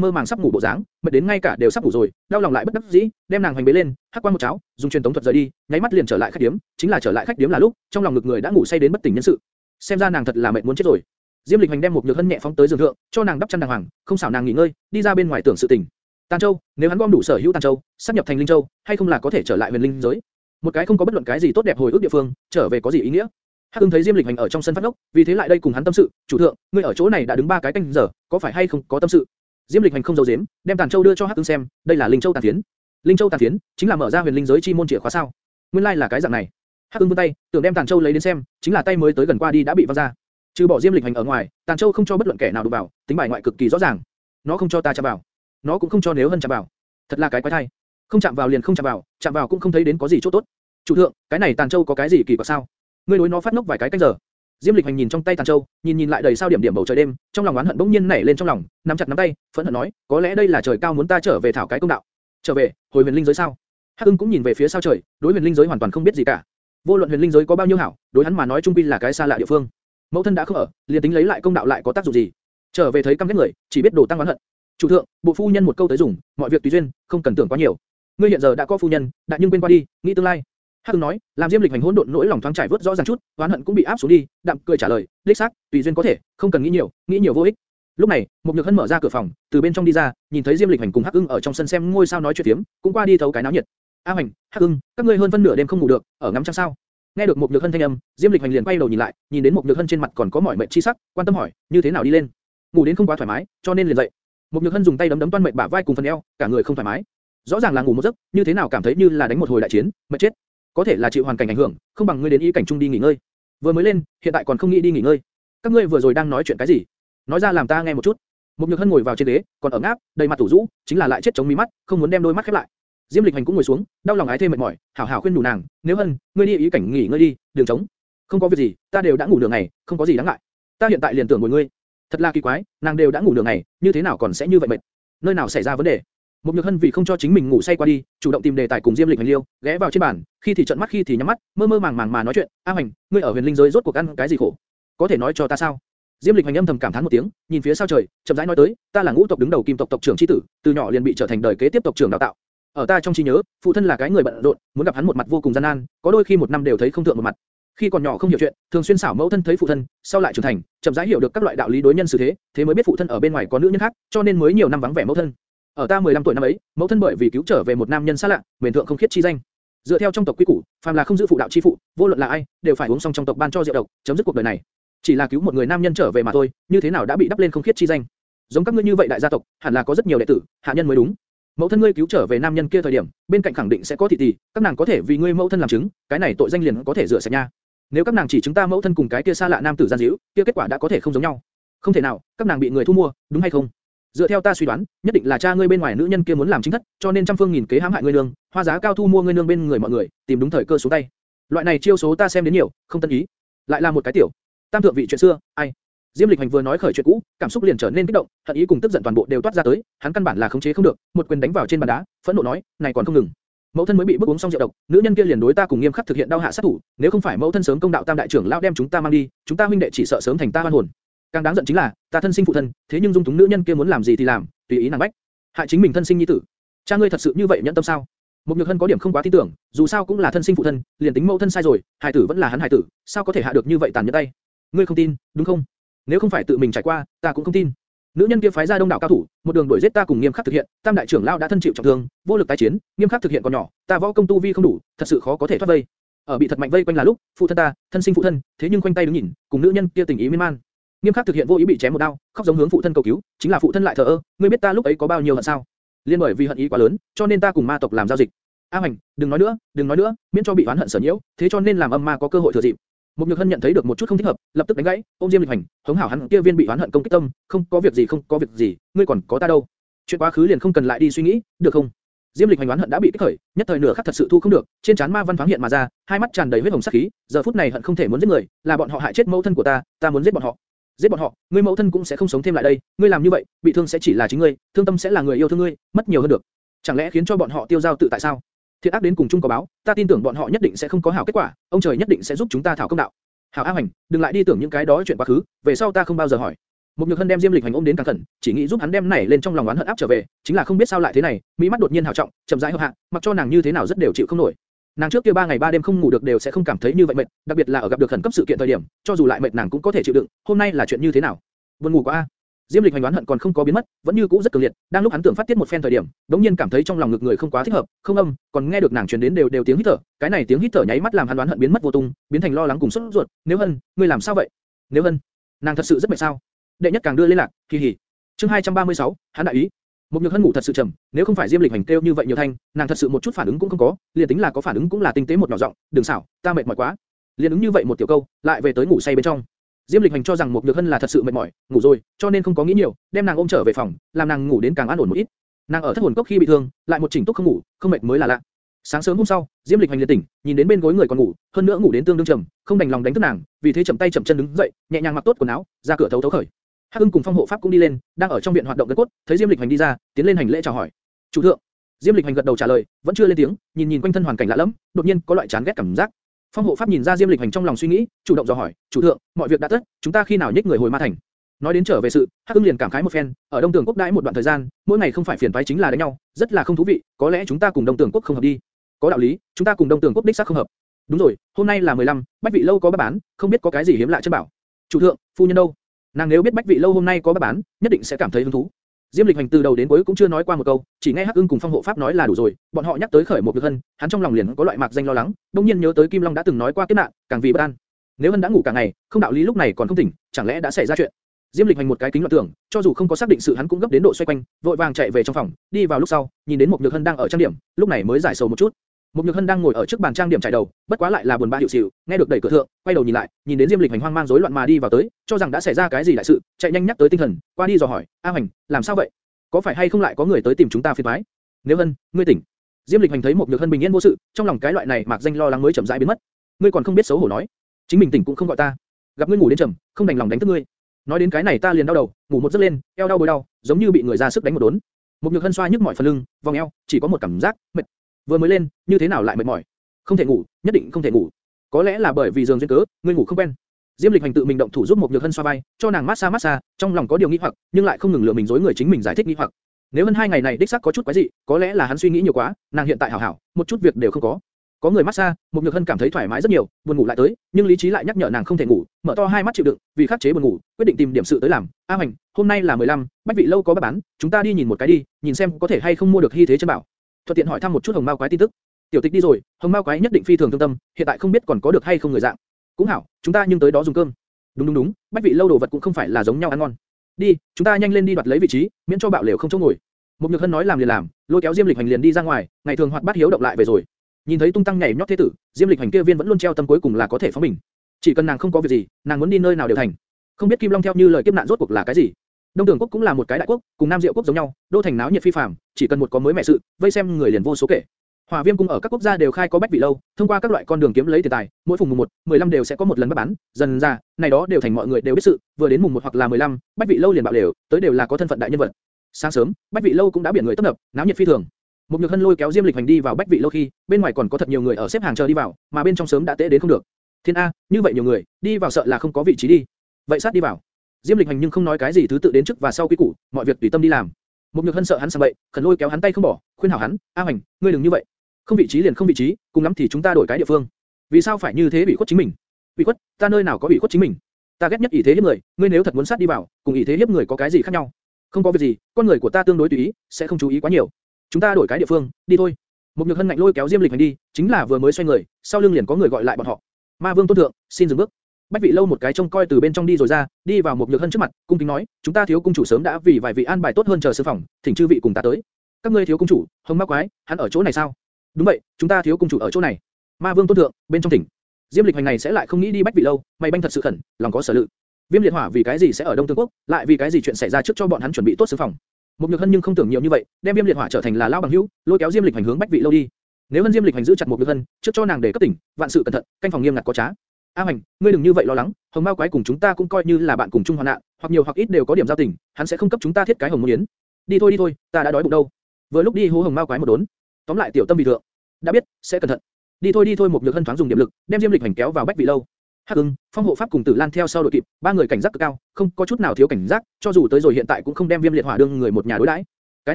mơ màng sắp ngủ bộ dáng, mệt đến ngay cả đều sắp ngủ rồi, đau lòng lại bất đắc dĩ, đem nàng hành bế lên, hắc quan một cháo, dùng truyền tống thuật rời đi, nháy mắt liền trở lại khách điếm, chính là trở lại khách điếm là lúc, trong lòng ngực người đã ngủ say đến bất tỉnh nhân sự. Xem ra nàng thật là mệt muốn chết rồi. Diêm Lịch Hành đem một nhược hân nhẹ phóng tới giường thượng, cho nàng đắp chăn đàng hoàng, không xảo nàng nghỉ ngơi, đi ra bên ngoài tưởng sự tình. Tàn Châu, nếu hắn gom đủ sở hữu Tàn Châu, sắp nhập thành Linh Châu, hay không là có thể trở lại Huyền Linh giới? Một cái không có bất luận cái gì tốt đẹp hồi ức địa phương, trở về có gì ý nghĩa? Hắc Ưng thấy Diêm Lịch Hành ở trong sân phát ngốc, vì thế lại đây cùng hắn tâm sự, chủ thượng, ngươi ở chỗ này đã đứng ba cái canh giờ, có phải hay không có tâm sự? Diêm Lịch Hành không giấu giếm, đem Tàn Châu đưa cho Hắc Ưng xem, đây là Linh Châu Tàn Phiến. Linh Châu Tàn Phiến chính là mở ra Huyền Linh giới chi môn chìa khóa sao? Nguyên lai like là cái dạng này. Hắc Ưng vươn tay, tưởng đem Tàn Châu lấy đến xem, chính là tay mới tới gần qua đi đã bị văng ra. Trừ bỏ Diêm Lịch Hành ở ngoài, Tàn Châu không cho bất luận kẻ nào đụng vào, tính bài ngoại cực kỳ rõ ràng. Nó không cho ta chạm vào, nó cũng không cho nếu hơn chạm vào. Thật là cái quái thai. Không chạm vào liền không chạm vào, chạm vào cũng không thấy đến có gì chỗ tốt. Chủ thượng, cái này Tàn Châu có cái gì kỳ quặc sao? Ngươi đối nó phát nốc vài cái canh giờ. Diêm Lịch Hành nhìn trong tay tàn châu, nhìn nhìn lại đầy sao điểm điểm bầu trời đêm, trong lòng oán hận bỗng nhiên nảy lên trong lòng, nắm chặt nắm tay, phẫn hận nói, có lẽ đây là trời cao muốn ta trở về thảo cái công đạo. Trở về, hồi huyền linh giới sao? Hắc Ưng cũng nhìn về phía sao trời, đối huyền linh giới hoàn toàn không biết gì cả. Vô luận huyền linh giới có bao nhiêu hảo, đối hắn mà nói trung bình là cái xa lạ địa phương. Mẫu thân đã không ở, liền tính lấy lại công đạo lại có tác dụng gì? Trở về thấy căm ghét người, chỉ biết đổ tăng oán hận. Chủ thượng, bộ phu nhân một câu tới dùng, mọi việc tùy duyên, không cần tưởng quá nhiều. Ngươi hiện giờ đã có phu nhân, đại nhưng quên qua đi, nghĩ tương lai. Hắc Hưng nói, làm Diêm Lịch hành hỗn độn nỗi lòng thoáng trải vớt rõ ràng chút, oán hận cũng bị áp xuống đi, đạm cười trả lời, đích xác, tùy duyên có thể, không cần nghĩ nhiều, nghĩ nhiều vô ích. Lúc này, một nhược hân mở ra cửa phòng, từ bên trong đi ra, nhìn thấy Diêm Lịch hành cùng Hắc Hưng ở trong sân xem ngôi sao nói chuyện tiếm, cũng qua đi thấu cái náo nhiệt. A Hành, Hắc Hưng, các ngươi hơn phân nửa đêm không ngủ được, ở ngắm trăng sao? Nghe được một nhược hân thanh âm, Diêm Lịch hành liền quay đầu nhìn lại, nhìn đến một nhược hân trên mặt còn có mỏi mệt chi sắc, quan tâm hỏi, như thế nào đi lên? Ngủ đến không quá thoải mái, cho nên liền dậy. Một nhược hân dùng tay đấm đấm toan mệt bả vai cùng phần eo, cả người không thoải mái. Rõ ràng là ngủ một giấc, như thế nào cảm thấy như là đánh một hồi đại chiến, mệt chết. Có thể là chịu hoàn cảnh ảnh hưởng, không bằng ngươi đến ý cảnh trung đi nghỉ ngơi. Vừa mới lên, hiện tại còn không nghĩ đi nghỉ ngơi. Các ngươi vừa rồi đang nói chuyện cái gì? Nói ra làm ta nghe một chút. mục nhược hân ngồi vào trên ghế, còn ở ngáp, đầy mặt tủ rũ, chính là lại chết chống mí mắt, không muốn đem đôi mắt khép lại. Diêm Lịch Hành cũng ngồi xuống, đau lòng ái thêm mệt mỏi, hảo hảo khuyên nhủ nàng, nếu hân, ngươi đi ý cảnh nghỉ ngơi đi, đừng chống. Không có việc gì, ta đều đã ngủ nửa ngày, không có gì đáng ngại. Ta hiện tại liền tưởng ngồi ngươi. Thật là kỳ quái, nàng đều đã ngủ nửa ngày, như thế nào còn sẽ như vậy mệt? Nơi nào xảy ra vấn đề? Một nhược hân vì không cho chính mình ngủ say qua đi, chủ động tìm đề tài cùng Diêm Lịch Hành liêu, ghé vào trên bàn, khi thì trợn mắt khi thì nhắm mắt, mơ mơ màng màng mà nói chuyện. A Hành, ngươi ở huyền linh giới rốt cuộc ăn cái gì khổ? Có thể nói cho ta sao? Diêm Lịch Hành âm thầm cảm thán một tiếng, nhìn phía sao trời, chậm rãi nói tới, ta là ngũ tộc đứng đầu kim tộc tộc trưởng chi tử, từ nhỏ liền bị trở thành đời kế tiếp tộc trưởng đào tạo. Ở ta trong trí nhớ, phụ thân là cái người bận rộn, muốn gặp hắn một mặt vô cùng gian nan, có đôi khi một năm đều thấy không thượng một mặt. Khi còn nhỏ không hiểu chuyện, thường xuyên xảo mẫu thân thấy phụ thân, sau lại trưởng thành, chậm rãi hiểu được các loại đạo lý đối nhân xử thế, thế mới biết phụ thân ở bên ngoài có nữ nhân khác, cho nên mới nhiều năm vắng vẻ mẫu thân. Ở ta 15 tuổi năm ấy, mẫu thân bởi vì cứu trở về một nam nhân xa lạ, mền thượng không khiết chi danh. Dựa theo trong tộc quy củ, phàm là không giữ phụ đạo chi phụ, vô luận là ai, đều phải uống xong trong tộc ban cho rượu độc, chấm dứt cuộc đời này. Chỉ là cứu một người nam nhân trở về mà thôi, như thế nào đã bị đắp lên không khiết chi danh. Giống các ngươi như vậy đại gia tộc, hẳn là có rất nhiều đệ tử, hạ nhân mới đúng. Mẫu thân ngươi cứu trở về nam nhân kia thời điểm, bên cạnh khẳng định sẽ có thị tỷ, các nàng có thể vì ngươi mẫu thân làm chứng, cái này tội danh liền có thể rửa sạch nha. Nếu các nàng chỉ chúng ta mẫu thân cùng cái kia xa lạ nam tử gian dối, kia kết quả đã có thể không giống nhau. Không thể nào, các nàng bị người thu mua, đúng hay không? Dựa theo ta suy đoán, nhất định là cha ngươi bên ngoài nữ nhân kia muốn làm chính thất, cho nên trăm phương nghìn kế hãm hại ngươi nương, hoa giá cao thu mua ngươi nương bên người mọi người, tìm đúng thời cơ xuống tay. Loại này chiêu số ta xem đến nhiều, không tân ý. Lại là một cái tiểu. Tam thượng vị chuyện xưa, ai? Diêm Lịch Hành vừa nói khởi chuyện cũ, cảm xúc liền trở nên kích động, hận ý cùng tức giận toàn bộ đều toát ra tới, hắn căn bản là khống chế không được, một quyền đánh vào trên bàn đá, phẫn nộ nói, này còn không ngừng. Mẫu thân mới bị bức uống xong rượu độc, nữ nhân kia liền đối ta cùng nghiêm khắc thực hiện đau hạ sát thủ, nếu không phải mẫu thân sớm công đạo tam đại trưởng lão đem chúng ta mang đi, chúng ta huynh đệ chỉ sợ sớm thành ta oan hồn. Càng đáng giận chính là, ta thân sinh phụ thân, thế nhưng dung túng nữ nhân kia muốn làm gì thì làm, tùy ý nàng bách, hại chính mình thân sinh nhi tử. Cha ngươi thật sự như vậy nhẫn tâm sao? Một nhược hân có điểm không quá tin tưởng, dù sao cũng là thân sinh phụ thân, liền tính mẫu thân sai rồi, hài tử vẫn là hắn hài tử, sao có thể hạ được như vậy tàn nhẫn tay? Ngươi không tin, đúng không? Nếu không phải tự mình trải qua, ta cũng không tin. Nữ nhân kia phái ra đông đảo cao thủ, một đường đuổi giết ta cùng nghiêm khắc thực hiện, tam đại trưởng lão đã thân chịu trọng thương, vô lực tái chiến, nghiêm khắc thực hiện còn nhỏ, ta võ công tu vi không đủ, thật sự khó có thể thoát vây. Ở bị thật mạnh vây quanh là lúc, phụ thân ta, thân sinh phụ thân, thế nhưng quanh tay đứng nhìn, cùng nữ nhân kia tình ý miên man. Nghiêm khắc thực hiện vô ý bị chém một đao, khóc giống hướng phụ thân cầu cứu, chính là phụ thân lại thờ ơ, ngươi biết ta lúc ấy có bao nhiêu hận sao? Liên bởi vì hận ý quá lớn, cho nên ta cùng ma tộc làm giao dịch. A Hoành, đừng nói nữa, đừng nói nữa, miễn cho bị oán hận sở nhiễu, thế cho nên làm âm ma có cơ hội thừa dịp. Một Nhược Hân nhận thấy được một chút không thích hợp, lập tức đánh gãy, ôm Diêm Lịch Hành, hống hảo hắn kia viên bị oán hận công kích tâm, không có việc gì không có việc gì, ngươi còn có ta đâu. Chuyện quá khứ liền không cần lại đi suy nghĩ, được không? Diêm Lịch Hành oán hận đã bị kích khởi, nhất thời nửa khắc thật sự thu không được, trên trán ma văn thoáng hiện mà ra, hai mắt tràn đầy huyết hồng sắc khí, giờ phút này hận không thể muốn giết người, là bọn họ hại chết mẫu thân của ta, ta muốn giết bọn họ. Giết bọn họ, ngươi mẫu thân cũng sẽ không sống thêm lại đây, ngươi làm như vậy, bị thương sẽ chỉ là chính ngươi, thương tâm sẽ là người yêu thương ngươi, mất nhiều hơn được. Chẳng lẽ khiến cho bọn họ tiêu giao tự tại sao? Thiện ác đến cùng chung có báo, ta tin tưởng bọn họ nhất định sẽ không có hảo kết quả, ông trời nhất định sẽ giúp chúng ta thảo công đạo. Hảo A Hoành, đừng lại đi tưởng những cái đó chuyện quá khứ, về sau ta không bao giờ hỏi. Một Nhược Hân đem Diêm Lịch Hành ôm đến càng khẩn, chỉ nghĩ giúp hắn đem nảy lên trong lòng oán hận áp trở về, chính là không biết sao lại thế này, mỹ mắt đột nhiên hào trọng, chậm rãi hợp hạ, mặc cho nàng như thế nào rất đều chịu không nổi. Nàng trước kia ba ngày ba đêm không ngủ được đều sẽ không cảm thấy như vậy mệt, đặc biệt là ở gặp được khẩn cấp sự kiện thời điểm, cho dù lại mệt nàng cũng có thể chịu đựng. Hôm nay là chuyện như thế nào? Buồn ngủ quá a. Diêm Lịch hành đoán hận còn không có biến mất, vẫn như cũ rất cường liệt. Đang lúc hắn tưởng phát tiết một phen thời điểm, đống nhiên cảm thấy trong lòng ngực người không quá thích hợp, không âm, còn nghe được nàng truyền đến đều đều tiếng hít thở. Cái này tiếng hít thở nháy mắt làm hắn đoán hận biến mất vô tung, biến thành lo lắng cùng sốt ruột. Nếu hân, ngươi làm sao vậy? Nếu hân, nàng thật sự rất mệt sao? Đệ nhất càng đưa lên lạc, kỳ hỉ. Chương 236, hắn đại ý. Một nhược hân ngủ thật sự trầm, nếu không phải Diêm Lịch hành kêu như vậy nhiều thanh, nàng thật sự một chút phản ứng cũng không có, liền tính là có phản ứng cũng là tinh tế một nhỏ giọng, đừng xảo, ta mệt mỏi quá. Liên ứng như vậy một tiểu câu, lại về tới ngủ say bên trong. Diêm Lịch Hành cho rằng một Nhược Hân là thật sự mệt mỏi, ngủ rồi, cho nên không có nghĩ nhiều, đem nàng ôm trở về phòng, làm nàng ngủ đến càng an ổn một ít. Nàng ở thất hồn cốc khi bị thương, lại một chỉnh túc không ngủ, không mệt mới là lạ. Sáng sớm hôm sau, Diêm Lịch Hành liền tỉnh, nhìn đến bên gối người còn ngủ, hơn nữa ngủ đến tương đương trầm, không đành lòng đánh thức nàng, vì thế chậm tay chậm chân đứng dậy, nhẹ nhàng mặc tốt quần áo, ra cửa thấu thấu khởi. Hắc Ưng cùng Phong Hộ Pháp cũng đi lên, đang ở trong viện hoạt động gân cốt, thấy Diêm Lịch Hành đi ra, tiến lên hành lễ chào hỏi. "Chủ thượng." Diêm Lịch Hành gật đầu trả lời, vẫn chưa lên tiếng, nhìn nhìn quanh thân hoàn cảnh lạ lẫm, đột nhiên có loại chán ghét cảm giác. Phong Hộ Pháp nhìn ra Diêm Lịch Hành trong lòng suy nghĩ, chủ động dò hỏi, "Chủ thượng, mọi việc đã tất, chúng ta khi nào nhích người hồi Ma Thành?" Nói đến trở về sự, Hắc Ưng liền cảm khái một phen, ở Đông Tường Quốc đãi một đoạn thời gian, mỗi ngày không phải phiền toái chính là đánh nhau, rất là không thú vị, có lẽ chúng ta cùng Đông Tường Quốc không hợp đi. Có đạo lý, chúng ta cùng Đông Tường Quốc đích xác không hợp. Đúng rồi, hôm nay là 15, Bách vị lâu có bác bán, không biết có cái gì hiếm lạ chân bảo. Chủ thượng, phu nhân đâu? Nàng nếu biết Bách vị lâu hôm nay có bán, nhất định sẽ cảm thấy hứng thú. Diêm Lịch Hành từ đầu đến cuối cũng chưa nói qua một câu, chỉ nghe Hắc Ưng cùng Phong Hộ Pháp nói là đủ rồi. Bọn họ nhắc tới khởi một việc hân, hắn trong lòng liền có loại mạc danh lo lắng, đương nhiên nhớ tới Kim Long đã từng nói qua kiếp nạn, càng vì bất an. Nếu hân đã ngủ cả ngày, không đạo lý lúc này còn không tỉnh, chẳng lẽ đã xảy ra chuyện? Diêm Lịch hành một cái kính loạn tưởng, cho dù không có xác định sự hắn cũng gấp đến độ xoay quanh, vội vàng chạy về trong phòng, đi vào lúc sau, nhìn đến một Nhược Hân đang ở trang điểm, lúc này mới giải sầu một chút. Một Nhược Hân đang ngồi ở trước bàn trang điểm chải đầu, bất quá lại là buồn bã hiệu xỉu, nghe được đẩy cửa thượng, quay đầu nhìn lại, nhìn đến Diêm Lịch hành hoang mang rối loạn mà đi vào tới, cho rằng đã xảy ra cái gì đại sự, chạy nhanh nhắc tới tinh thần, qua đi dò hỏi, A Hành, làm sao vậy? Có phải hay không lại có người tới tìm chúng ta phiền toái? Nếu Hân, ngươi tỉnh. Diêm Lịch hành thấy một Nhược Hân bình yên vô sự, trong lòng cái loại này mạc danh lo lắng mới chậm rãi biến mất. Ngươi còn không biết xấu hổ nói, chính mình tỉnh cũng không gọi ta, gặp ngươi ngủ đến trầm, không đành lòng đánh thức ngươi. Nói đến cái này ta liền đau đầu, ngủ một giấc lên, eo đau bối đau, giống như bị người ra sức đánh một đốn. Một nhược hân xoa nhức mỏi phần lưng, vòng eo, chỉ có một cảm giác mệt. Vừa mới lên, như thế nào lại mệt mỏi? Không thể ngủ, nhất định không thể ngủ. Có lẽ là bởi vì giường duyên cớ, ngươi ngủ không quen. Diêm Lịch Hành tự mình động thủ giúp một nhược hân xoa vai, cho nàng mát xa mát xa, trong lòng có điều nghi hoặc, nhưng lại không ngừng lừa mình dối người chính mình giải thích nghi hoặc. Nếu hơn hai ngày này đích xác có chút quái dị, có lẽ là hắn suy nghĩ nhiều quá, nàng hiện tại hảo hảo, một chút việc đều không có. Có người massage, một nhược hân cảm thấy thoải mái rất nhiều, buồn ngủ lại tới, nhưng lý trí lại nhắc nhở nàng không thể ngủ, mở to hai mắt chịu đựng, vì khắc chế buồn ngủ, quyết định tìm điểm sự tới làm. A Hành, hôm nay là 15, bách vị lâu có bán, chúng ta đi nhìn một cái đi, nhìn xem có thể hay không mua được hy thế chân bảo. Thuận tiện hỏi thăm một chút hồng mao quái tin tức. Tiểu tịch đi rồi, hồng mao quái nhất định phi thường thương tâm, hiện tại không biết còn có được hay không người dạng. Cũng hảo, chúng ta nhưng tới đó dùng cơm. Đúng đúng đúng, bách vị lâu đồ vật cũng không phải là giống nhau ăn ngon. Đi, chúng ta nhanh lên đi đoạt lấy vị trí, miễn cho bạo lều không chỗ ngồi. Một nhược hân nói làm liền làm, lôi kéo Diêm Lịch Hành liền đi ra ngoài, ngày thường hoạt bát hiếu động lại về rồi. Nhìn thấy tung tăng nhảy nhót thế tử, Diêm Lịch Hành kia viên vẫn luôn treo tâm cuối cùng là có thể phóng bình. Chỉ cần nàng không có việc gì, nàng muốn đi nơi nào đều thành. Không biết Kim Long theo như lời kiếp nạn rốt cuộc là cái gì. Đông Đường quốc cũng là một cái đại quốc, cùng Nam Diệu quốc giống nhau, đô thành náo nhiệt phi phàm, chỉ cần một có mới mẹ sự, vây xem người liền vô số kể. Hỏa Viêm cung ở các quốc gia đều khai có bách vị lâu, thông qua các loại con đường kiếm lấy tiền tài, mỗi phùng mùng 1, 15 đều sẽ có một lần bắt bán, dần ra, này đó đều thành mọi người đều biết sự, vừa đến mùng 1 hoặc là 15, bách vị lâu liền bạo đều, tới đều là có thân phận đại nhân vật. Sáng sớm, bách vị lâu cũng đã biển người tấp nập, náo nhiệt phi thường. Một nhược hân lôi kéo Diêm Lịch Hành đi vào bách vị lâu khi, bên ngoài còn có thật nhiều người ở xếp hàng chờ đi vào, mà bên trong sớm đã tễ đến không được. Thiên a, như vậy nhiều người, đi vào sợ là không có vị trí đi. Vậy sát đi vào. Diêm Lịch Hành nhưng không nói cái gì thứ tự đến trước và sau quy củ, mọi việc tùy tâm đi làm. Một nhược hân sợ hắn sang bậy, khẩn lôi kéo hắn tay không bỏ, khuyên hảo hắn, A Hành, ngươi đừng như vậy. Không vị trí liền không vị trí, cùng lắm thì chúng ta đổi cái địa phương. Vì sao phải như thế bị khuất chính mình? Bị khuất, ta nơi nào có bị khuất chính mình? Ta ghét nhất ý thế hiếp người, ngươi nếu thật muốn sát đi vào, cùng ý thế hiếp người có cái gì khác nhau? Không có việc gì, con người của ta tương đối tùy ý, sẽ không chú ý quá nhiều. Chúng ta đổi cái địa phương, đi thôi. Một nhược hân ngạnh lôi kéo Diêm Lịch hành đi, chính là vừa mới xoay người, sau lưng liền có người gọi lại bọn họ. Ma Vương tôn thượng, xin dừng bước. Bách vị lâu một cái trông coi từ bên trong đi rồi ra, đi vào một nhược hân trước mặt, cung kính nói, chúng ta thiếu cung chủ sớm đã vì vài vị an bài tốt hơn chờ sư phòng, thỉnh chư vị cùng ta tới. Các ngươi thiếu cung chủ, hồng ma quái, hắn ở chỗ này sao? Đúng vậy, chúng ta thiếu cung chủ ở chỗ này. Ma Vương tôn thượng, bên trong thỉnh. Diêm Lịch hành này sẽ lại không nghĩ đi bách vị lâu, mày banh thật sự khẩn, lòng có sở lự. Viêm liệt hỏa vì cái gì sẽ ở Đông Tương Quốc, lại vì cái gì chuyện xảy ra trước cho bọn hắn chuẩn bị tốt sư phòng. Một nhược hân nhưng không tưởng nhiều như vậy, đem Viêm liệt hỏa trở thành là lao bằng hữu, lôi kéo Diêm Lịch hành hướng bách vị lâu đi. Nếu hân Diêm Lịch hành giữ chặt một nhược hân, trước cho nàng để cấp tỉnh, vạn sự cẩn thận, canh phòng nghiêm ngặt có trá. A hành, ngươi đừng như vậy lo lắng, hồng mao quái cùng chúng ta cũng coi như là bạn cùng chung hoạn nạn, hoặc nhiều hoặc ít đều có điểm giao tình, hắn sẽ không cấp chúng ta thiết cái hồng môn yến. Đi thôi đi thôi, ta đã đói bụng đâu. Vừa lúc đi hố hồng mao quái một đốn. Tóm lại tiểu tâm bị thượng. Đã biết, sẽ cẩn thận. Đi thôi đi thôi một nhược hân thoáng dùng điểm lực, đem Diêm Lịch hành kéo vào bách vị lâu. Hắc Ưng, Phong Hộ Pháp cùng Tử Lan theo sau đội kịp, ba người cảnh giác cực cao, không có chút nào thiếu cảnh giác, cho dù tới rồi hiện tại cũng không đem Viêm Liệt Hỏa đương người một nhà đối đãi. Cái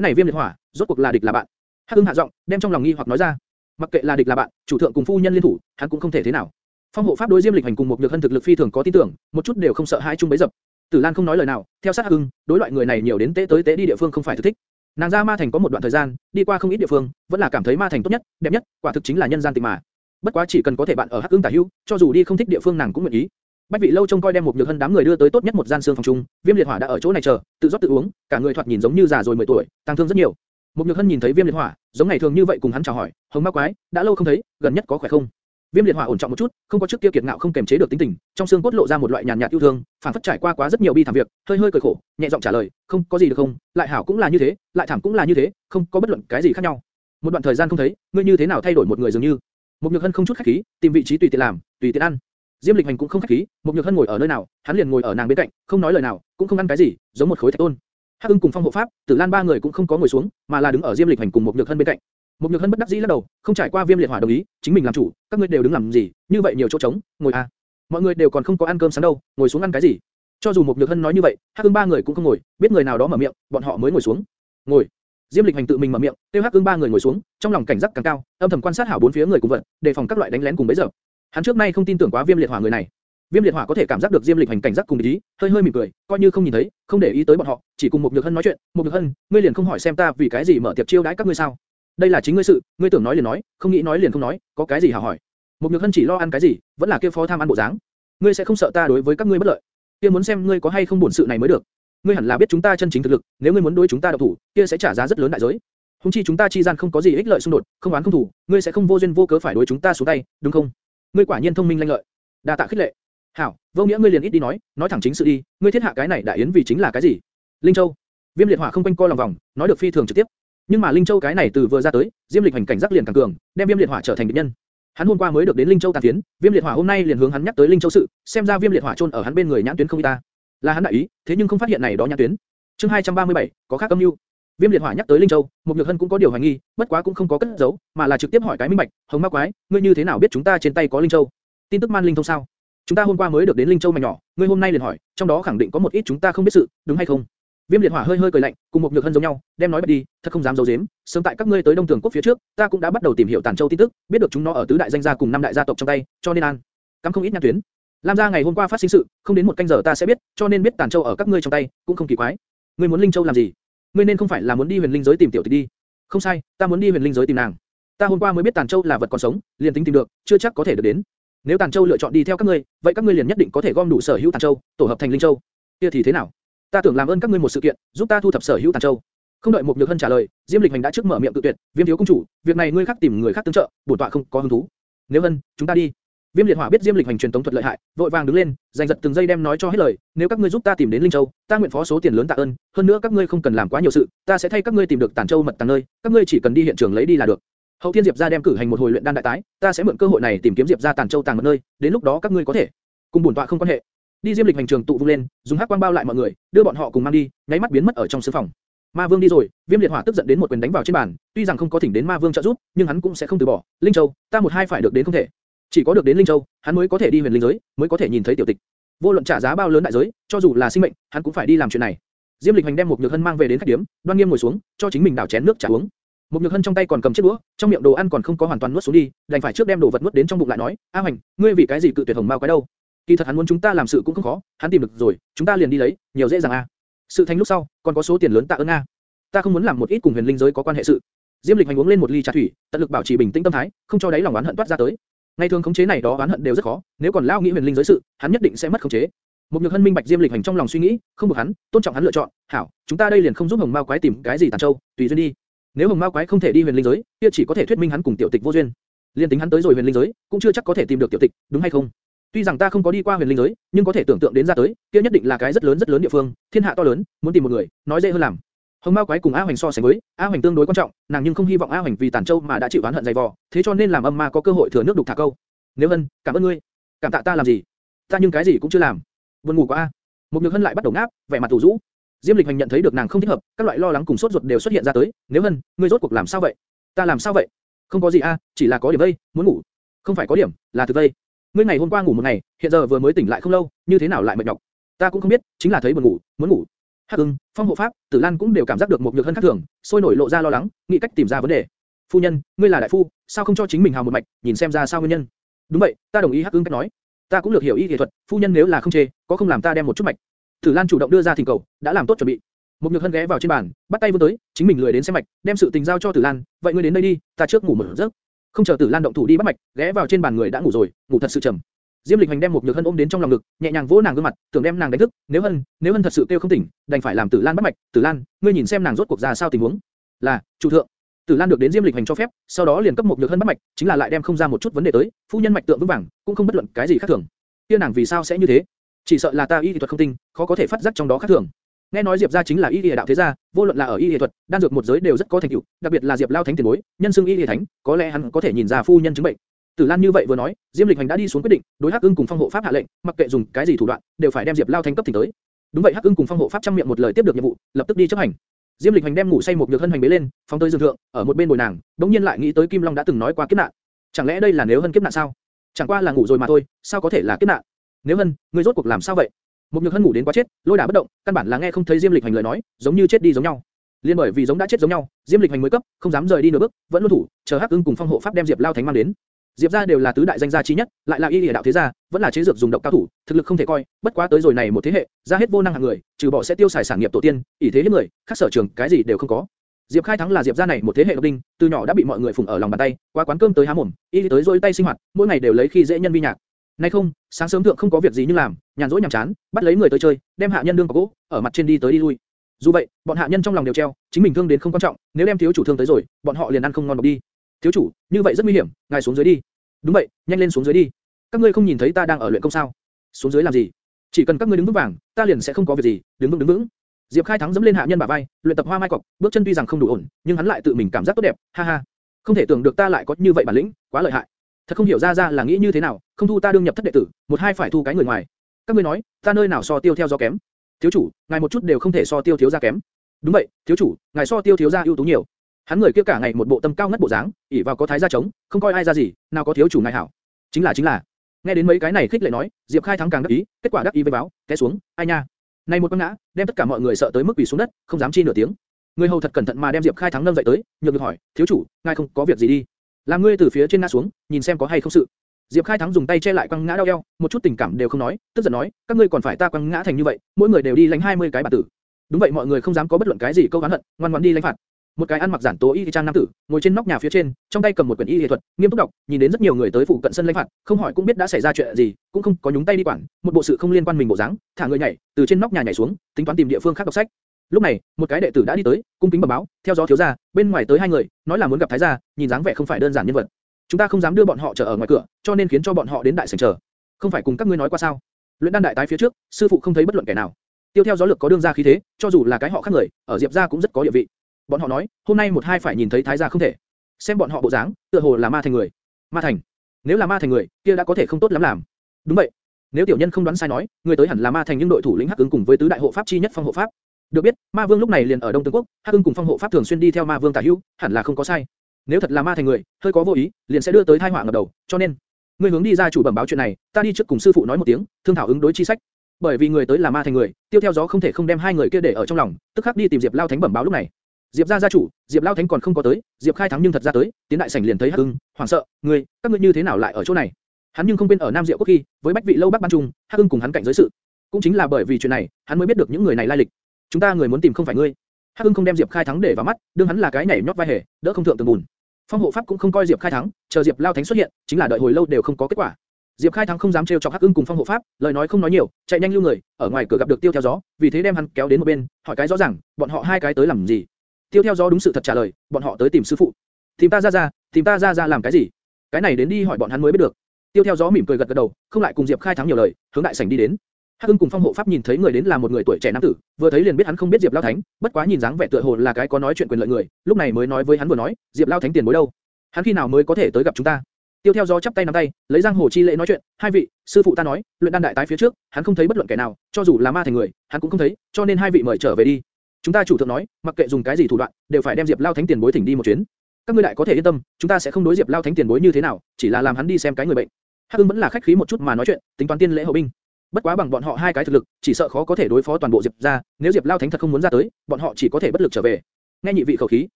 này Viêm Liệt Hỏa, rốt cuộc là địch là bạn? Hắc Ưng hạ giọng, đem trong lòng nghi hoặc nói ra. Mặc kệ là địch là bạn, chủ thượng cùng phu nhân liên thủ, hắn cũng không thể thế nào. Phong Hộ Pháp đối Diêm Lịch Hành cùng một nhược hân thực lực phi thường có tin tưởng, một chút đều không sợ hai chung bấy dập. Tử Lan không nói lời nào, theo sát Hắc đối loại người này nhiều đến tế tới tế đi địa phương không phải thực thích. Nàng ra Ma Thành có một đoạn thời gian, đi qua không ít địa phương, vẫn là cảm thấy Ma Thành tốt nhất, đẹp nhất, quả thực chính là nhân gian tình mà. Bất quá chỉ cần có thể bạn ở Hắc Ưng tả hữu, cho dù đi không thích địa phương nàng cũng nguyện ý. Bách vị lâu trông coi đem một nhược hân đám người đưa tới tốt nhất một gian xương phòng chung, Viêm liệt hỏa đã ở chỗ này chờ, tự rót tự uống, cả người thoạt nhìn giống như già rồi 10 tuổi, tăng thương rất nhiều. Một nhược hân nhìn thấy Viêm liệt hỏa, giống ngày thường như vậy cùng hắn chào hỏi, hồng ma quái, đã lâu không thấy, gần nhất có khỏe không? Viêm liệt hỏa ổn trọng một chút, không có trước kia kiệt ngạo không kềm chế được tính tình, trong xương cốt lộ ra một loại nhàn nhạt yêu thương, phản phất trải qua quá rất nhiều bi thảm việc, hơi hơi cười khổ, nhẹ giọng trả lời, không có gì được không, lại hảo cũng là như thế, lại thảm cũng là như thế, không có bất luận cái gì khác nhau. một đoạn thời gian không thấy, ngươi như thế nào thay đổi một người dường như? Một Nhược Hân không chút khách khí, tìm vị trí tùy tiện làm, tùy tiện ăn. Diêm Lịch Hành cũng không khách khí, một Nhược Hân ngồi ở nơi nào, hắn liền ngồi ở nàng bên cạnh, không nói lời nào, cũng không ăn cái gì, giống một khối thạch tôn. Hắc Ưng cùng Phong Hộ Pháp, Tử Lan ba người cũng không có ngồi xuống, mà là đứng ở Diêm Lịch Hành cùng một Nhược Hân bên cạnh. Một Nhược Hân bất đắc dĩ lắc đầu, không trải qua Viêm Liệt Hỏa đồng ý, chính mình làm chủ, các ngươi đều đứng làm gì? Như vậy nhiều chỗ trống, ngồi à? Mọi người đều còn không có ăn cơm sáng đâu, ngồi xuống ăn cái gì? Cho dù một Nhược Hân nói như vậy, Hắc ương ba người cũng không ngồi, biết người nào đó mở miệng, bọn họ mới ngồi xuống. Ngồi. Diêm Lịch Hành tự mình mở miệng, kêu Hắc ương ba người ngồi xuống, trong lòng cảnh giác càng cao, âm thầm quan sát hảo bốn phía người cùng vận, đề phòng các loại đánh lén cùng bấy giờ. Hắn trước nay không tin tưởng quá Viêm Liệt Hỏa người này. Viêm Liệt Hỏa có thể cảm giác được Diêm Lịch Hành cảnh giác cùng ý, hơi hơi mỉm cười, coi như không nhìn thấy, không để ý tới bọn họ, chỉ cùng một Nhược Hân nói chuyện. Một Nhược Hân, ngươi liền không hỏi xem ta vì cái gì mở tiệc chiêu đãi các ngươi sao? Đây là chính ngươi sự, ngươi tưởng nói liền nói, không nghĩ nói liền không nói, có cái gì hảo hỏi? Một Nhược Hân chỉ lo ăn cái gì, vẫn là kia phó tham ăn bộ dáng. Ngươi sẽ không sợ ta đối với các ngươi bất lợi? Kia muốn xem ngươi có hay không buồn sự này mới được. Ngươi hẳn là biết chúng ta chân chính thực lực, nếu ngươi muốn đối chúng ta độc thủ, kia sẽ trả giá rất lớn đại giới. Hùng chi chúng ta chi gian không có gì ích lợi xung đột, không oán không thủ, ngươi sẽ không vô duyên vô cớ phải đối chúng ta xuống tay, đúng không? Ngươi quả nhiên thông minh lanh lợi. Đa tạ khích lệ. Hảo, vô nghĩa ngươi liền ít đi nói, nói thẳng chính sự đi, ngươi thiết hạ cái này đại yến vì chính là cái gì? Linh Châu. Viêm liệt hỏa không quanh co lòng vòng, nói được phi thường trực tiếp. Nhưng mà Linh Châu cái này từ vừa ra tới, Diêm Lịch hành cảnh giác liền càng cường, đem Viêm liệt hỏa trở thành địch nhân. Hắn hôm qua mới được đến Linh Châu tàn tiến, Viêm liệt hỏa hôm nay liền hướng hắn nhắc tới Linh Châu sự, xem ra Viêm liệt hỏa trôn ở hắn bên người nhãn tuyến không y ta. Là hắn đại ý, thế nhưng không phát hiện này đó nhãn tuyến. Chương 237, có khác âm lưu. Viêm liệt hỏa nhắc tới Linh Châu, một nhược hân cũng có điều hoài nghi, bất quá cũng không có cất giấu, mà là trực tiếp hỏi cái minh bạch, Hồng Ma quái, ngươi như thế nào biết chúng ta trên tay có Linh Châu? Tin tức man linh thông sao? Chúng ta hôm qua mới được đến Linh Châu mảnh nhỏ, ngươi hôm nay liền hỏi, trong đó khẳng định có một ít chúng ta không biết sự, đúng hay không? Viêm liệt hỏa hơi hơi cười lạnh, cùng một nhược hân giống nhau, đem nói bật đi, thật không dám giấu giếm. Sớm tại các ngươi tới Đông Tường quốc phía trước, ta cũng đã bắt đầu tìm hiểu Tản Châu tin tức, biết được chúng nó ở tứ đại danh gia cùng năm đại gia tộc trong tay, cho nên an. Cắm không ít nhãn tuyến. Lam gia ngày hôm qua phát sinh sự, không đến một canh giờ ta sẽ biết, cho nên biết Tản Châu ở các ngươi trong tay, cũng không kỳ quái. Ngươi muốn Linh Châu làm gì? Ngươi nên không phải là muốn đi Huyền Linh giới tìm tiểu tịch đi? Không sai, ta muốn đi Huyền Linh giới tìm nàng. Ta hôm qua mới biết Tản Châu là vật còn sống, liền tính tìm được, chưa chắc có thể được đến. Nếu Tản Châu lựa chọn đi theo các ngươi, vậy các ngươi liền nhất định có thể gom đủ sở hữu Tản Châu, tổ hợp thành Linh Châu. Kia thì thế nào? Ta tưởng làm ơn các ngươi một sự kiện, giúp ta thu thập sở hữu Tản Châu. Không đợi một nhược hân trả lời, Diêm Lịch Hành đã trước mở miệng tự tuyệt, Viêm thiếu công chủ, việc này ngươi khác tìm người khác tương trợ, bổn tọa không có hứng thú. Nếu hân, chúng ta đi. Viêm liệt hỏa biết Diêm Lịch Hành truyền tống thuật lợi hại, vội vàng đứng lên, giành giật từng giây đem nói cho hết lời. Nếu các ngươi giúp ta tìm đến Linh Châu, ta nguyện phó số tiền lớn tạ ơn. Hơn nữa các ngươi không cần làm quá nhiều sự, ta sẽ thay các ngươi tìm được Tản Châu mật tàng nơi, các ngươi chỉ cần đi hiện trường lấy đi là được. Hậu Thiên Diệp gia đem cử hành một hồi luyện đan đại tái, ta sẽ mượn cơ hội này tìm kiếm Diệp gia Tản Châu tàng mật nơi, đến lúc đó các ngươi có thể cùng bổn tọa không quan hệ. Đi Diêm Lịch hành trường tụ vung lên, dùng hắc quang bao lại mọi người, đưa bọn họ cùng mang đi, nháy mắt biến mất ở trong sương phòng. Ma Vương đi rồi, Viêm Liệt Hỏa tức giận đến một quyền đánh vào trên bàn, tuy rằng không có thỉnh đến Ma Vương trợ giúp, nhưng hắn cũng sẽ không từ bỏ. Linh Châu, ta một hai phải được đến không thể. Chỉ có được đến Linh Châu, hắn mới có thể đi huyền linh giới, mới có thể nhìn thấy tiểu tịch. Vô luận trả giá bao lớn đại giới, cho dù là sinh mệnh, hắn cũng phải đi làm chuyện này. Diêm Lịch Hành đem một nhược hân mang về đến khách điếm, đoan nghiêm ngồi xuống, cho chính mình đảo chén nước trà uống. Một nhược hân trong tay còn cầm chiếc đũa, trong miệng đồ ăn còn không có hoàn toàn nuốt xuống đi, đành phải trước đem đồ vật nuốt đến trong bụng lại nói, A Hành, ngươi vì cái gì cự tuyệt hồng mao quái đâu? Kỳ thật hắn muốn chúng ta làm sự cũng không khó, hắn tìm được rồi, chúng ta liền đi lấy, nhiều dễ dàng a. Sự thành lúc sau, còn có số tiền lớn tạ ơn a. Ta không muốn làm một ít cùng huyền linh giới có quan hệ sự. Diêm Lịch hành uống lên một ly trà thủy, tận lực bảo trì bình tĩnh tâm thái, không cho đáy lòng oán hận toát ra tới. Ngày thường khống chế này đó oán hận đều rất khó, nếu còn lao nghĩ huyền linh giới sự, hắn nhất định sẽ mất khống chế. Một nhược hân minh bạch Diêm Lịch hành trong lòng suy nghĩ, không buộc hắn, tôn trọng hắn lựa chọn. Hảo, chúng ta đây liền không giúp Hồng Mao quái tìm cái gì tàn châu, tùy duyên đi. Nếu Hồng Mao quái không thể đi huyền linh giới, kia chỉ có thể thuyết minh hắn cùng tiểu tịch vô duyên. Liên tính hắn tới rồi huyền linh giới, cũng chưa chắc có thể tìm được tiểu tịch, đúng hay không? Tuy rằng ta không có đi qua huyền linh giới, nhưng có thể tưởng tượng đến ra tới, kia nhất định là cái rất lớn rất lớn địa phương, thiên hạ to lớn, muốn tìm một người, nói dễ hơn làm. Hồng Mao quái cùng A Hoành so sánh với, A Hoành tương đối quan trọng, nàng nhưng không hy vọng A Hoành vì Tản Châu mà đã chịu oán hận dày vò, thế cho nên làm âm ma có cơ hội thừa nước đục thả câu. Nếu Hân, cảm ơn ngươi. Cảm tạ ta làm gì? Ta nhưng cái gì cũng chưa làm. Buồn ngủ quá a. Một Nhược Hân lại bắt đầu ngáp, vẻ mặt tủ rũ. Diêm Lịch Hành nhận thấy được nàng không thích hợp, các loại lo lắng cùng sốt ruột đều xuất hiện ra tới. Nếu Hân, ngươi rốt cuộc làm sao vậy? Ta làm sao vậy? Không có gì a, chỉ là có điểm vây, muốn ngủ. Không phải có điểm, là thực vây. Ngươi ngày hôm qua ngủ một ngày, hiện giờ vừa mới tỉnh lại không lâu, như thế nào lại mệt nhọc? Ta cũng không biết, chính là thấy buồn ngủ, muốn ngủ. Hắc Ưng, Phong Hộ Pháp, Tử Lan cũng đều cảm giác được một nhược hân khác thường, sôi nổi lộ ra lo lắng, nghĩ cách tìm ra vấn đề. Phu nhân, ngươi là đại phu, sao không cho chính mình hào một mạch, nhìn xem ra sao nguyên nhân? Đúng vậy, ta đồng ý Hắc Ưng cách nói. Ta cũng lược hiểu y y thuật, phu nhân nếu là không chê, có không làm ta đem một chút mạch. Tử Lan chủ động đưa ra thỉnh cầu, đã làm tốt chuẩn bị. Một nhược hân ghé vào trên bàn, bắt tay vươn tới, chính mình lười đến xem mạch, đem sự tình giao cho Tử Lan. Vậy ngươi đến đây đi, ta trước ngủ một giấc. Không chờ Tử Lan động thủ đi bắt mạch, ghé vào trên bàn người đã ngủ rồi, ngủ thật sự trầm. Diêm Lịch Hành đem một nhược hân ôm đến trong lòng ngực, nhẹ nhàng vỗ nàng gương mặt, tưởng đem nàng đánh thức. Nếu hân, nếu hân thật sự kêu không tỉnh, đành phải làm Tử Lan bắt mạch. Tử Lan, ngươi nhìn xem nàng rốt cuộc ra sao tình huống. Là, chủ thượng. Tử Lan được đến Diêm Lịch Hành cho phép, sau đó liền cấp một nhược hân bắt mạch, chính là lại đem không ra một chút vấn đề tới, phu nhân mạch tượng vững vàng, cũng không bất luận cái gì khác thường. Kia nàng vì sao sẽ như thế? Chỉ sợ là ta y thuật không tinh, khó có thể phát giác trong đó khác thường. Nghe nói Diệp gia chính là y y đạo thế gia, vô luận là ở y y thuật, đan dược một giới đều rất có thành tựu, đặc biệt là Diệp Lao Thánh tiền bối, nhân xưng y y thánh, có lẽ hắn có thể nhìn ra phu nhân chứng bệnh. Tử Lan như vậy vừa nói, Diêm Lịch Hành đã đi xuống quyết định, đối Hắc Ưng cùng Phong Hộ Pháp hạ lệnh, mặc kệ dùng cái gì thủ đoạn, đều phải đem Diệp Lao Thánh cấp thỉnh tới. Đúng vậy Hắc Ưng cùng Phong Hộ Pháp trăm miệng một lời tiếp được nhiệm vụ, lập tức đi chấp hành. Diêm Lịch Hành đem ngủ say một nhược hân hành bế lên, phóng tới giường thượng, ở một bên bồi nàng, đống nhiên lại nghĩ tới Kim Long đã từng nói qua kiếp nạn. Chẳng lẽ đây là nếu hân kiếp nạn sao? Chẳng qua là ngủ rồi mà thôi, sao có thể là kiếp nạn? Nếu hân, ngươi rốt cuộc làm sao vậy? Một nhược hân ngủ đến quá chết, lôi đả bất động, căn bản là nghe không thấy Diêm Lịch Hành lời nói, giống như chết đi giống nhau. Liên bởi vì giống đã chết giống nhau, Diêm Lịch Hành mới cấp, không dám rời đi nửa bước, vẫn luôn thủ, chờ Hắc Ưng cùng Phong Hộ Pháp đem Diệp Lao Thánh mang đến. Diệp gia đều là tứ đại danh gia chí nhất, lại là y lìa đạo thế gia, vẫn là chế dược dùng độc cao thủ, thực lực không thể coi, bất quá tới rồi này một thế hệ, ra hết vô năng hạng người, trừ bỏ sẽ tiêu xài sản nghiệp tổ tiên, ỷ thế hiếp người, khác sở trường cái gì đều không có. Diệp Khai Thắng là Diệp gia này một thế hệ độc đinh, từ nhỏ đã bị mọi người phụng ở lòng bàn tay, qua quán cơm tới há mồm, y tới rồi tay sinh hoạt, mỗi ngày đều lấy khi dễ nhân vi nhạc. Nay không, sáng sớm thượng không có việc gì nhưng làm, nhàn rỗi nhàm chán, bắt lấy người tới chơi, đem hạ nhân đương có gỗ, ở mặt trên đi tới đi lui. Dù vậy, bọn hạ nhân trong lòng đều treo, chính mình thương đến không quan trọng, nếu đem thiếu chủ thương tới rồi, bọn họ liền ăn không ngon độc đi. Thiếu chủ, như vậy rất nguy hiểm, ngài xuống dưới đi. Đúng vậy, nhanh lên xuống dưới đi. Các ngươi không nhìn thấy ta đang ở luyện công sao? Xuống dưới làm gì? Chỉ cần các ngươi đứng vững vàng, ta liền sẽ không có việc gì, đứng vững đứng vững. Diệp Khai thắng dẫm lên hạ nhân bả vai, luyện tập hoa mai cọc, bước chân tuy rằng không đủ ổn, nhưng hắn lại tự mình cảm giác tốt đẹp, ha ha. Không thể tưởng được ta lại có như vậy bản lĩnh, quá lợi hại. Thật không hiểu ra ra là nghĩ như thế nào, không thu ta đương nhập thất đệ tử, một hai phải thu cái người ngoài. Các ngươi nói, ta nơi nào so tiêu theo do kém? Thiếu chủ, ngài một chút đều không thể so tiêu thiếu gia kém. Đúng vậy, thiếu chủ, ngài so tiêu thiếu gia ưu tú nhiều. Hắn người kia cả ngày một bộ tâm cao ngất bộ dáng, ỉ vào có thái gia chống, không coi ai ra gì, nào có thiếu chủ ngài hảo. Chính là chính là. Nghe đến mấy cái này khích lệ nói, Diệp Khai thắng càng đắc ý, kết quả đắc ý với báo, té xuống, ai nha. Này một quăng ngã, đem tất cả mọi người sợ tới mức quỳ xuống đất, không dám chi nửa tiếng. Người hầu thật cẩn thận mà đem Diệp Khai thắng nâng dậy tới, nhược được hỏi, thiếu chủ, ngài không có việc gì đi? Làm ngươi từ phía trên ngã xuống, nhìn xem có hay không sự. Diệp Khai thắng dùng tay che lại quăng ngã đau eo, một chút tình cảm đều không nói, tức giận nói, các ngươi còn phải ta quăng ngã thành như vậy, mỗi người đều đi lãnh 20 cái bản tử. Đúng vậy mọi người không dám có bất luận cái gì câu oán hận, ngoan ngoãn đi lãnh phạt. Một cái ăn mặc giản tố y trang nam tử, ngồi trên nóc nhà phía trên, trong tay cầm một quyển y y thuật, nghiêm túc đọc, nhìn đến rất nhiều người tới phụ cận sân lãnh phạt, không hỏi cũng biết đã xảy ra chuyện gì, cũng không có nhúng tay đi quản, một bộ sự không liên quan mình bộ dáng, thả người nhảy, từ trên nóc nhà nhảy xuống, tính toán tìm địa phương khác đọc sách. Lúc này, một cái đệ tử đã đi tới, cung kính bẩm báo, theo gió thiếu gia, bên ngoài tới hai người, nói là muốn gặp thái gia, nhìn dáng vẻ không phải đơn giản nhân vật. Chúng ta không dám đưa bọn họ chờ ở ngoài cửa, cho nên khiến cho bọn họ đến đại sảnh chờ. Không phải cùng các ngươi nói qua sao? Luyện đan đại tái phía trước, sư phụ không thấy bất luận kẻ nào. Tiêu theo gió lực có đương gia khí thế, cho dù là cái họ khác người, ở Diệp gia cũng rất có địa vị. Bọn họ nói, hôm nay một hai phải nhìn thấy thái gia không thể. Xem bọn họ bộ dáng, tựa hồ là ma thành người. Ma thành. Nếu là ma thành người, kia đã có thể không tốt lắm làm. Đúng vậy. Nếu tiểu nhân không đoán sai nói, người tới hẳn là ma thành nhưng đội thủ lĩnh Hắc ứng cùng với tứ đại hộ pháp chi nhất phong hộ pháp. Được biết, ma vương lúc này liền ở Đông Tương Quốc, Hắc Ưng cùng phong hộ pháp thường xuyên đi theo ma vương tả hữu, hẳn là không có sai. Nếu thật là ma thành người, hơi có vô ý, liền sẽ đưa tới tai họa ngập đầu, cho nên, ngươi hướng đi ra chủ bẩm báo chuyện này, ta đi trước cùng sư phụ nói một tiếng, thương thảo ứng đối chi sách. Bởi vì người tới là ma thành người, tiêu theo gió không thể không đem hai người kia để ở trong lòng, tức khắc đi tìm Diệp Lao Thánh bẩm báo lúc này. Diệp gia gia chủ, Diệp Lao Thánh còn không có tới, Diệp Khai thắng nhưng thật ra tới, tiến đại sảnh liền thấy Hắc Ưng, hoảng sợ, ngươi, các ngươi như thế nào lại ở chỗ này? Hắn nhưng không quên ở Nam Diệu quốc khi, với bách vị lâu bắc ban trung, Hắc Ưng cùng hắn cạnh giới sự. Cũng chính là bởi vì chuyện này, hắn mới biết được những người này lai lịch. Chúng ta người muốn tìm không phải ngươi. Hắc Hưng không đem Diệp Khai thắng để vào mắt, đương hắn là cái nhảy nhót vai hề, đỡ không thượng tường bùn. Phong hộ pháp cũng không coi Diệp Khai thắng, chờ Diệp Lao Thánh xuất hiện, chính là đợi hồi lâu đều không có kết quả. Diệp Khai thắng không dám trêu chọc Hắc Ưng cùng Phong hộ pháp, lời nói không nói nhiều, chạy nhanh lưu người, ở ngoài cửa gặp được Tiêu theo gió, vì thế đem hắn kéo đến một bên, hỏi cái rõ ràng, bọn họ hai cái tới làm gì? Tiêu theo gió đúng sự thật trả lời, bọn họ tới tìm sư phụ. Tìm ta ra ra, tìm ta ra ra làm cái gì? Cái này đến đi hỏi bọn hắn mới biết được. Tiêu theo gió mỉm cười gật gật đầu, không lại cùng Diệp Khai thắng nhiều lời, hướng đại sảnh đi đến. Hắc Ưng cùng Phong hộ pháp nhìn thấy người đến là một người tuổi trẻ nam tử, vừa thấy liền biết hắn không biết Diệp Lao Thánh, bất quá nhìn dáng vẻ tựa hồ là cái có nói chuyện quyền lợi người, lúc này mới nói với hắn vừa nói, Diệp Lao Thánh tiền bối đâu? Hắn khi nào mới có thể tới gặp chúng ta? Tiêu theo gió chắp tay nắm tay, lấy giang hồ chi lễ nói chuyện, hai vị, sư phụ ta nói, luyện đan đại tái phía trước, hắn không thấy bất luận kẻ nào, cho dù là ma thành người, hắn cũng không thấy, cho nên hai vị mời trở về đi. Chúng ta chủ thượng nói, mặc kệ dùng cái gì thủ đoạn, đều phải đem Diệp Lao Thánh tiền bối thỉnh đi một chuyến. Các ngươi đại có thể yên tâm, chúng ta sẽ không đối Diệp Lao Thánh tiền bối như thế nào, chỉ là làm hắn đi xem cái người bệnh. Hắc Ưng vẫn là khách khí một chút mà nói chuyện, tính toán tiên lễ hậu binh. Bất quá bằng bọn họ hai cái thực lực, chỉ sợ khó có thể đối phó toàn bộ Diệp gia, nếu Diệp Lao Thánh thật không muốn ra tới, bọn họ chỉ có thể bất lực trở về. Nghe nhị vị khẩu khí,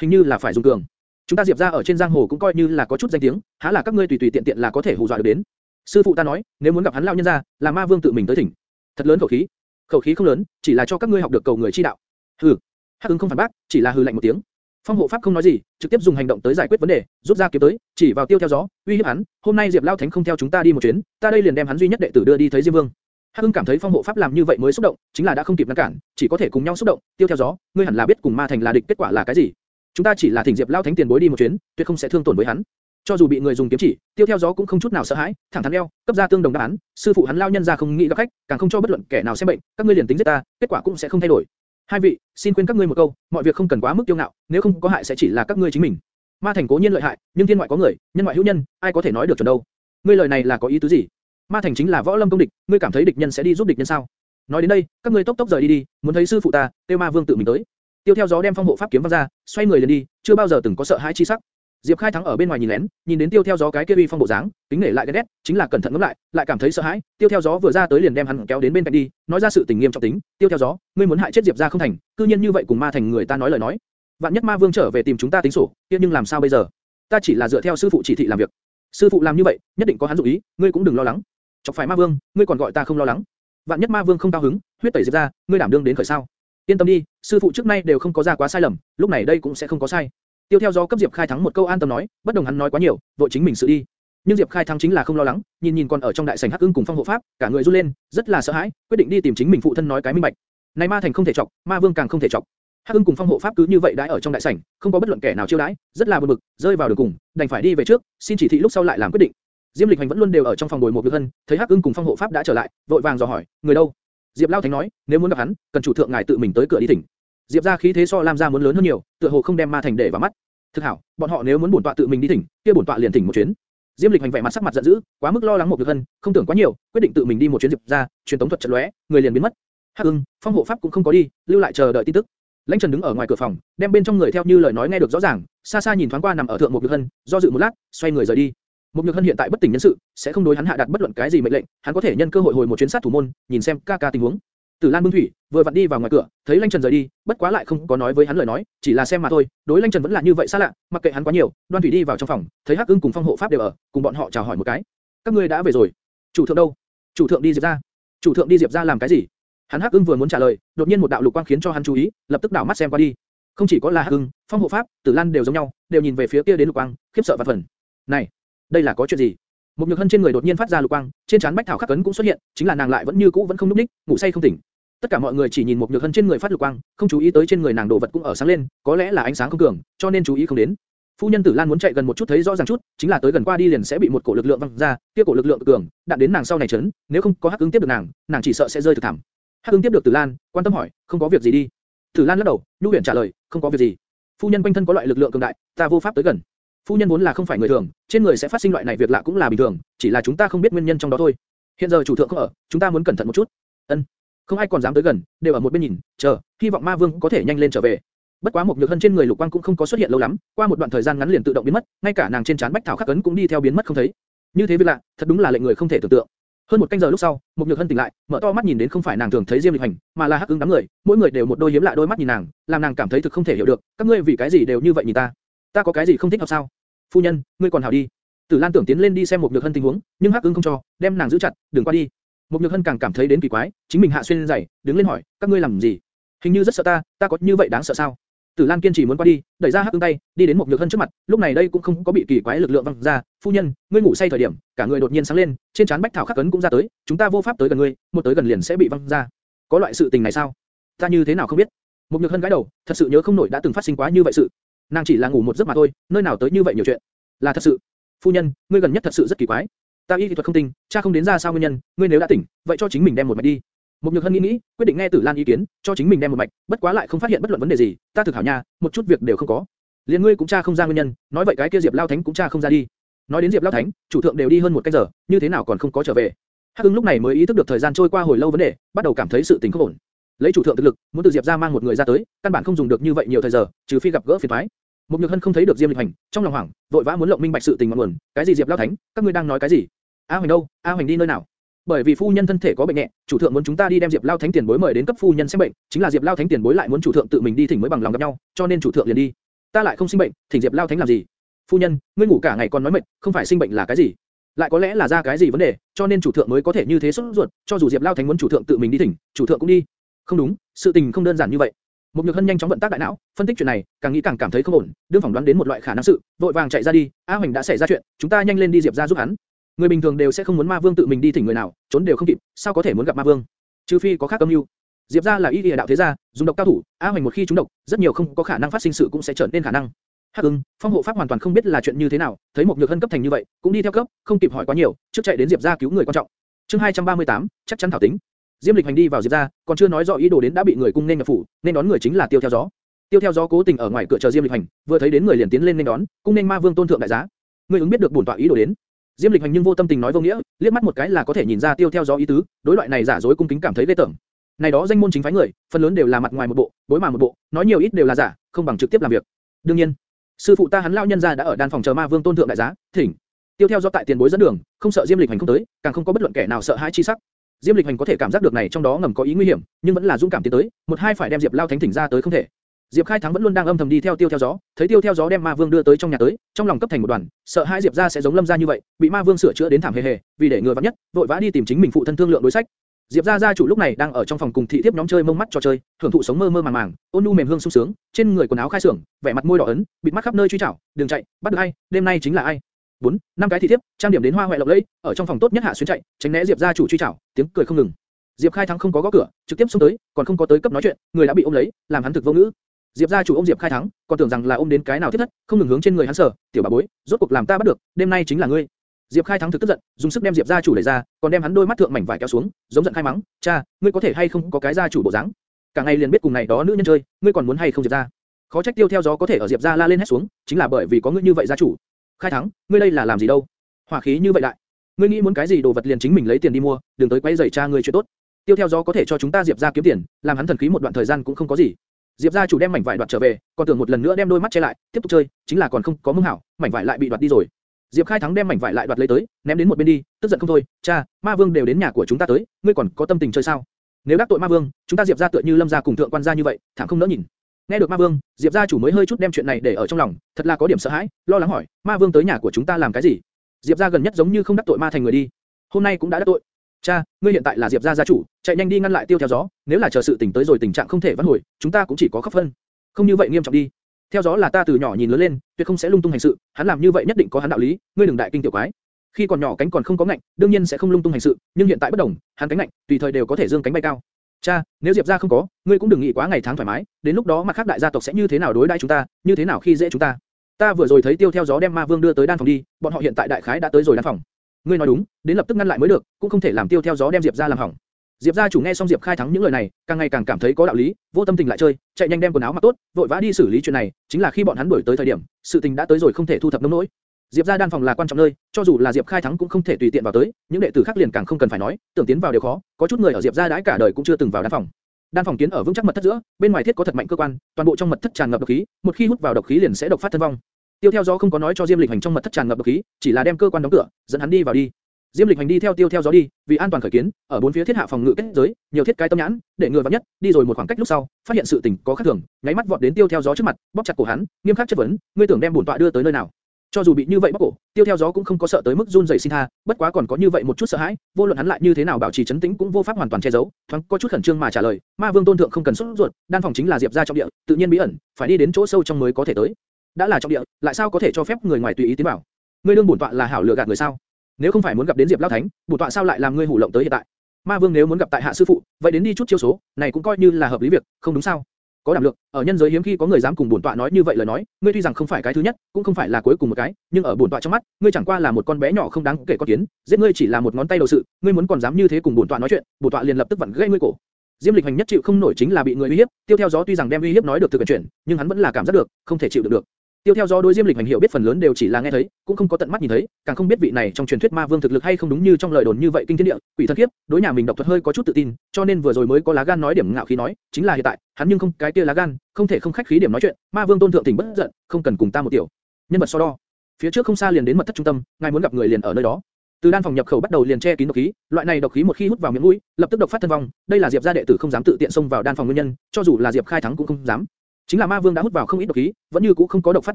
hình như là phải dùng cường. Chúng ta Diệp gia ở trên giang hồ cũng coi như là có chút danh tiếng, há là các ngươi tùy tùy tiện tiện là có thể hù dọa được đến. Sư phụ ta nói, nếu muốn gặp hắn lão nhân gia, là ma vương tự mình tới thỉnh. Thật lớn khẩu khí. Khẩu khí không lớn, chỉ là cho các ngươi học được cầu người chi đạo. Hừ. Hắc Ưng không phản bác, chỉ là hừ lạnh một tiếng. Phong hộ pháp không nói gì, trực tiếp dùng hành động tới giải quyết vấn đề, rút ra kiếm tới, chỉ vào tiêu theo gió, uy hiếp hắn. Hôm nay Diệp Lao Thánh không theo chúng ta đi một chuyến, ta đây liền đem hắn duy nhất đệ tử đưa đi thấy Diêm Vương. Hưng cảm thấy phong hộ pháp làm như vậy mới xúc động, chính là đã không kịp ngăn cản, chỉ có thể cùng nhau xúc động. Tiêu theo gió, ngươi hẳn là biết cùng ma thành là địch kết quả là cái gì. Chúng ta chỉ là thỉnh Diệp Lao Thánh tiền bối đi một chuyến, tuyệt không sẽ thương tổn với hắn. Cho dù bị người dùng kiếm chỉ, tiêu theo gió cũng không chút nào sợ hãi, thẳng thắn eo, cấp ra tương đồng đáp án. Sư phụ hắn lao nhân ra không nghĩ gặp khách, càng không cho bất luận kẻ nào xem bệnh, các ngươi liền tính giết ta, kết quả cũng sẽ không thay đổi. Hai vị, xin khuyên các ngươi một câu, mọi việc không cần quá mức kiêu ngạo, nếu không có hại sẽ chỉ là các ngươi chính mình. Ma thành cố nhiên lợi hại, nhưng thiên ngoại có người, nhân ngoại hữu nhân, ai có thể nói được chuẩn đâu? Ngươi lời này là có ý tứ gì? Ma thành chính là võ lâm công địch, ngươi cảm thấy địch nhân sẽ đi giúp địch nhân sao? Nói đến đây, các ngươi tốc tốc rời đi đi, muốn thấy sư phụ ta, Tiêu Ma Vương tự mình tới. Tiêu theo gió đem phong hộ pháp kiếm văng ra, xoay người liền đi, chưa bao giờ từng có sợ hãi chi sắc. Diệp Khai Thắng ở bên ngoài nhìn lén, nhìn đến Tiêu theo gió cái kia uy phong bộ dáng, kính nể lại ghen ghét, chính là cẩn thận ngẫm lại, lại cảm thấy sợ hãi. Tiêu theo gió vừa ra tới liền đem hắn kéo đến bên cạnh đi, nói ra sự tình nghiêm trọng tính. Tiêu theo gió, ngươi muốn hại chết Diệp gia không thành, cư nhiên như vậy cùng ma thành người ta nói lời nói. Vạn nhất ma vương trở về tìm chúng ta tính sổ, kia nhưng làm sao bây giờ? Ta chỉ là dựa theo sư phụ chỉ thị làm việc. Sư phụ làm như vậy, nhất định có hắn dụng ý, ngươi cũng đừng lo lắng. Chọc phải ma vương, ngươi còn gọi ta không lo lắng. Vạn nhất ma vương không cao hứng, huyết tẩy Diệp ra, ngươi đảm đương đến khởi sao? Yên tâm đi, sư phụ trước nay đều không có ra quá sai lầm, lúc này đây cũng sẽ không có sai. Tiêu theo do cấp Diệp Khai Thắng một câu an tâm nói, bất đồng hắn nói quá nhiều, vội chính mình sự đi. Nhưng Diệp Khai Thắng chính là không lo lắng, nhìn nhìn còn ở trong đại sảnh Hắc Ưng cùng Phong Hộ Pháp, cả người run lên, rất là sợ hãi, quyết định đi tìm chính mình phụ thân nói cái minh bạch. Này ma thành không thể chọc, ma vương càng không thể chọc. Hắc Ưng cùng Phong Hộ Pháp cứ như vậy đãi ở trong đại sảnh, không có bất luận kẻ nào chiêu đãi, rất là buồn bực, rơi vào đường cùng, đành phải đi về trước, xin chỉ thị lúc sau lại làm quyết định. Diêm Lịch Hành vẫn luôn đều ở trong phòng ngồi một việc hân, thấy Hắc Ưng cùng Phong Hộ Pháp đã trở lại, vội vàng dò hỏi, người đâu? Diệp Lao Thánh nói, nếu muốn gặp hắn, cần chủ thượng ngài tự mình tới cửa đi thỉnh. Diệp gia khí thế so Lam gia muốn lớn hơn nhiều, tựa hồ không đem ma thành để vào mắt. Thực hảo, bọn họ nếu muốn bổn tọa tự mình đi thỉnh, kia bổn tọa liền thỉnh một chuyến. Diêm Lịch hành vẻ mặt sắc mặt giận dữ, quá mức lo lắng một việc hân, không tưởng quá nhiều, quyết định tự mình đi một chuyến Diệp gia, truyền tống thuật trận lóe, người liền biến mất. Hắc Ưng, Phong hộ pháp cũng không có đi, lưu lại chờ đợi tin tức. Lãnh Trần đứng ở ngoài cửa phòng, đem bên trong người theo như lời nói nghe được rõ ràng, xa xa nhìn thoáng qua nằm ở thượng một Nhược Hân, do dự một lát, xoay người rời đi. Một Nhược Hân hiện tại bất tỉnh nhân sự, sẽ không đối hắn hạ đặt bất luận cái gì mệnh lệnh, hắn có thể nhân cơ hội hồi một chuyến sát thủ môn, nhìn xem ca ca tình huống. Tử Lan bưng thủy, vừa vặn đi vào ngoài cửa, thấy Lanh Trần rời đi, bất quá lại không có nói với hắn lời nói, chỉ là xem mà thôi. Đối Lanh Trần vẫn là như vậy xa lạ, mặc kệ hắn quá nhiều. Đoan Thủy đi vào trong phòng, thấy Hắc Ưng cùng Phong Hộ Pháp đều ở, cùng bọn họ chào hỏi một cái. Các ngươi đã về rồi? Chủ thượng đâu? Chủ thượng đi diệp ra. Chủ thượng đi diệp ra làm cái gì? Hắn Hắc Ưng vừa muốn trả lời, đột nhiên một đạo lục quang khiến cho hắn chú ý, lập tức đảo mắt xem qua đi. Không chỉ có là Hắc Ưng, Phong Hộ Pháp, Tử Lan đều giống nhau, đều nhìn về phía kia đến lục quang, khiếp sợ và phần. Này, đây là có chuyện gì? Một nhược hân trên người đột nhiên phát ra lục quang, trên trán bách thảo khắc cấn cũng xuất hiện, chính là nàng lại vẫn như cũ vẫn không núp đích, ngủ say không tỉnh. Tất cả mọi người chỉ nhìn một nhược hân trên người phát lục quang, không chú ý tới trên người nàng đồ vật cũng ở sáng lên, có lẽ là ánh sáng không cường, cho nên chú ý không đến. Phu nhân Tử Lan muốn chạy gần một chút thấy rõ ràng chút, chính là tới gần qua đi liền sẽ bị một cổ lực lượng văng ra, kia cổ lực lượng cường, đạn đến nàng sau này chấn, nếu không có Hắc Ưng tiếp được nàng, nàng chỉ sợ sẽ rơi thực thảm. Hắc Ưng tiếp được Tử Lan, quan tâm hỏi, không có việc gì đi. Tử Lan lắc đầu, nhu huyền trả lời, không có việc gì. Phu nhân quanh thân có loại lực lượng cường đại, ta vô pháp tới gần. Phu nhân vốn là không phải người thường, trên người sẽ phát sinh loại này việc lạ cũng là bình thường, chỉ là chúng ta không biết nguyên nhân trong đó thôi. Hiện giờ chủ thượng không ở, chúng ta muốn cẩn thận một chút. Ân không ai còn dám tới gần, đều ở một bên nhìn, chờ, hy vọng ma vương có thể nhanh lên trở về. Bất quá một nhược hân trên người lục quang cũng không có xuất hiện lâu lắm, qua một đoạn thời gian ngắn liền tự động biến mất, ngay cả nàng trên trán bách thảo khắc ấn cũng đi theo biến mất không thấy. Như thế việc lạ, thật đúng là lệnh người không thể tưởng tượng. Hơn một canh giờ lúc sau, một nhược hân tỉnh lại, mở to mắt nhìn đến không phải nàng thường thấy Diêm Lịch Hành, mà là hắc ứng đám người, mỗi người đều một đôi hiếm lạ đôi mắt nhìn nàng, làm nàng cảm thấy thực không thể hiểu được, các ngươi vì cái gì đều như vậy nhìn ta? Ta có cái gì không thích hợp sao? Phu nhân, ngươi còn hảo đi. Tử Lan tưởng tiến lên đi xem một nhược hân tình huống, nhưng hắc Ưng không cho, đem nàng giữ chặt, đừng qua đi. Một Nhược Hân càng cảm thấy đến kỳ quái, chính mình hạ xuyên giày, đứng lên hỏi, các ngươi làm gì? Hình như rất sợ ta, ta có như vậy đáng sợ sao? Tử Lan kiên trì muốn qua đi, đẩy ra Hắc Ưng tay, đi đến một Nhược Hân trước mặt, lúc này đây cũng không có bị kỳ quái lực lượng văng ra, phu nhân, ngươi ngủ say thời điểm, cả người đột nhiên sáng lên, trên trán bách thảo khắc cấn cũng ra tới, chúng ta vô pháp tới gần ngươi, một tới gần liền sẽ bị văng ra. Có loại sự tình này sao? Ta như thế nào không biết? Một Nhược Hân gãi đầu, thật sự nhớ không nổi đã từng phát sinh quá như vậy sự. Nàng chỉ là ngủ một giấc mà thôi, nơi nào tới như vậy nhiều chuyện. Là thật sự. Phu nhân, ngươi gần nhất thật sự rất kỳ quái. Ta y thuật không tinh, cha không đến ra sao nguyên nhân, ngươi nếu đã tỉnh, vậy cho chính mình đem một mạch đi. Một nhược hân nghĩ nghĩ, quyết định nghe Tử Lan ý kiến, cho chính mình đem một mạch, bất quá lại không phát hiện bất luận vấn đề gì, ta thực hảo nha, một chút việc đều không có. Liên ngươi cũng cha không ra nguyên nhân, nói vậy cái kia Diệp Lao Thánh cũng cha không ra đi. Nói đến Diệp Lao Thánh, chủ thượng đều đi hơn một canh giờ, như thế nào còn không có trở về? Hắc Ưng lúc này mới ý thức được thời gian trôi qua hồi lâu vấn đề, bắt đầu cảm thấy sự tình không ổn. Lấy chủ thượng thực lực, muốn từ Diệp gia mang một người ra tới, căn bản không dùng được như vậy nhiều thời giờ, trừ phi gặp gỡ phiền toái. Một Nhược Hân không thấy được Diêm Lịch Hành, trong lòng hoảng, vội vã muốn lộng minh bạch sự tình ngọn nguồn, cái gì Diệp Lao Thánh, các ngươi đang nói cái gì? A Hoành đâu? A Hoành đi nơi nào? Bởi vì phu nhân thân thể có bệnh nhẹ, chủ thượng muốn chúng ta đi đem Diệp Lao Thánh tiền bối mời đến cấp phu nhân xem bệnh, chính là Diệp Lao Thánh tiền bối lại muốn chủ thượng tự mình đi thỉnh mới bằng lòng gặp nhau, cho nên chủ thượng liền đi. Ta lại không sinh bệnh, thỉnh Diệp Lao Thánh làm gì? Phu nhân, ngươi ngủ cả ngày còn nói mệt, không phải sinh bệnh là cái gì? Lại có lẽ là ra cái gì vấn đề, cho nên chủ thượng mới có thể như thế xuất ruột, cho dù Diệp Lao Thánh muốn chủ thượng tự mình đi thỉnh, chủ thượng cũng đi. Không đúng, sự tình không đơn giản như vậy. Một Nhược Hân nhanh chóng vận tác đại não, phân tích chuyện này, càng nghĩ càng cảm thấy không ổn, đương phỏng đoán đến một loại khả năng sự, vội vàng chạy ra đi, A Hoành đã xảy ra chuyện, chúng ta nhanh lên đi Diệp gia giúp hắn. Người bình thường đều sẽ không muốn ma vương tự mình đi thỉnh người nào, trốn đều không kịp, sao có thể muốn gặp ma vương? Trừ phi có khác âm mưu. Diệp gia là y địa đạo thế gia, dùng độc cao thủ, A Hoành một khi trúng độc, rất nhiều không có khả năng phát sinh sự cũng sẽ trở nên khả năng. Hắc Ưng, Phong hộ pháp hoàn toàn không biết là chuyện như thế nào, thấy một nhược hân cấp thành như vậy, cũng đi theo cấp, không kịp hỏi quá nhiều, trước chạy đến Diệp gia cứu người quan trọng. Chương 238, chắc chắn thảo tính. Diêm Lịch hành đi vào Diệp gia, còn chưa nói rõ ý đồ đến đã bị người cung nên nhập phủ, nên đón người chính là Tiêu theo gió. Tiêu theo gió cố tình ở ngoài cửa chờ Diêm Lịch hành, vừa thấy đến người liền tiến lên nên đón, cung nên Ma Vương tôn thượng đại giá. Người ứng biết được bổn tọa ý đồ đến. Diêm Lịch hành nhưng vô tâm tình nói vô nghĩa, liếc mắt một cái là có thể nhìn ra Tiêu theo gió ý tứ, đối loại này giả dối cung kính cảm thấy ghê tởm. Này đó danh môn chính phái người, phần lớn đều là mặt ngoài một bộ, đối mà một bộ, nói nhiều ít đều là giả, không bằng trực tiếp làm việc. đương nhiên, sư phụ ta hắn lão nhân gia đã ở đan phòng chờ Ma Vương tôn thượng đại giá, thỉnh. Tiêu theo gió tại tiền bối dẫn đường, không sợ Diêm Lịch hành không tới, càng không có bất luận kẻ nào sợ hãi chi sắc. Diêm Lịch Hành có thể cảm giác được này trong đó ngầm có ý nguy hiểm, nhưng vẫn là dũng cảm tiến tới, một hai phải đem Diệp Lao Thánh thỉnh ra tới không thể. Diệp Khai Thắng vẫn luôn đang âm thầm đi theo Tiêu theo gió, thấy Tiêu theo gió đem Ma Vương đưa tới trong nhà tới, trong lòng cấp thành một đoàn, sợ hai Diệp gia sẽ giống Lâm gia như vậy, bị Ma Vương sửa chữa đến thảm hề hề, vì để người vắng nhất, vội vã đi tìm chính mình phụ thân thương lượng đối sách. Diệp gia gia chủ lúc này đang ở trong phòng cùng thị thiếp nhóm chơi mông mắt trò chơi, thưởng thụ sống mơ mơ màng màng, ôn nhu mềm hương sung sướng, trên người quần áo khai sưởng, vẻ mặt môi đỏ ấn, bịt mắt khắp nơi truy chảo, đừng chạy, bắt được ai, đêm nay chính là ai. Bốn, năm cái thị thiếp, trang điểm đến hoa hoẹ lộng lẫy, ở trong phòng tốt nhất hạ xuyên chạy, tránh né Diệp gia chủ truy chảo, tiếng cười không ngừng. Diệp Khai Thắng không có gõ cửa, trực tiếp xông tới, còn không có tới cấp nói chuyện, người đã bị ôm lấy, làm hắn thực vô ngữ. Diệp gia chủ ôm Diệp Khai Thắng, còn tưởng rằng là ôm đến cái nào thiết thất, không ngừng hướng trên người hắn sờ, tiểu bà bối, rốt cuộc làm ta bắt được, đêm nay chính là ngươi. Diệp Khai Thắng thực tức giận, dùng sức đem Diệp gia chủ đẩy ra, còn đem hắn đôi mắt thượng mảnh vải kéo xuống, giống giận khai mắng, cha, ngươi có thể hay không có cái gia chủ bộ dáng? Cả ngày liền biết cùng này đó nữ nhân chơi, ngươi còn muốn hay không Diệp gia? Khó trách tiêu theo gió có thể ở Diệp gia la lên hét xuống, chính là bởi vì có ngươi như vậy gia chủ. Khai Thắng, ngươi đây là làm gì đâu? Hỏa khí như vậy lại, ngươi nghĩ muốn cái gì đồ vật liền chính mình lấy tiền đi mua, đừng tới quấy rầy cha ngươi chuyện tốt. Tiêu theo gió có thể cho chúng ta Diệp gia kiếm tiền, làm hắn thần khí một đoạn thời gian cũng không có gì. Diệp gia chủ đem mảnh vải đoạt trở về, còn tưởng một lần nữa đem đôi mắt che lại, tiếp tục chơi, chính là còn không có mương hảo, mảnh vải lại bị đoạt đi rồi. Diệp Khai Thắng đem mảnh vải lại đoạt lấy tới, ném đến một bên đi, tức giận không thôi, cha, Ma Vương đều đến nhà của chúng ta tới, ngươi còn có tâm tình chơi sao? Nếu đắc tội Ma Vương, chúng ta Diệp gia tựa như Lâm gia cùng thượng quan gia như vậy, thảm không nỡ nhìn. Nghe được Ma Vương, Diệp gia chủ mới hơi chút đem chuyện này để ở trong lòng, thật là có điểm sợ hãi, lo lắng hỏi, Ma Vương tới nhà của chúng ta làm cái gì? Diệp gia gần nhất giống như không đắc tội ma thành người đi, hôm nay cũng đã đắc tội. Cha, ngươi hiện tại là Diệp gia gia chủ, chạy nhanh đi ngăn lại tiêu theo gió, nếu là chờ sự tình tới rồi tình trạng không thể vãn hồi, chúng ta cũng chỉ có khóc phân. Không như vậy nghiêm trọng đi. Theo gió là ta từ nhỏ nhìn lớn lên, tuyệt không sẽ lung tung hành sự, hắn làm như vậy nhất định có hắn đạo lý, ngươi đừng đại kinh tiểu quái. Khi còn nhỏ cánh còn không có ngạnh, đương nhiên sẽ không lung tung hành sự, nhưng hiện tại bất đồng, hắn cánh ngạnh, tùy thời đều có thể dương cánh bay cao. Cha, nếu Diệp gia không có, ngươi cũng đừng nghĩ quá ngày tháng thoải mái, đến lúc đó mặt khác đại gia tộc sẽ như thế nào đối đãi chúng ta, như thế nào khi dễ chúng ta. Ta vừa rồi thấy tiêu theo gió đem ma vương đưa tới đan phòng đi, bọn họ hiện tại đại khái đã tới rồi đan phòng. Ngươi nói đúng, đến lập tức ngăn lại mới được, cũng không thể làm tiêu theo gió đem Diệp gia làm hỏng. Diệp gia chủ nghe xong Diệp Khai Thắng những lời này, càng ngày càng cảm thấy có đạo lý, vô tâm tình lại chơi, chạy nhanh đem quần áo mặc tốt, vội vã đi xử lý chuyện này, chính là khi bọn hắn đuổi tới thời điểm, sự tình đã tới rồi không thể thu thập nông nỗi. Diệp gia đan phòng là quan trọng nơi, cho dù là Diệp Khai Thắng cũng không thể tùy tiện vào tới, những đệ tử khác liền càng không cần phải nói, tưởng tiến vào đều khó, có chút người ở Diệp gia đãi cả đời cũng chưa từng vào đan phòng. Đan phòng kiến ở vững chắc mật thất giữa, bên ngoài thiết có thật mạnh cơ quan, toàn bộ trong mật thất tràn ngập độc khí, một khi hút vào độc khí liền sẽ độc phát thân vong. Tiêu theo gió không có nói cho Diêm Lịch Hành trong mật thất tràn ngập độc khí, chỉ là đem cơ quan đóng cửa, dẫn hắn đi vào đi. Diêm Lịch Hành đi theo Tiêu theo gió đi, vì an toàn khởi kiến, ở bốn phía thiết hạ phòng ngự kết giới, nhiều thiết cái tâm nhãn, để người vào nhất, đi rồi một khoảng cách lúc sau, phát hiện sự tình có khác thường, nháy mắt vọt đến Tiêu theo gió trước mặt, bóp chặt cổ hắn, nghiêm khắc chất vấn, ngươi tưởng đem bổn tọa đưa tới nơi nào? Cho dù bị như vậy bóc cổ, Tiêu theo gió cũng không có sợ tới mức run rẩy xin tha, bất quá còn có như vậy một chút sợ hãi, vô luận hắn lại như thế nào bảo trì chấn tĩnh cũng vô pháp hoàn toàn che giấu, thoáng có chút khẩn trương mà trả lời, Ma Vương tôn thượng không cần sốt ruột, đan phòng chính là Diệp gia trong địa, tự nhiên bí ẩn, phải đi đến chỗ sâu trong mới có thể tới. Đã là trong địa, lại sao có thể cho phép người ngoài tùy ý tiến vào? Ngươi đương bổn tọa là hảo lừa gạt người sao? Nếu không phải muốn gặp đến Diệp Lão Thánh, bổn tọa sao lại làm ngươi hủ lộng tới hiện tại? Ma Vương nếu muốn gặp tại hạ sư phụ, vậy đến đi chút chiêu số, này cũng coi như là hợp lý việc, không đúng sao? Có đảm lượng, ở nhân giới hiếm khi có người dám cùng bổn tọa nói như vậy lời nói, ngươi tuy rằng không phải cái thứ nhất, cũng không phải là cuối cùng một cái, nhưng ở bổn tọa trong mắt, ngươi chẳng qua là một con bé nhỏ không đáng kể con kiến, giết ngươi chỉ là một ngón tay đầu sự, ngươi muốn còn dám như thế cùng bổn tọa nói chuyện, bổn tọa liền lập tức vặn gãy ngươi cổ. Diêm Lịch Hành nhất chịu không nổi chính là bị người uy hiếp, tiêu theo gió tuy rằng đem uy hiếp nói được thực chuyển, nhưng hắn vẫn là cảm giác được, không thể chịu được được. Tiêu theo do đối Diêm Lịch hành hiểu biết phần lớn đều chỉ là nghe thấy, cũng không có tận mắt nhìn thấy, càng không biết vị này trong truyền thuyết ma vương thực lực hay không đúng như trong lời đồn như vậy kinh thiên địa, quỷ thần kiếp, đối nhà mình độc thuật hơi có chút tự tin, cho nên vừa rồi mới có lá gan nói điểm ngạo khí nói, chính là hiện tại, hắn nhưng không cái kia lá gan, không thể không khách khí điểm nói chuyện, ma vương tôn thượng tỉnh bất giận, không cần cùng ta một tiểu nhân vật so đo. Phía trước không xa liền đến mật thất trung tâm, ngài muốn gặp người liền ở nơi đó. Từ đan phòng nhập khẩu bắt đầu liền che kín độc khí, loại này độc khí một khi hút vào miệng mũi, lập tức độc phát thân vong, đây là Diệp gia đệ tử không dám tự tiện xông vào đan phòng nguyên nhân, cho dù là Diệp Khai thắng cũng không dám. Chính là ma vương đã hút vào không ít độc khí, vẫn như cũ không có độc phát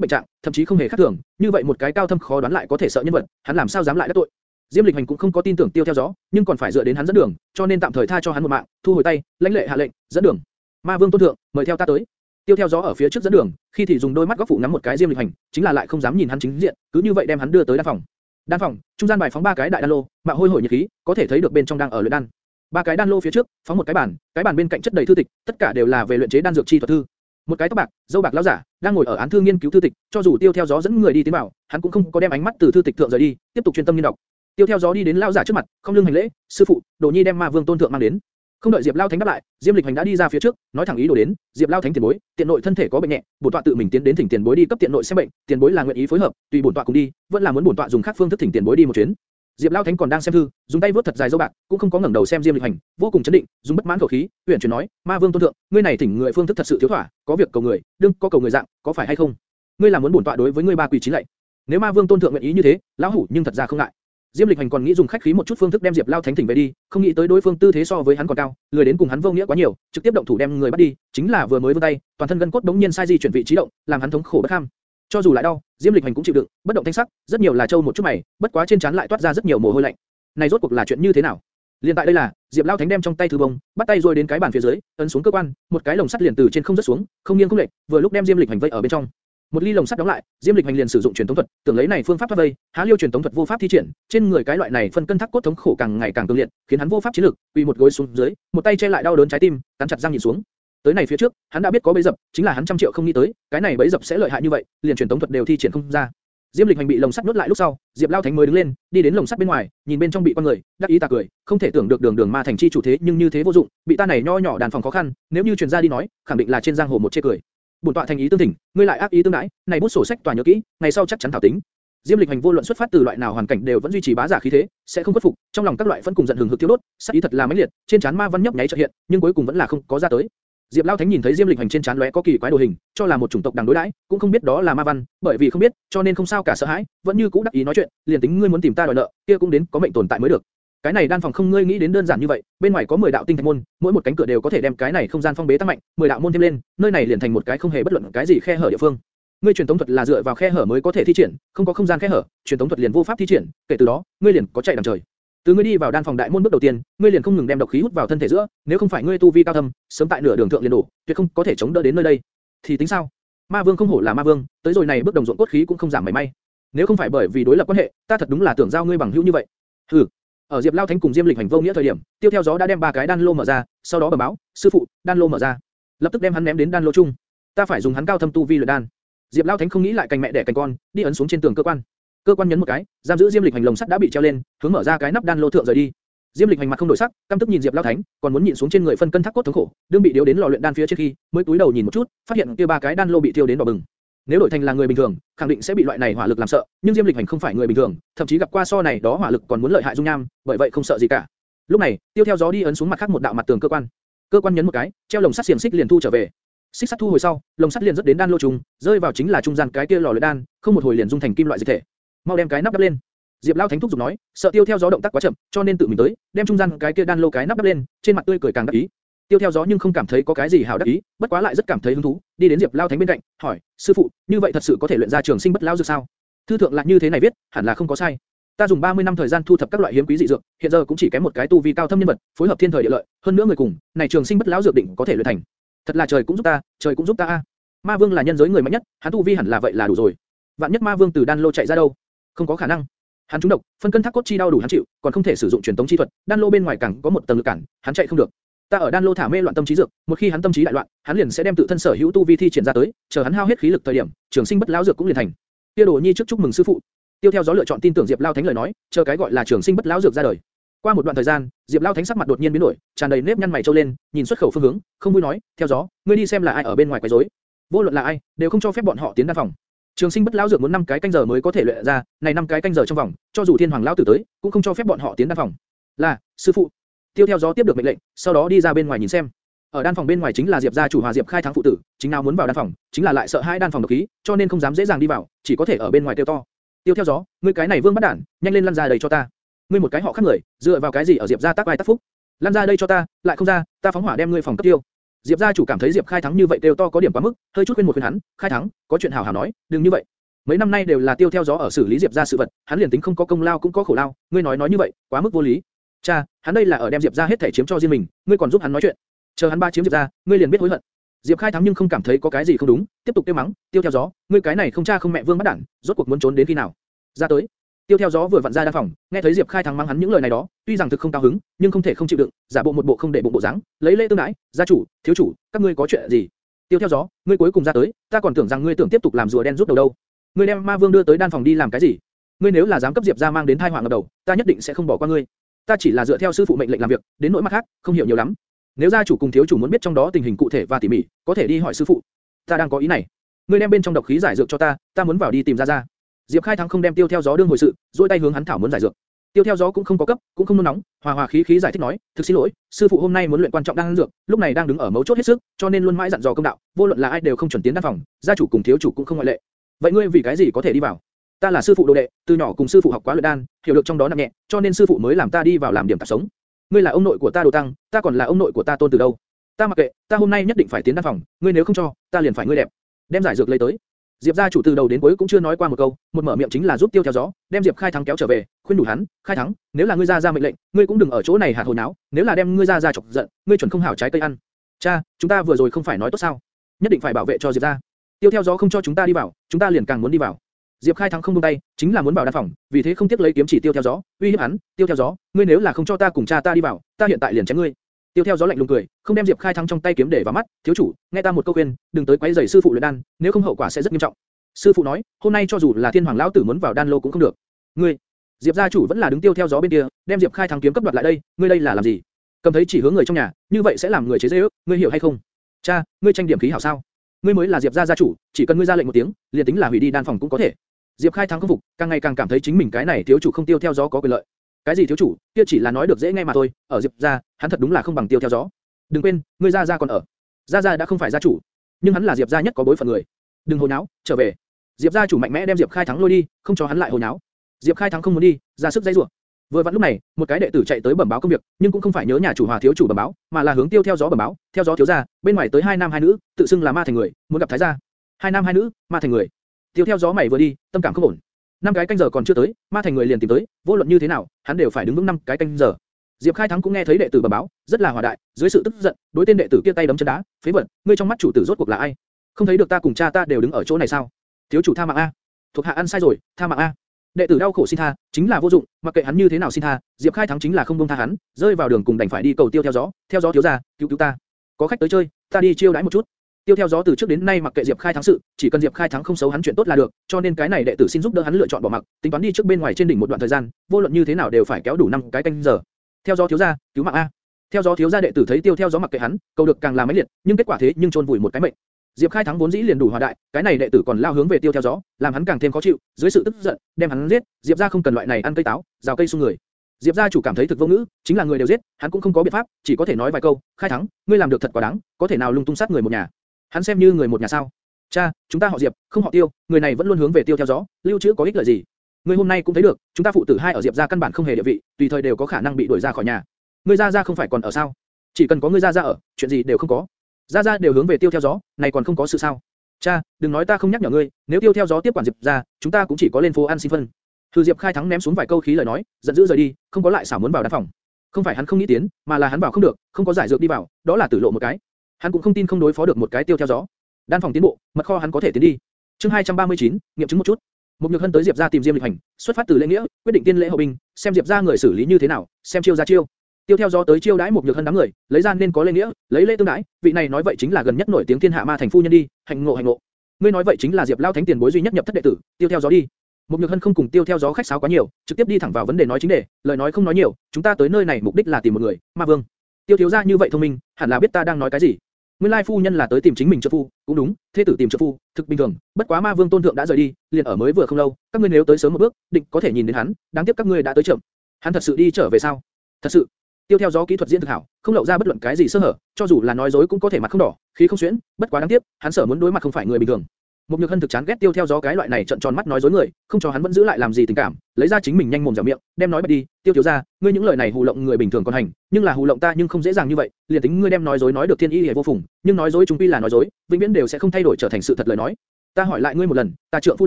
bệnh trạng, thậm chí không hề khác thường, như vậy một cái cao thâm khó đoán lại có thể sợ nhân vật, hắn làm sao dám lại đắc tội? Diêm Lịch Hành cũng không có tin tưởng tiêu theo gió, nhưng còn phải dựa đến hắn dẫn đường, cho nên tạm thời tha cho hắn một mạng, thu hồi tay, lãnh lệ hạ lệnh, dẫn đường. Ma Vương tôn thượng, mời theo ta tới. Tiêu theo gió ở phía trước dẫn đường, khi thì dùng đôi mắt góc phụ ngắm một cái Diêm Lịch Hành, chính là lại không dám nhìn hắn chính diện, cứ như vậy đem hắn đưa tới đan phòng. Đan phòng, trung gian bài phóng ba cái đại đan lô, mạo hôi hổi nhiệt khí, có thể thấy được bên trong đang ở luyện đan. Ba cái đan lô phía trước, phóng một cái bàn, cái bàn bên cạnh chất đầy thư tịch, tất cả đều là về luyện chế đan dược chi thuật thư. Một cái tóc bạc, dâu bạc lão giả, đang ngồi ở án thư nghiên cứu thư tịch, cho dù tiêu theo gió dẫn người đi tiến vào, hắn cũng không có đem ánh mắt từ thư tịch thượng rời đi, tiếp tục chuyên tâm nghiên đọc. Tiêu theo gió đi đến lão giả trước mặt, không lưng hành lễ, sư phụ, đồ nhi đem ma vương tôn thượng mang đến. Không đợi Diệp Lao Thánh đáp lại, Diêm Lịch Hành đã đi ra phía trước, nói thẳng ý đồ đến, Diệp Lao Thánh tiền bối, tiện nội thân thể có bệnh nhẹ, bổn tọa tự mình tiến đến thỉnh tiền bối đi cấp tiện nội xem bệnh, tiền bối là nguyện ý phối hợp, tùy bổn tọa cùng đi, vẫn là muốn bổn tọa dùng khác phương thức thỉnh tiền bối đi một chuyến. Diệp Lao Thánh còn đang xem thư, dùng tay vuốt thật dài dâu bạc, cũng không có ngẩng đầu xem Diêm Lịch Hành, vô cùng chấn định, dùng bất mãn khẩu khí, uyển chuyển nói, Ma Vương tôn thượng, ngươi này thỉnh người phương thức thật sự thiếu thỏa, có việc cầu người, đương có cầu người dạng, có phải hay không? Ngươi là muốn bổn tọa đối với ngươi ba quỷ chín lạy. Nếu Ma Vương tôn thượng nguyện ý như thế, lão hủ nhưng thật ra không ngại. Diêm Lịch Hành còn nghĩ dùng khách khí một chút phương thức đem Diệp Lao Thánh thỉnh về đi, không nghĩ tới đối phương tư thế so với hắn còn cao, lười đến cùng hắn vô nghĩa quá nhiều, trực tiếp động thủ đem người bắt đi, chính là vừa mới vươn tay, toàn thân gân cốt đống nhiên sai di chuyển vị trí động, làm hắn thống khổ bất ham. Cho dù lại đau, Diêm Lịch Hành cũng chịu đựng, bất động thanh sắc, rất nhiều là trâu một chút mày, bất quá trên trán lại toát ra rất nhiều mồ hôi lạnh. Này rốt cuộc là chuyện như thế nào? Liên tại đây là, Diệp Lao Thánh đem trong tay thư bông, bắt tay rồi đến cái bàn phía dưới, ấn xuống cơ quan, một cái lồng sắt liền từ trên không rơi xuống, không nghiêng không lệch, vừa lúc đem Diêm Lịch Hành vây ở bên trong. Một ly lồng sắt đóng lại, Diêm Lịch Hành liền sử dụng truyền tống thuật, tưởng lấy này phương pháp thoát vây, há liêu truyền tống thuật vô pháp thi triển, trên người cái loại này phân cân thắc cốt thống khổ càng ngày càng cương liệt, khiến hắn vô pháp chiến lực, quỳ một gối xuống dưới, một tay che lại đau đớn trái tim, cắn chặt răng nhìn xuống. Tới này phía trước, hắn đã biết có bẫy dập, chính là hắn trăm triệu không nghĩ tới, cái này bẫy dập sẽ lợi hại như vậy, liền truyền tống thuật đều thi triển không ra. Diêm Lịch Hành bị lồng sắt nuốt lại lúc sau, Diệp Lao Thánh mới đứng lên, đi đến lồng sắt bên ngoài, nhìn bên trong bị con người, đắc ý ta cười, không thể tưởng được đường đường ma thành chi chủ thế nhưng như thế vô dụng, bị ta này nho nhỏ đàn phòng khó khăn, nếu như truyền ra đi nói, khẳng định là trên giang hồ một chê cười. Bổn tọa thành ý tương thỉnh, ngươi lại ác ý tương đãi, này bút sổ sách tòa nhớ kỹ, ngày sau chắc chắn thảo tính. Diêm Lịch Hành vô luận xuất phát từ loại nào hoàn cảnh đều vẫn duy trì bá giả khí thế, sẽ không khuất phục, trong lòng các loại phân cùng giận hừng hực thiêu đốt, sắc ý thật là mãnh liệt, trên trán ma văn nhấp nháy chợt hiện, nhưng cuối cùng vẫn là không có ra tới. Diệp Lao Thánh nhìn thấy Diêm Lịch Hành trên trán lóe có kỳ quái đồ hình, cho là một chủng tộc đang đối đãi, cũng không biết đó là ma văn, bởi vì không biết, cho nên không sao cả sợ hãi, vẫn như cũ đắc ý nói chuyện, liền tính ngươi muốn tìm ta đòi nợ, kia cũng đến có mệnh tồn tại mới được. Cái này đan phòng không ngươi nghĩ đến đơn giản như vậy, bên ngoài có 10 đạo tinh thạch môn, mỗi một cánh cửa đều có thể đem cái này không gian phong bế tăng mạnh, 10 đạo môn thêm lên, nơi này liền thành một cái không hề bất luận cái gì khe hở địa phương. Ngươi truyền tống thuật là dựa vào khe hở mới có thể thi triển, không có không gian khe hở, truyền tống thuật liền vô pháp thi triển, kể từ đó, ngươi liền có chạy đằng trời. Từ ngươi đi vào đan phòng đại môn bước đầu tiên, ngươi liền không ngừng đem độc khí hút vào thân thể giữa, nếu không phải ngươi tu vi cao thâm, sớm tại nửa đường thượng liền đổ, tuyệt không có thể chống đỡ đến nơi đây. Thì tính sao? Ma Vương không hổ là Ma Vương, tới rồi này bước đồng ruộng cốt khí cũng không giảm mảy may. Nếu không phải bởi vì đối lập quan hệ, ta thật đúng là tưởng giao ngươi bằng hữu như vậy. Hừ. Ở Diệp Lao Thánh cùng Diêm Lịch hành vô nghĩa thời điểm, Tiêu theo gió đã đem ba cái đan lô mở ra, sau đó bẩm báo, sư phụ, đan lô mở ra. Lập tức đem hắn ném đến đan lô chung. Ta phải dùng hắn cao thâm tu vi luyện đan. Diệp Lao Thánh không nghĩ lại cành mẹ đẻ cành con, đi ấn xuống trên tường cơ quan. Cơ quan nhấn một cái, giam giữ Diêm Lịch hành lồng sắt đã bị treo lên, hướng mở ra cái nắp đan lô thượng rời đi. Diêm Lịch hành mặt không đổi sắc, căm tức nhìn Diệp Lão Thánh, còn muốn nhìn xuống trên người phân cân thác cốt thống khổ, đương bị điếu đến lò luyện đan phía trên khi, mới túi đầu nhìn một chút, phát hiện kia ba cái đan lô bị thiêu đến đỏ bừng. Nếu đổi thành là người bình thường, khẳng định sẽ bị loại này hỏa lực làm sợ, nhưng Diêm Lịch hành không phải người bình thường, thậm chí gặp qua so này đó hỏa lực còn muốn lợi hại dung nham, bởi vậy không sợ gì cả. Lúc này, tiêu theo gió đi ấn xuống mặt khác một đạo mặt tường cơ quan. Cơ quan nhấn một cái, treo lồng sắt xiềng xích liền thu trở về. Xích sắt thu hồi sau, lồng sắt liền rất đến đan lô trùng, rơi vào chính là trung gian cái kia lò luyện đan, không một hồi liền dung thành kim loại dịch thể. Mau đem cái nắp đắp lên. Diệp Lao Thánh thúc giục nói, sợ tiêu theo gió động tác quá chậm, cho nên tự mình tới, đem trung gian cái kia đan lô cái nắp đắp lên, trên mặt tươi cười càng đắc ý. Tiêu theo gió nhưng không cảm thấy có cái gì hảo đắc ý, bất quá lại rất cảm thấy hứng thú, đi đến Diệp Lao Thánh bên cạnh, hỏi, sư phụ, như vậy thật sự có thể luyện ra trường sinh bất lão dược sao? Thư thượng là như thế này viết, hẳn là không có sai. Ta dùng 30 năm thời gian thu thập các loại hiếm quý dị dược, hiện giờ cũng chỉ kém một cái tu vi cao thâm nhân vật, phối hợp thiên thời địa lợi, hơn nữa người cùng, này trường sinh bất lão dược định có thể luyện thành. Thật là trời cũng giúp ta, trời cũng giúp ta a. Ma Vương là nhân giới người mạnh nhất, hắn tu vi hẳn là vậy là đủ rồi. Vạn nhất Ma Vương từ đan lô chạy ra đâu? Không có khả năng. Hắn trúng độc, phân cân thác cốt chi đau đủ hắn chịu, còn không thể sử dụng truyền tống chi thuật, đan lô bên ngoài càng có một tầng lực cản, hắn chạy không được. Ta ở đan lô thả mê loạn tâm trí dược, một khi hắn tâm trí đại loạn, hắn liền sẽ đem tự thân sở hữu tu vi thi triển ra tới, chờ hắn hao hết khí lực thời điểm, trường sinh bất lão dược cũng liền thành. Tiêu Đồ Nhi trước chúc mừng sư phụ. Tiêu theo gió lựa chọn tin tưởng Diệp Lao Thánh lời nói, chờ cái gọi là trường sinh bất lão dược ra đời. Qua một đoạn thời gian, Diệp Lao Thánh sắc mặt đột nhiên biến đổi, tràn đầy nếp nhăn mày trâu lên, nhìn xuất khẩu phương hướng, không vui nói, theo gió, ngươi đi xem là ai ở bên ngoài quấy rối. Vô luận là ai, đều không cho phép bọn họ tiến đan phòng. Trường sinh bất lão dược muốn năm cái canh giờ mới có thể luyện ra, này năm cái canh giờ trong vòng, cho dù thiên hoàng lão tử tới, cũng không cho phép bọn họ tiến đan phòng. Là, sư phụ. Tiêu theo gió tiếp được mệnh lệnh, sau đó đi ra bên ngoài nhìn xem. Ở đan phòng bên ngoài chính là Diệp gia chủ Hòa Diệp khai thắng phụ tử, chính nào muốn vào đan phòng, chính là lại sợ hai đan phòng độc khí, cho nên không dám dễ dàng đi vào, chỉ có thể ở bên ngoài tiêu to. Tiêu theo gió, ngươi cái này vương bắt đản, nhanh lên lăn ra đây cho ta. Ngươi một cái họ khác người, dựa vào cái gì ở Diệp gia tác vai tác phúc? Lăn ra đây cho ta, lại không ra, ta phóng hỏa đem ngươi phòng cấp tiêu. Diệp gia chủ cảm thấy Diệp Khai Thắng như vậy kêu to có điểm quá mức, hơi chút khuyên một khuyên hắn, Khai Thắng, có chuyện hảo hảo nói, đừng như vậy. Mấy năm nay đều là tiêu theo gió ở xử lý Diệp gia sự vật, hắn liền tính không có công lao cũng có khổ lao, ngươi nói nói như vậy, quá mức vô lý. Cha, hắn đây là ở đem Diệp gia hết thể chiếm cho riêng mình, ngươi còn giúp hắn nói chuyện. Chờ hắn ba chiếm Diệp gia, ngươi liền biết hối hận. Diệp Khai Thắng nhưng không cảm thấy có cái gì không đúng, tiếp tục tiêu mắng, tiêu theo gió, ngươi cái này không cha không mẹ vương bắt đản, rốt cuộc muốn trốn đến khi nào? Ra tới. Tiêu theo gió vừa vặn ra đan phòng, nghe thấy Diệp Khai Thắng mắng hắn những lời này đó, tuy rằng thực không cao hứng, nhưng không thể không chịu đựng, giả bộ một bộ không để bụng bộ dáng, lấy lễ tương đãi, gia chủ, thiếu chủ, các ngươi có chuyện gì? Tiêu theo gió, ngươi cuối cùng ra tới, ta còn tưởng rằng ngươi tưởng tiếp tục làm rùa đen rút đầu đâu. Ngươi đem Ma Vương đưa tới đan phòng đi làm cái gì? Ngươi nếu là dám cấp Diệp gia mang đến tai họa ngập đầu, ta nhất định sẽ không bỏ qua ngươi. Ta chỉ là dựa theo sư phụ mệnh lệnh làm việc, đến nỗi mặt khác, không hiểu nhiều lắm. Nếu gia chủ cùng thiếu chủ muốn biết trong đó tình hình cụ thể và tỉ mỉ, có thể đi hỏi sư phụ. Ta đang có ý này. Ngươi đem bên trong độc khí giải dược cho ta, ta muốn vào đi tìm ra ra. Diệp Khai Thắng không đem tiêu theo gió đương hồi sự, duỗi tay hướng hắn thảo muốn giải dược. Tiêu theo gió cũng không có cấp, cũng không nôn nóng, hòa hòa khí khí giải thích nói, thực xin lỗi, sư phụ hôm nay muốn luyện quan trọng đang dược, lúc này đang đứng ở mấu chốt hết sức, cho nên luôn mãi dặn dò công đạo, vô luận là ai đều không chuẩn tiến đan phòng, gia chủ cùng thiếu chủ cũng không ngoại lệ. Vậy ngươi vì cái gì có thể đi vào? Ta là sư phụ đồ đệ, từ nhỏ cùng sư phụ học quá luyện đan, hiểu được trong đó nặng nhẹ, cho nên sư phụ mới làm ta đi vào làm điểm tạp sống. Ngươi là ông nội của ta đồ tăng, ta còn là ông nội của ta tôn từ đâu? Ta mặc kệ, ta hôm nay nhất định phải tiến đan phòng, ngươi nếu không cho, ta liền phải ngươi đẹp. Đem giải dược lấy tới. Diệp gia chủ từ đầu đến cuối cũng chưa nói qua một câu, một mở miệng chính là giúp tiêu theo gió, đem Diệp Khai Thắng kéo trở về, khuyên đủ hắn, Khai Thắng, nếu là ngươi ra ra mệnh lệnh, ngươi cũng đừng ở chỗ này hạt hồ náo, nếu là đem ngươi ra ra chọc giận, ngươi chuẩn không hảo trái cây ăn. Cha, chúng ta vừa rồi không phải nói tốt sao? Nhất định phải bảo vệ cho Diệp gia. Tiêu theo gió không cho chúng ta đi vào, chúng ta liền càng muốn đi vào. Diệp Khai Thắng không buông tay, chính là muốn bảo đan phòng, vì thế không tiếc lấy kiếm chỉ tiêu theo gió, uy hiếp hắn, tiêu theo gió, ngươi nếu là không cho ta cùng cha ta đi vào, ta hiện tại liền chém ngươi. Tiêu theo gió lạnh lùng cười, không đem Diệp Khai Thắng trong tay kiếm để vào mắt, thiếu chủ, nghe ta một câu khuyên, đừng tới quấy rầy sư phụ luyện đan, nếu không hậu quả sẽ rất nghiêm trọng. Sư phụ nói, hôm nay cho dù là thiên hoàng lão tử muốn vào đan lô cũng không được. Ngươi, Diệp gia chủ vẫn là đứng tiêu theo gió bên kia, đem Diệp Khai Thắng kiếm cấp đoạt lại đây, ngươi đây là làm gì? Cầm thấy chỉ hướng người trong nhà, như vậy sẽ làm người chế giễu, ngươi hiểu hay không? Cha, ngươi tranh điểm khí hảo sao? Ngươi mới là Diệp gia gia chủ, chỉ cần ngươi ra lệnh một tiếng, liền tính là hủy đi đan phòng cũng có thể. Diệp Khai Thắng không phục, càng ngày càng cảm thấy chính mình cái này thiếu chủ không tiêu theo gió có quyền lợi. Cái gì thiếu chủ, kia chỉ là nói được dễ nghe mà thôi, ở Diệp gia, hắn thật đúng là không bằng tiêu theo gió. Đừng quên, ngươi gia gia còn ở. Gia gia đã không phải gia chủ, nhưng hắn là Diệp gia nhất có bối phận người. Đừng hồ nháo, trở về. Diệp gia chủ mạnh mẽ đem Diệp Khai Thắng lôi đi, không cho hắn lại hồ nháo. Diệp Khai Thắng không muốn đi, ra sức dây rủa. Vừa vặn lúc này, một cái đệ tử chạy tới bẩm báo công việc, nhưng cũng không phải nhớ nhà chủ hòa thiếu chủ bẩm báo, mà là hướng tiêu theo gió bẩm báo, theo gió thiếu gia, bên ngoài tới hai nam hai nữ, tự xưng là ma thành người, muốn gặp thái gia. Hai nam hai nữ, ma thành người. Tiêu theo gió mày vừa đi, tâm cảm không ổn. Năm cái canh giờ còn chưa tới, ma thành người liền tìm tới, vô luận như thế nào, hắn đều phải đứng vững năm cái canh giờ. Diệp Khai Thắng cũng nghe thấy đệ tử bẩm báo, rất là hòa đại, dưới sự tức giận, đối tên đệ tử kia tay đấm chân đá, phế vật, ngươi trong mắt chủ tử rốt cuộc là ai? Không thấy được ta cùng cha ta đều đứng ở chỗ này sao? Thiếu chủ tha mạng a, thuộc hạ ăn sai rồi, tha mạng a. Đệ tử đau khổ xin tha, chính là vô dụng, mặc kệ hắn như thế nào xin tha, Diệp Khai Thắng chính là không buông tha hắn, rơi vào đường cùng đành phải đi cầu tiêu theo gió, theo gió thiếu gia, cứu cứu ta. Có khách tới chơi, ta đi chiêu đãi một chút. Tiêu theo gió từ trước đến nay mặc kệ Diệp Khai Thắng sự, chỉ cần Diệp Khai Thắng không xấu hắn chuyện tốt là được, cho nên cái này đệ tử xin giúp đỡ hắn lựa chọn bỏ mặc, tính toán đi trước bên ngoài trên đỉnh một đoạn thời gian, vô luận như thế nào đều phải kéo đủ năm cái canh giờ. Theo gió thiếu gia, cứu mạng a. Theo gió thiếu gia đệ tử thấy tiêu theo gió mặc kệ hắn, cầu được càng là mấy liệt, nhưng kết quả thế nhưng trôn vùi một cái mệnh. Diệp Khai thắng vốn dĩ liền đủ hòa đại, cái này đệ tử còn lao hướng về tiêu theo gió, làm hắn càng thêm khó chịu, dưới sự tức giận, đem hắn giết. Diệp gia không cần loại này ăn cây táo, rào cây xung người. Diệp gia chủ cảm thấy thực vô ngữ, chính là người đều giết, hắn cũng không có biện pháp, chỉ có thể nói vài câu. Khai thắng, ngươi làm được thật quá đáng, có thể nào lung tung sát người một nhà? Hắn xem như người một nhà sao? Cha, chúng ta họ Diệp, không họ Tiêu, người này vẫn luôn hướng về Tiêu theo gió, lưu trữ có ích lợi gì? Ngươi hôm nay cũng thấy được, chúng ta phụ tử hai ở Diệp gia căn bản không hề địa vị, tùy thời đều có khả năng bị đuổi ra khỏi nhà. Ngươi gia gia không phải còn ở sao? Chỉ cần có ngươi gia gia ở, chuyện gì đều không có. Gia gia đều hướng về Tiêu theo gió, này còn không có sự sao? Cha, đừng nói ta không nhắc nhở ngươi, nếu tiêu theo gió tiếp quản Diệp gia, chúng ta cũng chỉ có lên phố ăn xin phân. Thư Diệp khai thắng ném xuống vài câu khí lời nói, giận dữ rời đi, không có lại xảo muốn vào đan phòng. Không phải hắn không nghĩ tiến, mà là hắn vào không được, không có giải dược đi vào, đó là tử lộ một cái. Hắn cũng không tin không đối phó được một cái tiêu theo gió. Đan phòng tiến bộ, mật kho hắn có thể tiến đi. Chương 239, nghiệm chứng một chút. Một nhược hân tới Diệp gia tìm Diêm Lịch Hành, xuất phát từ lễ nghĩa, quyết định tiên lễ hậu binh, xem Diệp gia người xử lý như thế nào, xem chiêu ra chiêu. Tiêu theo gió tới chiêu đãi một nhược hân đám người, lấy ra nên có lễ nghĩa, lấy lễ tương đãi, vị này nói vậy chính là gần nhất nổi tiếng thiên hạ ma thành phu nhân đi, hành ngộ hành ngộ ngươi nói vậy chính là Diệp Lão Thánh tiền bối duy nhất nhập thất đệ tử, tiêu theo gió đi. Một Nhược Hân không cùng tiêu theo gió khách sáo quá nhiều, trực tiếp đi thẳng vào vấn đề nói chính đề, lời nói không nói nhiều, chúng ta tới nơi này mục đích là tìm một người, Ma Vương. Tiêu thiếu gia như vậy thông minh, hẳn là biết ta đang nói cái gì. Nguyên lai phu nhân là tới tìm chính mình trợ phu, cũng đúng, thế tử tìm trợ phu, thực bình thường, bất quá Ma Vương tôn thượng đã rời đi, liền ở mới vừa không lâu, các ngươi nếu tới sớm một bước, định có thể nhìn đến hắn, đáng tiếc các ngươi đã tới chậm. Hắn thật sự đi trở về sao? Thật sự. Tiêu theo gió kỹ thuật diễn thực hảo, không lộ ra bất luận cái gì sơ hở, cho dù là nói dối cũng có thể mặt không đỏ, khí không xuyễn, bất quá đáng tiếc, hắn sở muốn đối mặt không phải người bình thường. Một nhược hân thực chán ghét tiêu theo gió cái loại này trận tròn mắt nói dối người, không cho hắn vẫn giữ lại làm gì tình cảm, lấy ra chính mình nhanh mồm dẻo miệng, đem nói bật đi, tiêu thiếu gia, ngươi những lời này hù lộng người bình thường còn hành, nhưng là hù lộng ta nhưng không dễ dàng như vậy, liền tính ngươi đem nói dối nói được thiên y hề vô phùng, nhưng nói dối chúng quy là nói dối, vĩnh viễn đều sẽ không thay đổi trở thành sự thật lời nói. Ta hỏi lại ngươi một lần, ta trượng phu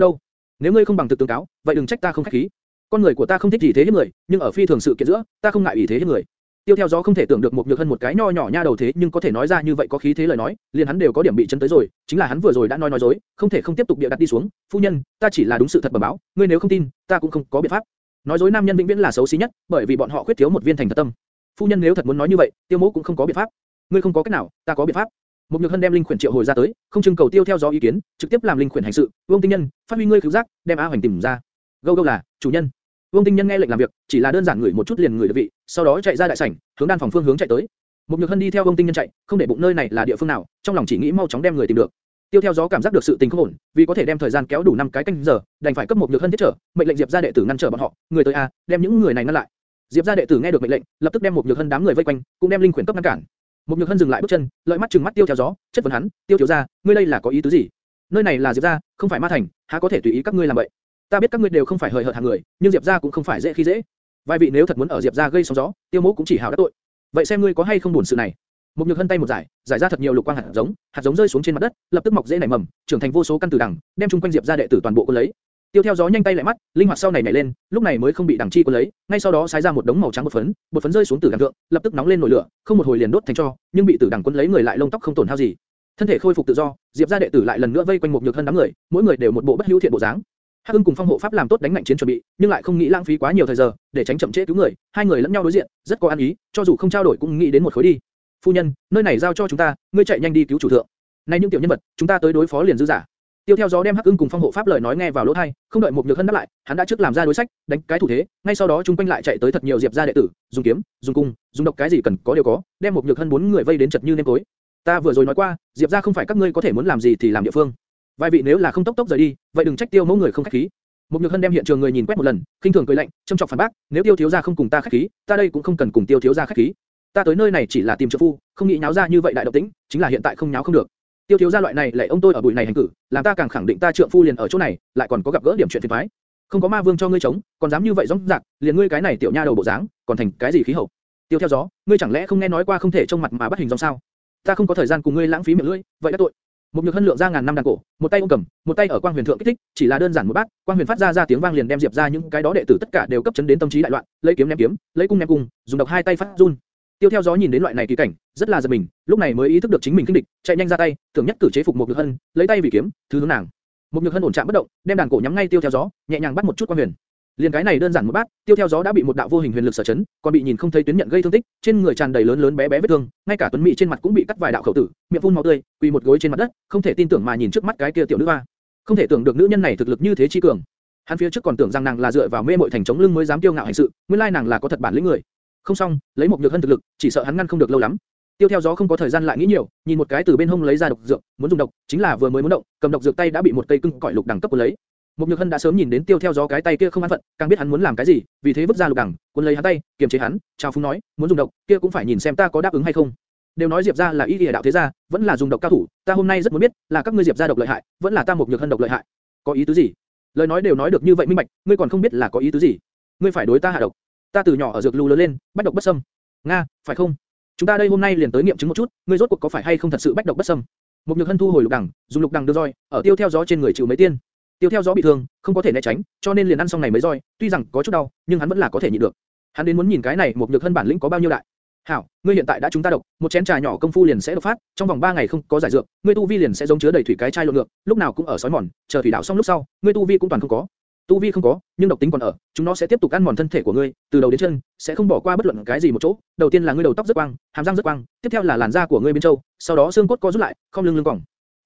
đâu? Nếu ngươi không bằng thực tướng cáo, vậy đừng trách ta không khách khí. Con người của ta không thích gì thế hiếp người, nhưng ở phi thường sự kiện giữa, ta không ngại ủy thế hiếp người. Tiêu theo gió không thể tưởng được một nhược hân một cái nho nhỏ nha đầu thế nhưng có thể nói ra như vậy có khí thế lời nói, liền hắn đều có điểm bị chấn tới rồi, chính là hắn vừa rồi đã nói nói dối, không thể không tiếp tục bịa đặt đi xuống. Phu nhân, ta chỉ là đúng sự thật bẩm báo, ngươi nếu không tin, ta cũng không có biện pháp. Nói dối nam nhân vĩnh viễn là xấu xí nhất, bởi vì bọn họ khuyết thiếu một viên thành thật tâm. Phu nhân nếu thật muốn nói như vậy, tiêu mẫu cũng không có biện pháp. Ngươi không có cách nào, ta có biện pháp. Một nhược hân đem linh khuyển triệu hồi ra tới, không trưng cầu tiêu theo gió ý kiến, trực tiếp làm linh khuyển hành sự. Vương tinh nhân, phát huy ngươi cứu giác, đem a hoành tìm ra. Gâu gâu là chủ nhân. Vương Tinh Nhân nghe lệnh làm việc, chỉ là đơn giản ngửi một chút liền ngửi được vị, sau đó chạy ra đại sảnh, hướng đan phòng phương hướng chạy tới. Một nhược hân đi theo Vương tinh nhân chạy, không để bụng nơi này là địa phương nào, trong lòng chỉ nghĩ mau chóng đem người tìm được. Tiêu theo gió cảm giác được sự tình không ổn, vì có thể đem thời gian kéo đủ năm cái canh giờ, đành phải cấp một nhược hân thiết trở, mệnh lệnh Diệp gia đệ tử ngăn trở bọn họ, người tới a, đem những người này ngăn lại. Diệp gia đệ tử nghe được mệnh lệnh, lập tức đem một nhược hân đám người vây quanh, cũng đem linh quyển cấp ngăn cản. Một nhược hân dừng lại bước chân, lợi mắt trừng mắt tiêu theo gió, chất vấn hắn, tiêu thiếu gia, ngươi đây là có ý tứ gì? Nơi này là Diệp gia, không phải ma thành, há có thể tùy ý các ngươi làm vậy? Ta biết các ngươi đều không phải hời hợt hạng người, nhưng Diệp gia cũng không phải dễ khi dễ. Vài vị nếu thật muốn ở Diệp gia gây sóng gió, tiêu mỗ cũng chỉ hảo đã tội. Vậy xem ngươi có hay không buồn sự này. Một nhược hân tay một giải, giải ra thật nhiều lục quang hạt giống, hạt giống rơi xuống trên mặt đất, lập tức mọc rễ nảy mầm, trưởng thành vô số căn tử đằng, đem chung quanh Diệp gia đệ tử toàn bộ cuốn lấy. Tiêu theo gió nhanh tay lại mắt, linh hoạt sau này nhảy lên, lúc này mới không bị đằng chi cuốn lấy, ngay sau đó xái ra một đống màu trắng bột phấn, bột phấn rơi xuống tử đằng thượng, lập tức nóng lên nổi lửa, không một hồi liền đốt thành tro, nhưng bị tử đằng cuốn lấy người lại lông tóc không tổn hao gì. Thân thể khôi phục tự do, Diệp gia đệ tử lại lần nữa vây quanh một nhược hân đám người, mỗi người đều một bộ bất hữu thiện bộ dáng. Hắc Ưng cùng Phong Hộ Pháp làm tốt đánh mạnh chiến chuẩn bị, nhưng lại không nghĩ lãng phí quá nhiều thời giờ, để tránh chậm trễ cứu người, hai người lẫn nhau đối diện, rất có ăn ý, cho dù không trao đổi cũng nghĩ đến một khối đi. Phu nhân, nơi này giao cho chúng ta, ngươi chạy nhanh đi cứu chủ thượng. Này những tiểu nhân vật, chúng ta tới đối phó liền dư giả. Tiêu theo gió đem Hắc Ưng cùng Phong Hộ Pháp lời nói nghe vào lỗ tai, không đợi một nhược hân đáp lại, hắn đã trước làm ra đối sách, đánh cái thủ thế, ngay sau đó chúng quanh lại chạy tới thật nhiều diệp gia đệ tử, dùng kiếm, dùng cung, dùng độc cái gì cần có đều có, đem một nhược hân bốn người vây đến chật như nêm tối. Ta vừa rồi nói qua, diệp gia không phải các ngươi có thể muốn làm gì thì làm địa phương. Vài vị nếu là không tốc tốc rời đi, vậy đừng trách tiêu mẫu người không khách khí. Một nhược hân đem hiện trường người nhìn quét một lần, khinh thường cười lạnh, châm chọc phản bác, nếu tiêu thiếu gia không cùng ta khách khí, ta đây cũng không cần cùng tiêu thiếu gia khách khí. Ta tới nơi này chỉ là tìm trợ phu, không nghĩ nháo ra như vậy đại động tĩnh, chính là hiện tại không nháo không được. Tiêu thiếu gia loại này lại ông tôi ở bụi này hành cử, làm ta càng khẳng định ta trượng phu liền ở chỗ này, lại còn có gặp gỡ điểm chuyện phiền toái. Không có ma vương cho ngươi chống, còn dám như vậy rống rạc, liền ngươi cái này tiểu nha đầu bộ dáng, còn thành cái gì khí hậu? Tiêu theo gió, ngươi chẳng lẽ không nghe nói qua không thể trông mặt mà bắt hình dong sao? Ta không có thời gian cùng ngươi lãng phí miệng lưỡi, vậy đã tội. Một nhược hân lượng ra ngàn năm đàn cổ, một tay ôm cầm, một tay ở quang huyền thượng kích thích, chỉ là đơn giản một bát, quang huyền phát ra ra tiếng vang liền đem diệp ra những cái đó đệ tử tất cả đều cấp chấn đến tâm trí đại loạn, lấy kiếm ném kiếm, lấy cung ném cung, dùng độc hai tay phát run. Tiêu theo gió nhìn đến loại này kỳ cảnh, rất là giật mình, lúc này mới ý thức được chính mình kinh địch, chạy nhanh ra tay, tưởng nhất cử chế phục một nhược hân, lấy tay vì kiếm, thứ hướng nàng. Một nhược hân ổn chạm bất động, đem đàn cổ nhắm ngay tiêu theo gió, nhẹ nhàng bắt một chút quang huyền. Liên cái này đơn giản một bát, tiêu theo gió đã bị một đạo vô hình huyền lực sở chấn, còn bị nhìn không thấy tuyến nhận gây thương tích, trên người tràn đầy lớn lớn bé bé vết thương, ngay cả tuấn mỹ trên mặt cũng bị cắt vài đạo khẩu tử, miệng phun máu tươi, quỳ một gối trên mặt đất, không thể tin tưởng mà nhìn trước mắt cái kia tiểu nữ hoa, không thể tưởng được nữ nhân này thực lực như thế chi cường. Hắn phía trước còn tưởng rằng nàng là dựa vào mê muội thành chống lưng mới dám tiêu ngạo hành sự, nguyên lai nàng là có thật bản lĩnh người. Không xong, lấy một nhược thân thực lực, chỉ sợ hắn ngăn không được lâu lắm. Tiêu theo gió không có thời gian lại nghĩ nhiều, nhìn một cái từ bên hông lấy ra độc dược, muốn dùng độc, chính là vừa mới muốn động, cầm độc dược tay đã bị một cây cưng cõi lục đẳng cấp cuốn lấy. Một nhược hân đã sớm nhìn đến tiêu theo gió cái tay kia không an phận, càng biết hắn muốn làm cái gì, vì thế vứt ra lục đẳng, cuốn lấy hắn tay, kiềm chế hắn, chào phúng nói, muốn dùng độc, kia cũng phải nhìn xem ta có đáp ứng hay không. Đều nói Diệp gia là y y đạo thế gia, vẫn là dùng độc cao thủ, ta hôm nay rất muốn biết, là các ngươi Diệp gia độc lợi hại, vẫn là ta một nhược hân độc lợi hại. Có ý tứ gì? Lời nói đều nói được như vậy minh bạch, ngươi còn không biết là có ý tứ gì? Ngươi phải đối ta hạ độc. Ta từ nhỏ ở dược lưu lớn lên, bách độc bất xâm. Nga, phải không? Chúng ta đây hôm nay liền tới nghiệm chứng một chút, ngươi rốt cuộc có phải hay không thật sự bách độc bất xâm? Một nhược hân thu hồi lục đằng, dùng lục đằng đưa roi, ở tiêu theo gió trên người chịu mấy tiên. Tiêu theo gió bị thương, không có thể né tránh, cho nên liền ăn xong này mới roi, tuy rằng có chút đau, nhưng hắn vẫn là có thể nhịn được. Hắn đến muốn nhìn cái này một nhược thân bản lĩnh có bao nhiêu đại. Hảo, ngươi hiện tại đã chúng ta độc, một chén trà nhỏ công phu liền sẽ độc phát, trong vòng 3 ngày không có giải dược, ngươi tu vi liền sẽ giống chứa đầy thủy cái chai lộn ngược, lúc nào cũng ở sói mòn, chờ thủy đảo xong lúc sau, ngươi tu vi cũng toàn không có. Tu vi không có, nhưng độc tính còn ở, chúng nó sẽ tiếp tục ăn mòn thân thể của ngươi, từ đầu đến chân, sẽ không bỏ qua bất luận cái gì một chỗ. Đầu tiên là ngươi đầu tóc rất quang, hàm răng rất quang, tiếp theo là làn da của ngươi bên châu, sau đó xương cốt co rút lại, không lưng lưng còng.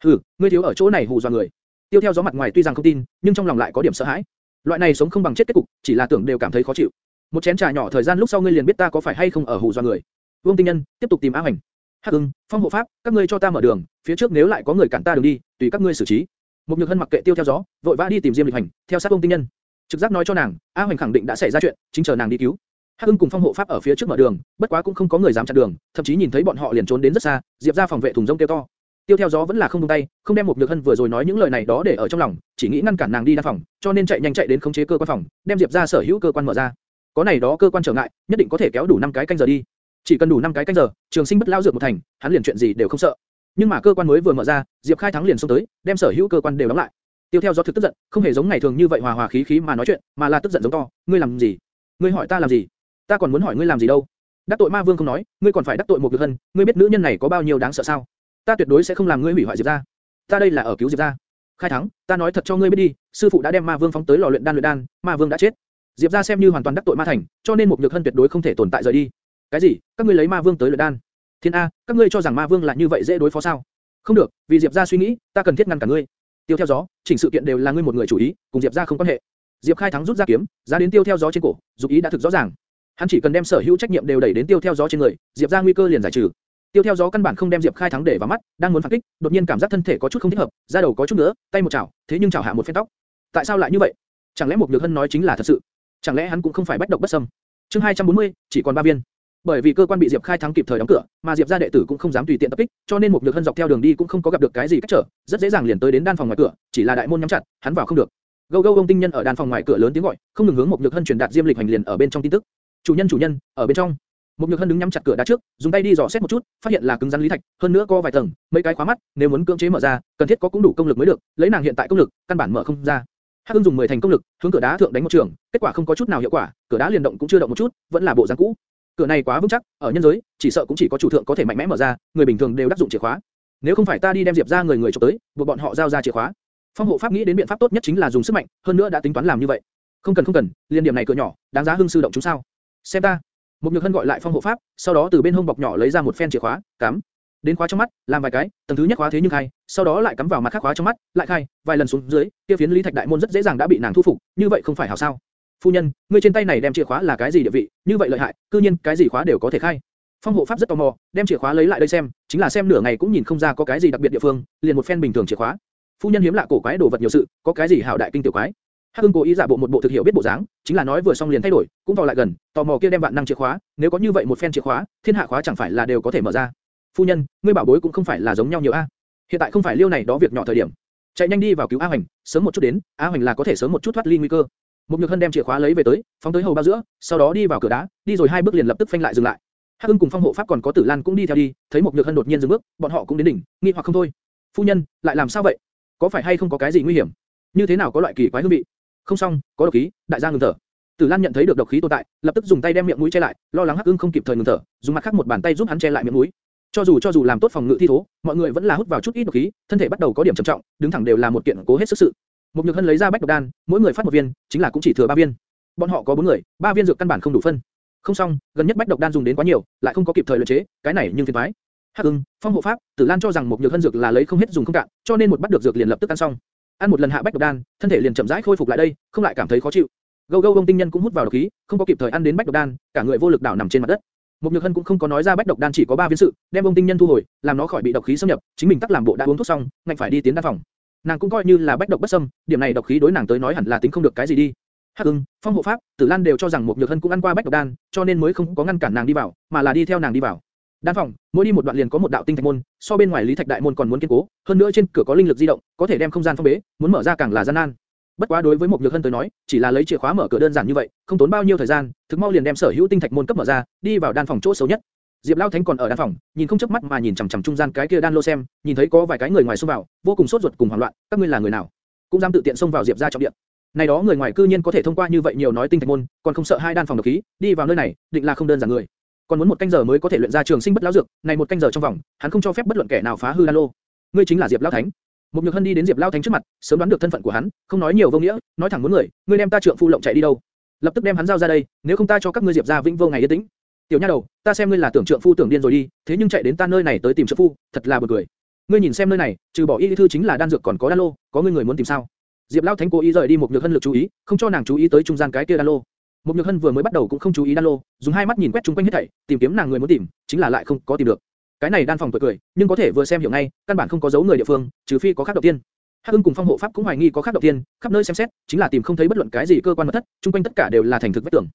Hừ, ngươi thiếu ở chỗ này hù dọa người. Tiêu theo gió mặt ngoài tuy rằng không tin, nhưng trong lòng lại có điểm sợ hãi. Loại này sống không bằng chết kết cục, chỉ là tưởng đều cảm thấy khó chịu. Một chén trà nhỏ thời gian lúc sau ngươi liền biết ta có phải hay không ở hù dọa người. Vương Tinh Nhân, tiếp tục tìm A Hoành. Hắc Ưng, Phong Hộ Pháp, các ngươi cho ta mở đường, phía trước nếu lại có người cản ta đường đi, tùy các ngươi xử trí. Một Nhược Hân mặc kệ tiêu theo gió, vội vã đi tìm Diêm Lịch Hành, theo sát Vương Tinh Nhân. Trực giác nói cho nàng, A Hoành khẳng định đã xảy ra chuyện, chính chờ nàng đi cứu. Hắc Ưng cùng Phong Hộ Pháp ở phía trước mở đường, bất quá cũng không có người dám chặn đường, thậm chí nhìn thấy bọn họ liền trốn đến rất xa, Diệp ra phòng vệ thùng rông kêu to. Tiêu theo gió vẫn là không buông tay, không đem một nhược hân vừa rồi nói những lời này đó để ở trong lòng, chỉ nghĩ ngăn cản nàng đi đa phòng, cho nên chạy nhanh chạy đến khống chế cơ quan phòng, đem Diệp ra sở hữu cơ quan mở ra. Có này đó cơ quan trở ngại, nhất định có thể kéo đủ 5 cái canh giờ đi. Chỉ cần đủ 5 cái canh giờ, Trường Sinh bất lao dược một thành, hắn liền chuyện gì đều không sợ. Nhưng mà cơ quan mới vừa mở ra, Diệp Khai thắng liền xông tới, đem sở hữu cơ quan đều đóng lại. Tiêu theo gió thực tức giận, không hề giống ngày thường như vậy hòa hòa khí khí mà nói chuyện, mà là tức giận giống to, ngươi làm gì? Ngươi hỏi ta làm gì? Ta còn muốn hỏi ngươi làm gì đâu? Đắc tội ma vương không nói, ngươi còn phải đắc tội một nhược hân, ngươi biết nữ nhân này có bao nhiêu đáng sợ sao? Ta tuyệt đối sẽ không làm ngươi hủy hoại Diệp gia. Ta đây là ở cứu Diệp gia. Khai thắng, ta nói thật cho ngươi biết đi, sư phụ đã đem ma vương phóng tới lò luyện đan luyện đan, ma vương đã chết. Diệp gia xem như hoàn toàn đắc tội ma thành, cho nên một nhược hân tuyệt đối không thể tồn tại rời đi. Cái gì? Các ngươi lấy ma vương tới luyện đan? Thiên a, các ngươi cho rằng ma vương là như vậy dễ đối phó sao? Không được, vì Diệp gia suy nghĩ, ta cần thiết ngăn cả ngươi. Tiêu theo gió, chỉnh sự kiện đều là ngươi một người chủ ý, cùng Diệp gia không quan hệ. Diệp Khai thắng rút ra kiếm, ra đến tiêu theo gió trên cổ, dục ý đã thực rõ ràng. Hắn chỉ cần đem sở hữu trách nhiệm đều đẩy đến tiêu theo gió trên người, Diệp gia nguy cơ liền giải trừ. Tiêu theo gió căn bản không đem Diệp Khai thắng để vào mắt, đang muốn phản kích, đột nhiên cảm giác thân thể có chút không thích hợp, da đầu có chút nữa, tay một chảo, thế nhưng chảo hạ một phen tóc. Tại sao lại như vậy? Chẳng lẽ một nhược hân nói chính là thật sự? Chẳng lẽ hắn cũng không phải bách độc bất xâm? Chương 240, chỉ còn ba viên. Bởi vì cơ quan bị Diệp Khai thắng kịp thời đóng cửa, mà Diệp gia đệ tử cũng không dám tùy tiện tập kích, cho nên một nhược hân dọc theo đường đi cũng không có gặp được cái gì cách trở, rất dễ dàng liền tới đến đan phòng ngoài cửa, chỉ là đại môn nhắm chặt, hắn vào không được. Gâu gâu ông tinh nhân ở đan phòng ngoài cửa lớn tiếng gọi, không ngừng hướng một nhược hân truyền đạt diêm lịch hành liền ở bên trong tin tức. Chủ nhân chủ nhân, ở bên trong. Một nhược hân đứng nhắm chặt cửa đá trước, dùng tay đi dò xét một chút, phát hiện là cứng rắn lý thạch, hơn nữa có vài tầng, mấy cái khóa mắt, nếu muốn cưỡng chế mở ra, cần thiết có cũng đủ công lực mới được, lấy nàng hiện tại công lực, căn bản mở không ra. Hắc Hưng dùng 10 thành công lực, hướng cửa đá thượng đánh một trường, kết quả không có chút nào hiệu quả, cửa đá liền động cũng chưa động một chút, vẫn là bộ dáng cũ. Cửa này quá vững chắc, ở nhân giới, chỉ sợ cũng chỉ có chủ thượng có thể mạnh mẽ mở ra, người bình thường đều đắc dụng chìa khóa. Nếu không phải ta đi đem Diệp ra người người chụp tới, buộc bọn họ giao ra chìa khóa. Phong hộ pháp nghĩ đến biện pháp tốt nhất chính là dùng sức mạnh, hơn nữa đã tính toán làm như vậy. Không cần không cần, liên điểm này cửa nhỏ, đáng giá hưng sư động chúng sao? Xem ta. Một nhược hân gọi lại phong hộ pháp, sau đó từ bên hông bọc nhỏ lấy ra một phen chìa khóa, cắm đến khóa trong mắt, làm vài cái, tầng thứ nhất khóa thế nhưng khai, sau đó lại cắm vào mặt khác khóa trong mắt, lại khai, vài lần xuống dưới, kia phiến lý thạch đại môn rất dễ dàng đã bị nàng thu phục, như vậy không phải hảo sao? Phu nhân, ngươi trên tay này đem chìa khóa là cái gì địa vị, như vậy lợi hại, cư nhiên cái gì khóa đều có thể khai. Phong hộ pháp rất tò mò, đem chìa khóa lấy lại đây xem, chính là xem nửa ngày cũng nhìn không ra có cái gì đặc biệt địa phương, liền một phen bình thường chìa khóa. Phu nhân hiếm lạ cổ quái đồ vật nhiều sự, có cái gì hảo đại kinh tiểu quái. Hắc Hưng cố ý giả bộ một bộ thực hiểu biết bộ dáng, chính là nói vừa xong liền thay đổi, cũng vào lại gần, tò mò kia đem vạn năng chìa khóa, nếu có như vậy một phen chìa khóa, thiên hạ khóa chẳng phải là đều có thể mở ra. Phu nhân, ngươi bảo bối cũng không phải là giống nhau nhiều a. Hiện tại không phải liêu này đó việc nhỏ thời điểm. Chạy nhanh đi vào cứu A Hoành, sớm một chút đến, A Hoành là có thể sớm một chút thoát ly nguy cơ. Mục Nhược Hân đem chìa khóa lấy về tới, phóng tới hầu bao giữa, sau đó đi vào cửa đá, đi rồi hai bước liền lập tức phanh lại dừng lại. Hắc Hưng cùng Phong hộ pháp còn có Tử Lan cũng đi theo đi, thấy Mục Nhược Hân đột nhiên dừng bước, bọn họ cũng đến đỉnh, nghi hoặc không thôi. Phu nhân, lại làm sao vậy? Có phải hay không có cái gì nguy hiểm? Như thế nào có loại kỳ quái hương vị? Không xong, có độc khí, đại gia ngừng thở. Tử Lan nhận thấy được độc khí tồn tại, lập tức dùng tay đem miệng mũi che lại, lo lắng Hắc Ưng không kịp thời ngừng thở, dùng mặt khác một bàn tay giúp hắn che lại miệng mũi. Cho dù cho dù làm tốt phòng ngự thi thố, mọi người vẫn là hút vào chút ít độc khí, thân thể bắt đầu có điểm trầm trọng, đứng thẳng đều là một kiện cố hết sức sự. Một Nhược Hân lấy ra bách độc đan, mỗi người phát một viên, chính là cũng chỉ thừa ba viên. Bọn họ có bốn người, ba viên dược căn bản không đủ phân. Không xong, gần nhất bách độc đan dùng đến quá nhiều, lại không có kịp thời luyện chế, cái này nhưng phiền toái. Hắc Ưng, Phong hộ pháp, Tử Lan cho rằng một Nhược Hân dược là lấy không hết dùng không cạn, cho nên một bắt được dược liền lập tức ăn xong. Ăn một lần hạ bách độc đan, thân thể liền chậm rãi khôi phục lại đây, không lại cảm thấy khó chịu. Gâu gâu ông tinh nhân cũng hút vào độc khí, không có kịp thời ăn đến bách độc đan, cả người vô lực đảo nằm trên mặt đất. Một Nhược Hân cũng không có nói ra bách độc đan chỉ có ba viên sự, đem ông tinh nhân thu hồi, làm nó khỏi bị độc khí xâm nhập, chính mình tắc làm bộ đã uống thuốc xong, ngạnh phải đi tiến đan phòng. Nàng cũng coi như là bách độc bất xâm, điểm này độc khí đối nàng tới nói hẳn là tính không được cái gì đi. Hắc Ưng, Phong hộ pháp, Tử Lan đều cho rằng một Nhược Hân cũng ăn qua bách độc đan, cho nên mới không có ngăn cản nàng đi vào, mà là đi theo nàng đi vào. Đan phòng, mỗi đi một đoạn liền có một đạo tinh thạch môn, so bên ngoài lý thạch đại môn còn muốn kiên cố, hơn nữa trên cửa có linh lực di động, có thể đem không gian phong bế, muốn mở ra càng là gian nan. Bất quá đối với một nhược hân tới nói, chỉ là lấy chìa khóa mở cửa đơn giản như vậy, không tốn bao nhiêu thời gian, thực mau liền đem sở hữu tinh thạch môn cấp mở ra, đi vào đan phòng chỗ xấu nhất. Diệp Lão Thánh còn ở đan phòng, nhìn không chớp mắt mà nhìn chằm chằm trung gian cái kia đan lô xem, nhìn thấy có vài cái người ngoài xông vào, vô cùng sốt ruột cùng hoảng loạn, các ngươi là người nào? Cũng dám tự tiện xông vào Diệp gia trọng điện. Này đó người ngoài cư nhiên có thể thông qua như vậy nhiều nói tinh thạch môn, còn không sợ hai đan phòng độc khí, đi vào nơi này, định là không đơn giản người. Còn muốn một canh giờ mới có thể luyện ra trường sinh bất lão dược, này một canh giờ trong vòng, hắn không cho phép bất luận kẻ nào phá hư đan lô. Ngươi chính là Diệp Lão Thánh. Một Nhược Hân đi đến Diệp Lão Thánh trước mặt, sớm đoán được thân phận của hắn, không nói nhiều vô nghĩa, nói thẳng muốn người, ngươi đem ta trượng phu lộng chạy đi đâu? Lập tức đem hắn giao ra đây, nếu không ta cho các ngươi Diệp gia vĩnh vô ngày yên tĩnh. Tiểu nha đầu, ta xem ngươi là tưởng trượng phu tưởng điên rồi đi, thế nhưng chạy đến ta nơi này tới tìm trượng phu, thật là buồn cười. Ngươi nhìn xem nơi này, trừ bỏ y thư chính là đan dược còn có đan lô, có ngươi người muốn tìm sao? Diệp Lão Thánh cố ý rời đi một nhược hân lực chú ý, không cho nàng chú ý tới trung gian cái kia đan lô. Một nhược hân vừa mới bắt đầu cũng không chú ý đan lô, dùng hai mắt nhìn quét chung quanh hết thảy, tìm kiếm nàng người muốn tìm, chính là lại không có tìm được. Cái này đan phòng tuổi cười, nhưng có thể vừa xem hiểu ngay, căn bản không có dấu người địa phương, trừ phi có khác đầu tiên. Hắc Hưng cùng Phong Hộ Pháp cũng hoài nghi có khác đầu tiên, khắp nơi xem xét, chính là tìm không thấy bất luận cái gì cơ quan mật thất, chung quanh tất cả đều là thành thực vết tưởng.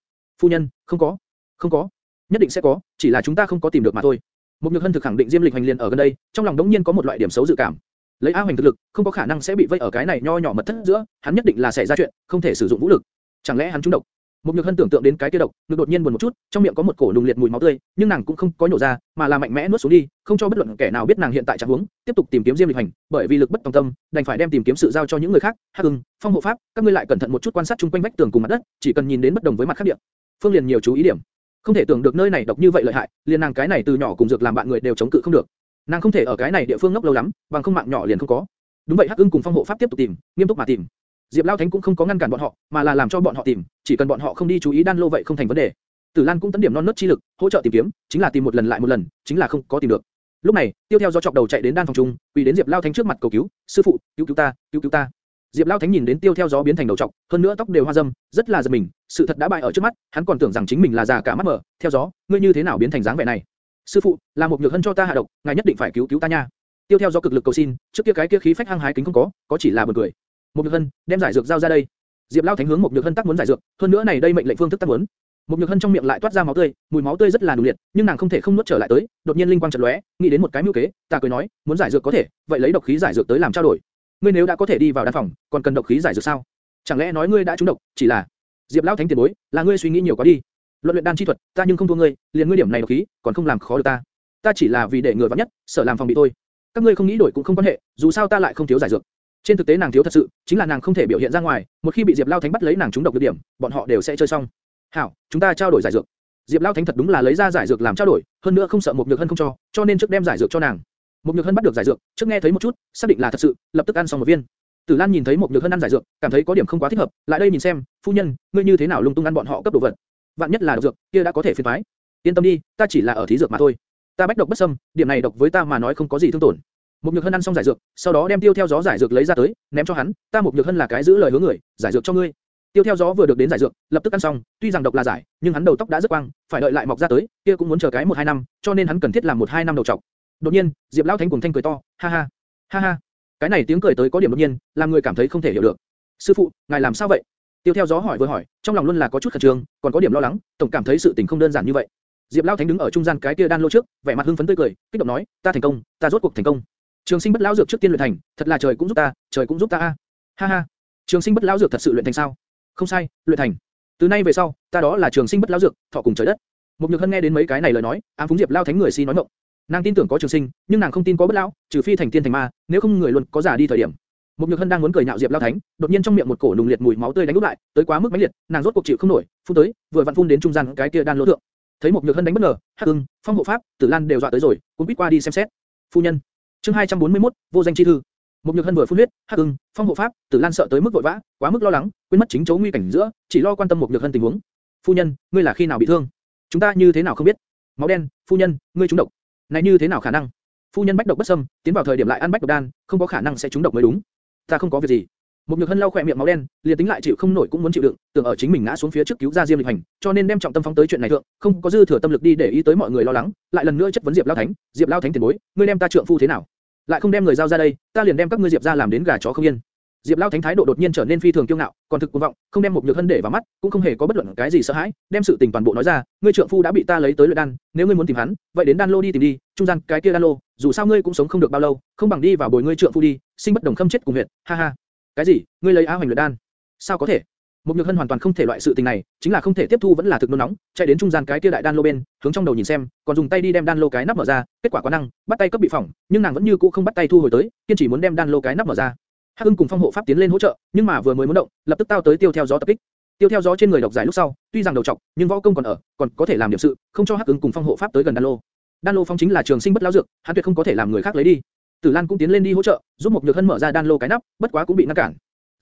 Phu nhân, không có, không có, nhất định sẽ có, chỉ là chúng ta không có tìm được mà thôi. Một Nhược Hân thực khẳng định Diêm Lịch Hành liền ở gần đây, trong lòng đống nhiên có một loại điểm xấu dự cảm. Lấy A Hoành thực lực, không có khả năng sẽ bị vây ở cái này nho nhỏ mật thất giữa, hắn nhất định là sẽ ra chuyện, không thể sử dụng vũ lực. Chẳng lẽ hắn trúng độc? Một Nhược Hân tưởng tượng đến cái kia độc, ngực đột nhiên buồn một chút, trong miệng có một cổ nùng liệt mùi máu tươi, nhưng nàng cũng không có nhổ ra, mà là mạnh mẽ nuốt xuống đi, không cho bất luận kẻ nào biết nàng hiện tại trạng huống, tiếp tục tìm kiếm Diêm Lịch Hành, bởi vì lực bất tòng tâm, đành phải đem tìm kiếm sự giao cho những người khác. Hắc Ưng, Phong hộ pháp, các ngươi lại cẩn thận một chút quan sát chung quanh vách tường cùng mặt đất, chỉ cần nhìn đến bất đồng với mặt khác địa, phương liền nhiều chú ý điểm. Không thể tưởng được nơi này độc như vậy lợi hại, liền nàng cái này từ nhỏ cùng dược làm bạn người đều chống cự không được. Nàng không thể ở cái này địa phương ngốc lâu lắm, bằng không mạng nhỏ liền không có. Đúng vậy Hắc Ưng cùng Phong hộ pháp tiếp tục tìm, nghiêm túc mà tìm. Diệp Lão Thánh cũng không có ngăn cản bọn họ, mà là làm cho bọn họ tìm, chỉ cần bọn họ không đi chú ý đan lô vậy không thành vấn đề. Tử Lan cũng tấn điểm non nớt chi lực, hỗ trợ tìm kiếm, chính là tìm một lần lại một lần, chính là không có tìm được. Lúc này, Tiêu theo do chọc đầu chạy đến đan phòng trung, quỳ đến Diệp Lão Thánh trước mặt cầu cứu, sư phụ, cứu cứu ta, cứu cứu ta. Diệp Lão Thánh nhìn đến tiêu theo gió biến thành đầu trọc, hơn nữa tóc đều hoa râm, rất là giật mình, sự thật đã bại ở trước mắt, hắn còn tưởng rằng chính mình là già cả mắt mở. Theo gió, ngươi như thế nào biến thành dáng vẻ này? Sư phụ, là một nhược hân cho ta hạ độc, ngài nhất định phải cứu cứu ta nha. Tiêu theo gió cực lực cầu xin, trước kia cái kia khí phách hăng hái kính không có, có chỉ là buồn cười. Một nhược hân, đem giải dược giao ra đây. Diệp Lão Thánh hướng một nhược hân tác muốn giải dược, hơn nữa này đây mệnh lệnh phương thức tác muốn. Một nhược hân trong miệng lại toát ra máu tươi, mùi máu tươi rất là đủ liệt, nhưng nàng không thể không nuốt trở lại tới. Đột nhiên linh quang chợt lóe, nghĩ đến một cái mưu kế, ta cười nói, muốn giải dược có thể, vậy lấy độc khí giải dược tới làm trao đổi. Ngươi nếu đã có thể đi vào đan phòng, còn cần độc khí giải dược sao? Chẳng lẽ nói ngươi đã trúng độc, chỉ là Diệp lão thánh tiền bối, là ngươi suy nghĩ nhiều quá đi. Luận luyện đan chi thuật, ta nhưng không thua ngươi, liền ngươi điểm này độc khí, còn không làm khó được ta. Ta chỉ là vì để người vắng nhất, sợ làm phòng bị thôi. Các ngươi không nghĩ đổi cũng không quan hệ, dù sao ta lại không thiếu giải dược. Trên thực tế nàng thiếu thật sự, chính là nàng không thể biểu hiện ra ngoài, một khi bị Diệp Lão Thánh bắt lấy nàng trúng độc được điểm, bọn họ đều sẽ chơi xong. Hảo, chúng ta trao đổi giải dược. Diệp Lão Thánh thật đúng là lấy ra giải dược làm trao đổi, hơn nữa không sợ một nhược hân không cho, cho nên trước đem giải dược cho nàng. Một nhược hân bắt được giải dược, trước nghe thấy một chút, xác định là thật sự, lập tức ăn xong một viên. Tử Lan nhìn thấy một nhược hân ăn giải dược, cảm thấy có điểm không quá thích hợp, lại đây nhìn xem, phu nhân, ngươi như thế nào lung tung ăn bọn họ cấp đồ vật? Vạn nhất là độc dược, kia đã có thể phiền toái. Yên tâm đi, ta chỉ là ở thí dược mà thôi. Ta bách độc bất xâm, điểm này độc với ta mà nói không có gì thương tổn. Một nhược hân ăn xong giải dược, sau đó đem tiêu theo gió giải dược lấy ra tới, ném cho hắn. Ta một nhược hân là cái giữ lời hứa người, giải dược cho ngươi. Tiêu theo gió vừa được đến giải dược, lập tức ăn xong, tuy rằng độc là giải, nhưng hắn đầu tóc đã rất quang, phải đợi lại mọc ra tới, kia cũng muốn chờ cái một hai năm, cho nên hắn cần thiết làm một hai năm đầu trọc. Đột nhiên, Diệp Lão Thánh cùng thanh cười to, ha ha, ha ha. Cái này tiếng cười tới có điểm đột nhiên, làm người cảm thấy không thể hiểu được. Sư phụ, ngài làm sao vậy? Tiêu theo gió hỏi vừa hỏi, trong lòng luôn là có chút khẩn trương, còn có điểm lo lắng, tổng cảm thấy sự tình không đơn giản như vậy. Diệp Lão Thánh đứng ở trung gian cái kia đan lô trước, vẻ mặt hưng phấn tươi cười, kích động nói, ta thành công, ta rốt cuộc thành công. Trường Sinh Bất Lão dược trước tiên luyện thành, thật là trời cũng giúp ta, trời cũng giúp ta a. Ha ha. Trường Sinh Bất Lão dược thật sự luyện thành sao? Không sai, luyện thành. Từ nay về sau, ta đó là Trường Sinh Bất Lão dược, thọ cùng trời đất. Mục Nhược Hân nghe đến mấy cái này lời nói, ám phúng Diệp Lão Thánh người si nói mộng. Nàng tin tưởng có Trường Sinh, nhưng nàng không tin có Bất Lão, trừ phi thành tiên thành ma, nếu không người luôn có giả đi thời điểm. Mục Nhược Hân đang muốn cười nhạo Diệp Lão Thánh, đột nhiên trong miệng một cổ nùng liệt mùi máu tươi đánh úp lại, tới quá mức mãnh liệt, nàng rốt cuộc chịu không nổi, phun tới, vừa vặn phun đến trung gian cái kia đan lỗ thượng. Thấy Mục Nhược Hân đánh bất ngờ, Hắc Ưng, Phong Hộ Pháp, Tử Lan đều dọa tới rồi, cũng biết qua đi xem xét. Phu nhân. Chương 241, vô danh chi thư. Một Nhược Hân vừa phun huyết, Hắc Ưng, Phong Hộ Pháp, Tử Lan sợ tới mức vội vã, quá mức lo lắng, quên mất chính chỗ nguy cảnh giữa, chỉ lo quan tâm một Nhược Hân tình huống. Phu nhân, ngươi là khi nào bị thương? Chúng ta như thế nào không biết? Máu đen, phu nhân, ngươi trúng độc. Này như thế nào khả năng? Phu nhân bách độc bất xâm, tiến vào thời điểm lại ăn bách độc đan, không có khả năng sẽ trúng độc mới đúng. Ta không có việc gì. Một Nhược Hân lau khỏe miệng máu đen, liền tính lại chịu không nổi cũng muốn chịu đựng, tưởng ở chính mình ngã xuống phía trước cứu ra Diêm Lịch Hành, cho nên đem trọng tâm phóng tới chuyện này thượng, không có dư thừa tâm lực đi để ý tới mọi người lo lắng, lại lần nữa chất vấn Diệp Lão Thánh, Diệp Lão Thánh tiền bối, ngươi đem ta trượng phu thế nào? Lại không đem người giao ra đây, ta liền đem các ngươi Diệp gia làm đến gà chó không yên. Diệp Lão Thánh thái độ đột nhiên trở nên phi thường kiêu ngạo, còn thực cuồng vọng, không đem một nhược hân để vào mắt, cũng không hề có bất luận cái gì sợ hãi, đem sự tình toàn bộ nói ra, ngươi trượng phu đã bị ta lấy tới luyện đan, nếu ngươi muốn tìm hắn, vậy đến đan lô đi tìm đi, trung gian cái kia đan lô, dù sao ngươi cũng sống không được bao lâu, không bằng đi vào bồi ngươi trượng phu đi, sinh bất đồng khâm chết cùng huyệt, ha ha. Cái gì? Ngươi lấy á hoành luyện đan? Sao có thể? Một nhược hân hoàn toàn không thể loại sự tình này, chính là không thể tiếp thu vẫn là thực nôn nóng, chạy đến trung gian cái kia đại đan lô bên, hướng trong đầu nhìn xem, còn dùng tay đi đem đan lô cái nắp mở ra, kết quả quá năng, bắt tay cấp bị phỏng, nhưng nàng vẫn như cũ không bắt tay thu hồi tới, kiên trì muốn đem đan lô cái nắp mở ra. Hắc Ưng cùng Phong Hộ Pháp tiến lên hỗ trợ, nhưng mà vừa mới muốn động, lập tức tao tới tiêu theo gió tập kích. Tiêu theo gió trên người độc giải lúc sau, tuy rằng đầu trọc, nhưng võ công còn ở, còn có thể làm điểm sự, không cho Hắc Ưng cùng Phong Hộ Pháp tới gần đan lô. Đan lô phong chính là trường sinh bất lão dược, hắn tuyệt không có thể làm người khác lấy đi. Tử Lan cũng tiến lên đi hỗ trợ, giúp một nhược hân mở ra đan lô cái nắp, bất quá cũng bị ngăn cản.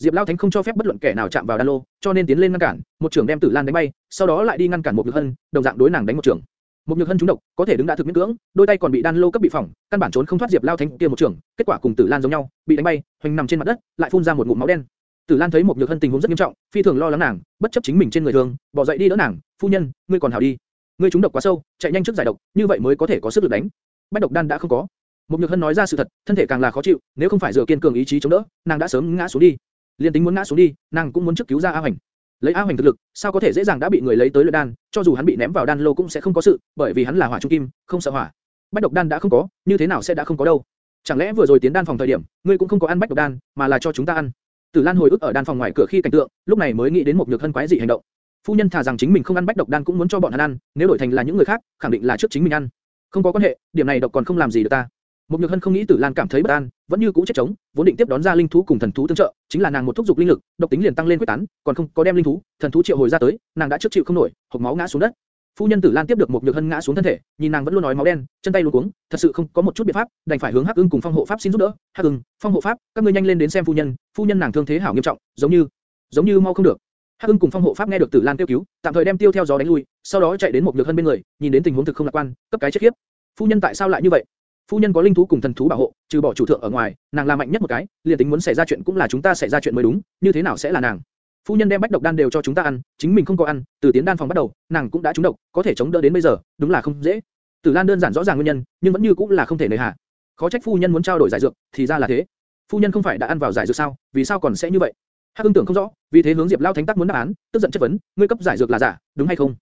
Diệp Lão Thánh không cho phép bất luận kẻ nào chạm vào đan lô, cho nên tiến lên ngăn cản, một trường đem Tử Lan đánh bay, sau đó lại đi ngăn cản một nhược hân, đồng dạng đối nàng đánh một trường. Một nhược hân trúng độc, có thể đứng đã thực miễn cưỡng, đôi tay còn bị đan lô cấp bị phỏng, căn bản trốn không thoát Diệp Lão Thánh kia một trường, kết quả cùng Tử Lan giống nhau, bị đánh bay, hoành nằm trên mặt đất, lại phun ra một ngụm máu đen. Tử Lan thấy một nhược hân tình huống rất nghiêm trọng, phi thường lo lắng nàng, bất chấp chính mình trên người thường, bỏ dậy đi đỡ nàng, phu nhân, ngươi còn hảo đi, ngươi trúng độc quá sâu, chạy nhanh trước giải độc, như vậy mới có thể có sức lực đánh. Bách độc đan đã không có. Một nhược hân nói ra sự thật, thân thể càng là khó chịu, nếu không phải dựa kiên cường ý chí chống đỡ, nàng đã sớm ngã xuống đi. Liên tính muốn ngã xuống đi, nàng cũng muốn trước cứu ra A Hoành. Lấy A Hoành thực lực, sao có thể dễ dàng đã bị người lấy tới luyện đan, cho dù hắn bị ném vào đan lô cũng sẽ không có sự, bởi vì hắn là hỏa trung kim, không sợ hỏa. Bách độc đan đã không có, như thế nào sẽ đã không có đâu? Chẳng lẽ vừa rồi tiến đan phòng thời điểm, ngươi cũng không có ăn bách độc đan, mà là cho chúng ta ăn? Tử Lan hồi ức ở đan phòng ngoài cửa khi cảnh tượng, lúc này mới nghĩ đến một nhược thân quái dị hành động. Phu nhân thà rằng chính mình không ăn bách độc đan cũng muốn cho bọn hắn ăn, nếu đổi thành là những người khác, khẳng định là trước chính mình ăn. Không có quan hệ, điểm này độc còn không làm gì được ta. Một Nhược Hân không nghĩ Tử Lan cảm thấy bất an, vẫn như cũ chết chống, vốn định tiếp đón ra linh thú cùng thần thú tương trợ, chính là nàng một thúc dục linh lực, độc tính liền tăng lên quyết tán, còn không có đem linh thú, thần thú triệu hồi ra tới, nàng đã trước chịu không nổi, hộc máu ngã xuống đất. Phu nhân Tử Lan tiếp được một Nhược Hân ngã xuống thân thể, nhìn nàng vẫn luôn nói máu đen, chân tay luống cuống, thật sự không có một chút biện pháp, đành phải hướng Hắc Ưng cùng Phong Hộ Pháp xin giúp đỡ. Hắc Ưng, Phong Hộ Pháp, các ngươi nhanh lên đến xem phu nhân, phu nhân nàng thương thế hảo nghiêm trọng, giống như, giống như mau không được. Hắc Ưng cùng Phong Hộ Pháp nghe được Tử Lan kêu cứu, tạm thời đem tiêu theo gió đánh lui, sau đó chạy đến một Nhược Hân bên người, nhìn đến tình huống thực không lạc quan, cấp cái chết khiếp. Phu nhân tại sao lại như vậy? Phu nhân có linh thú cùng thần thú bảo hộ, trừ bỏ chủ thượng ở ngoài, nàng là mạnh nhất một cái, liền tính muốn xảy ra chuyện cũng là chúng ta xảy ra chuyện mới đúng, như thế nào sẽ là nàng? Phu nhân đem bách độc đan đều cho chúng ta ăn, chính mình không có ăn, từ tiến đan phòng bắt đầu, nàng cũng đã trúng độc, có thể chống đỡ đến bây giờ, đúng là không dễ. Tử Lan đơn giản rõ ràng nguyên nhân, nhưng vẫn như cũng là không thể nới hạ. Khó trách phu nhân muốn trao đổi giải dược, thì ra là thế. Phu nhân không phải đã ăn vào giải dược sao, vì sao còn sẽ như vậy? Hắc Ưng tưởng không rõ, vì thế hướng Diệp Lao Thánh Tắc muốn đáp án, tức giận chất vấn, ngươi cấp giải dược là giả, đúng hay không?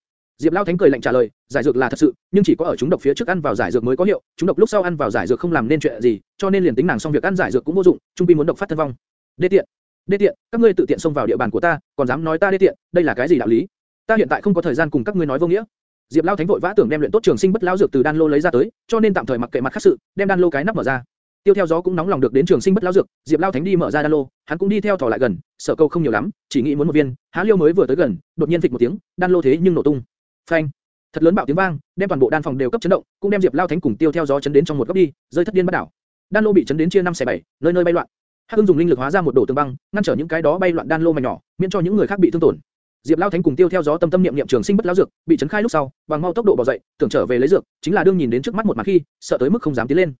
Diệp Lao Thánh cười lạnh trả lời, giải dược là thật sự, nhưng chỉ có ở chúng độc phía trước ăn vào giải dược mới có hiệu, chúng độc lúc sau ăn vào giải dược không làm nên chuyện gì, cho nên liền tính nàng xong việc ăn giải dược cũng vô dụng, trung binh muốn độc phát thân vong. Đê tiện, đê tiện, các ngươi tự tiện xông vào địa bàn của ta, còn dám nói ta đê tiện, đây là cái gì đạo lý? Ta hiện tại không có thời gian cùng các ngươi nói vô nghĩa. Diệp Lao Thánh vội vã tưởng đem luyện tốt trường sinh bất lão dược từ đan lô lấy ra tới, cho nên tạm thời mặc kệ mặt khác sự, đem đan lô cái nắp mở ra. Tiêu theo gió cũng nóng lòng được đến trường sinh bất lão dược, Diệp Lao Thánh đi mở ra đan lô, hắn cũng đi theo thò lại gần, sợ câu không nhiều lắm, chỉ nghĩ muốn một viên, há liêu mới vừa tới gần, đột nhiên phịch một tiếng, đan lô thế nhưng nổ tung. Phanh! Thật lớn bạo tiếng vang, đem toàn bộ đan phòng đều cấp chấn động, cũng đem Diệp Lao Thánh cùng Tiêu theo gió chấn đến trong một góc đi, rơi thất điên bắt đảo. Đan lô bị chấn đến chia năm xẻ bảy, nơi nơi bay loạn. Hắc Ưng dùng linh lực hóa ra một đổ tường băng, ngăn trở những cái đó bay loạn đan lô mảnh nhỏ, miễn cho những người khác bị thương tổn. Diệp Lao Thánh cùng Tiêu theo gió tâm tâm niệm niệm trường sinh bất lão dược, bị chấn khai lúc sau, bằng mau tốc độ bỏ dậy, tưởng trở về lấy dược, chính là đương nhìn đến trước mắt một màn khi, sợ tới mức không dám tiến lên.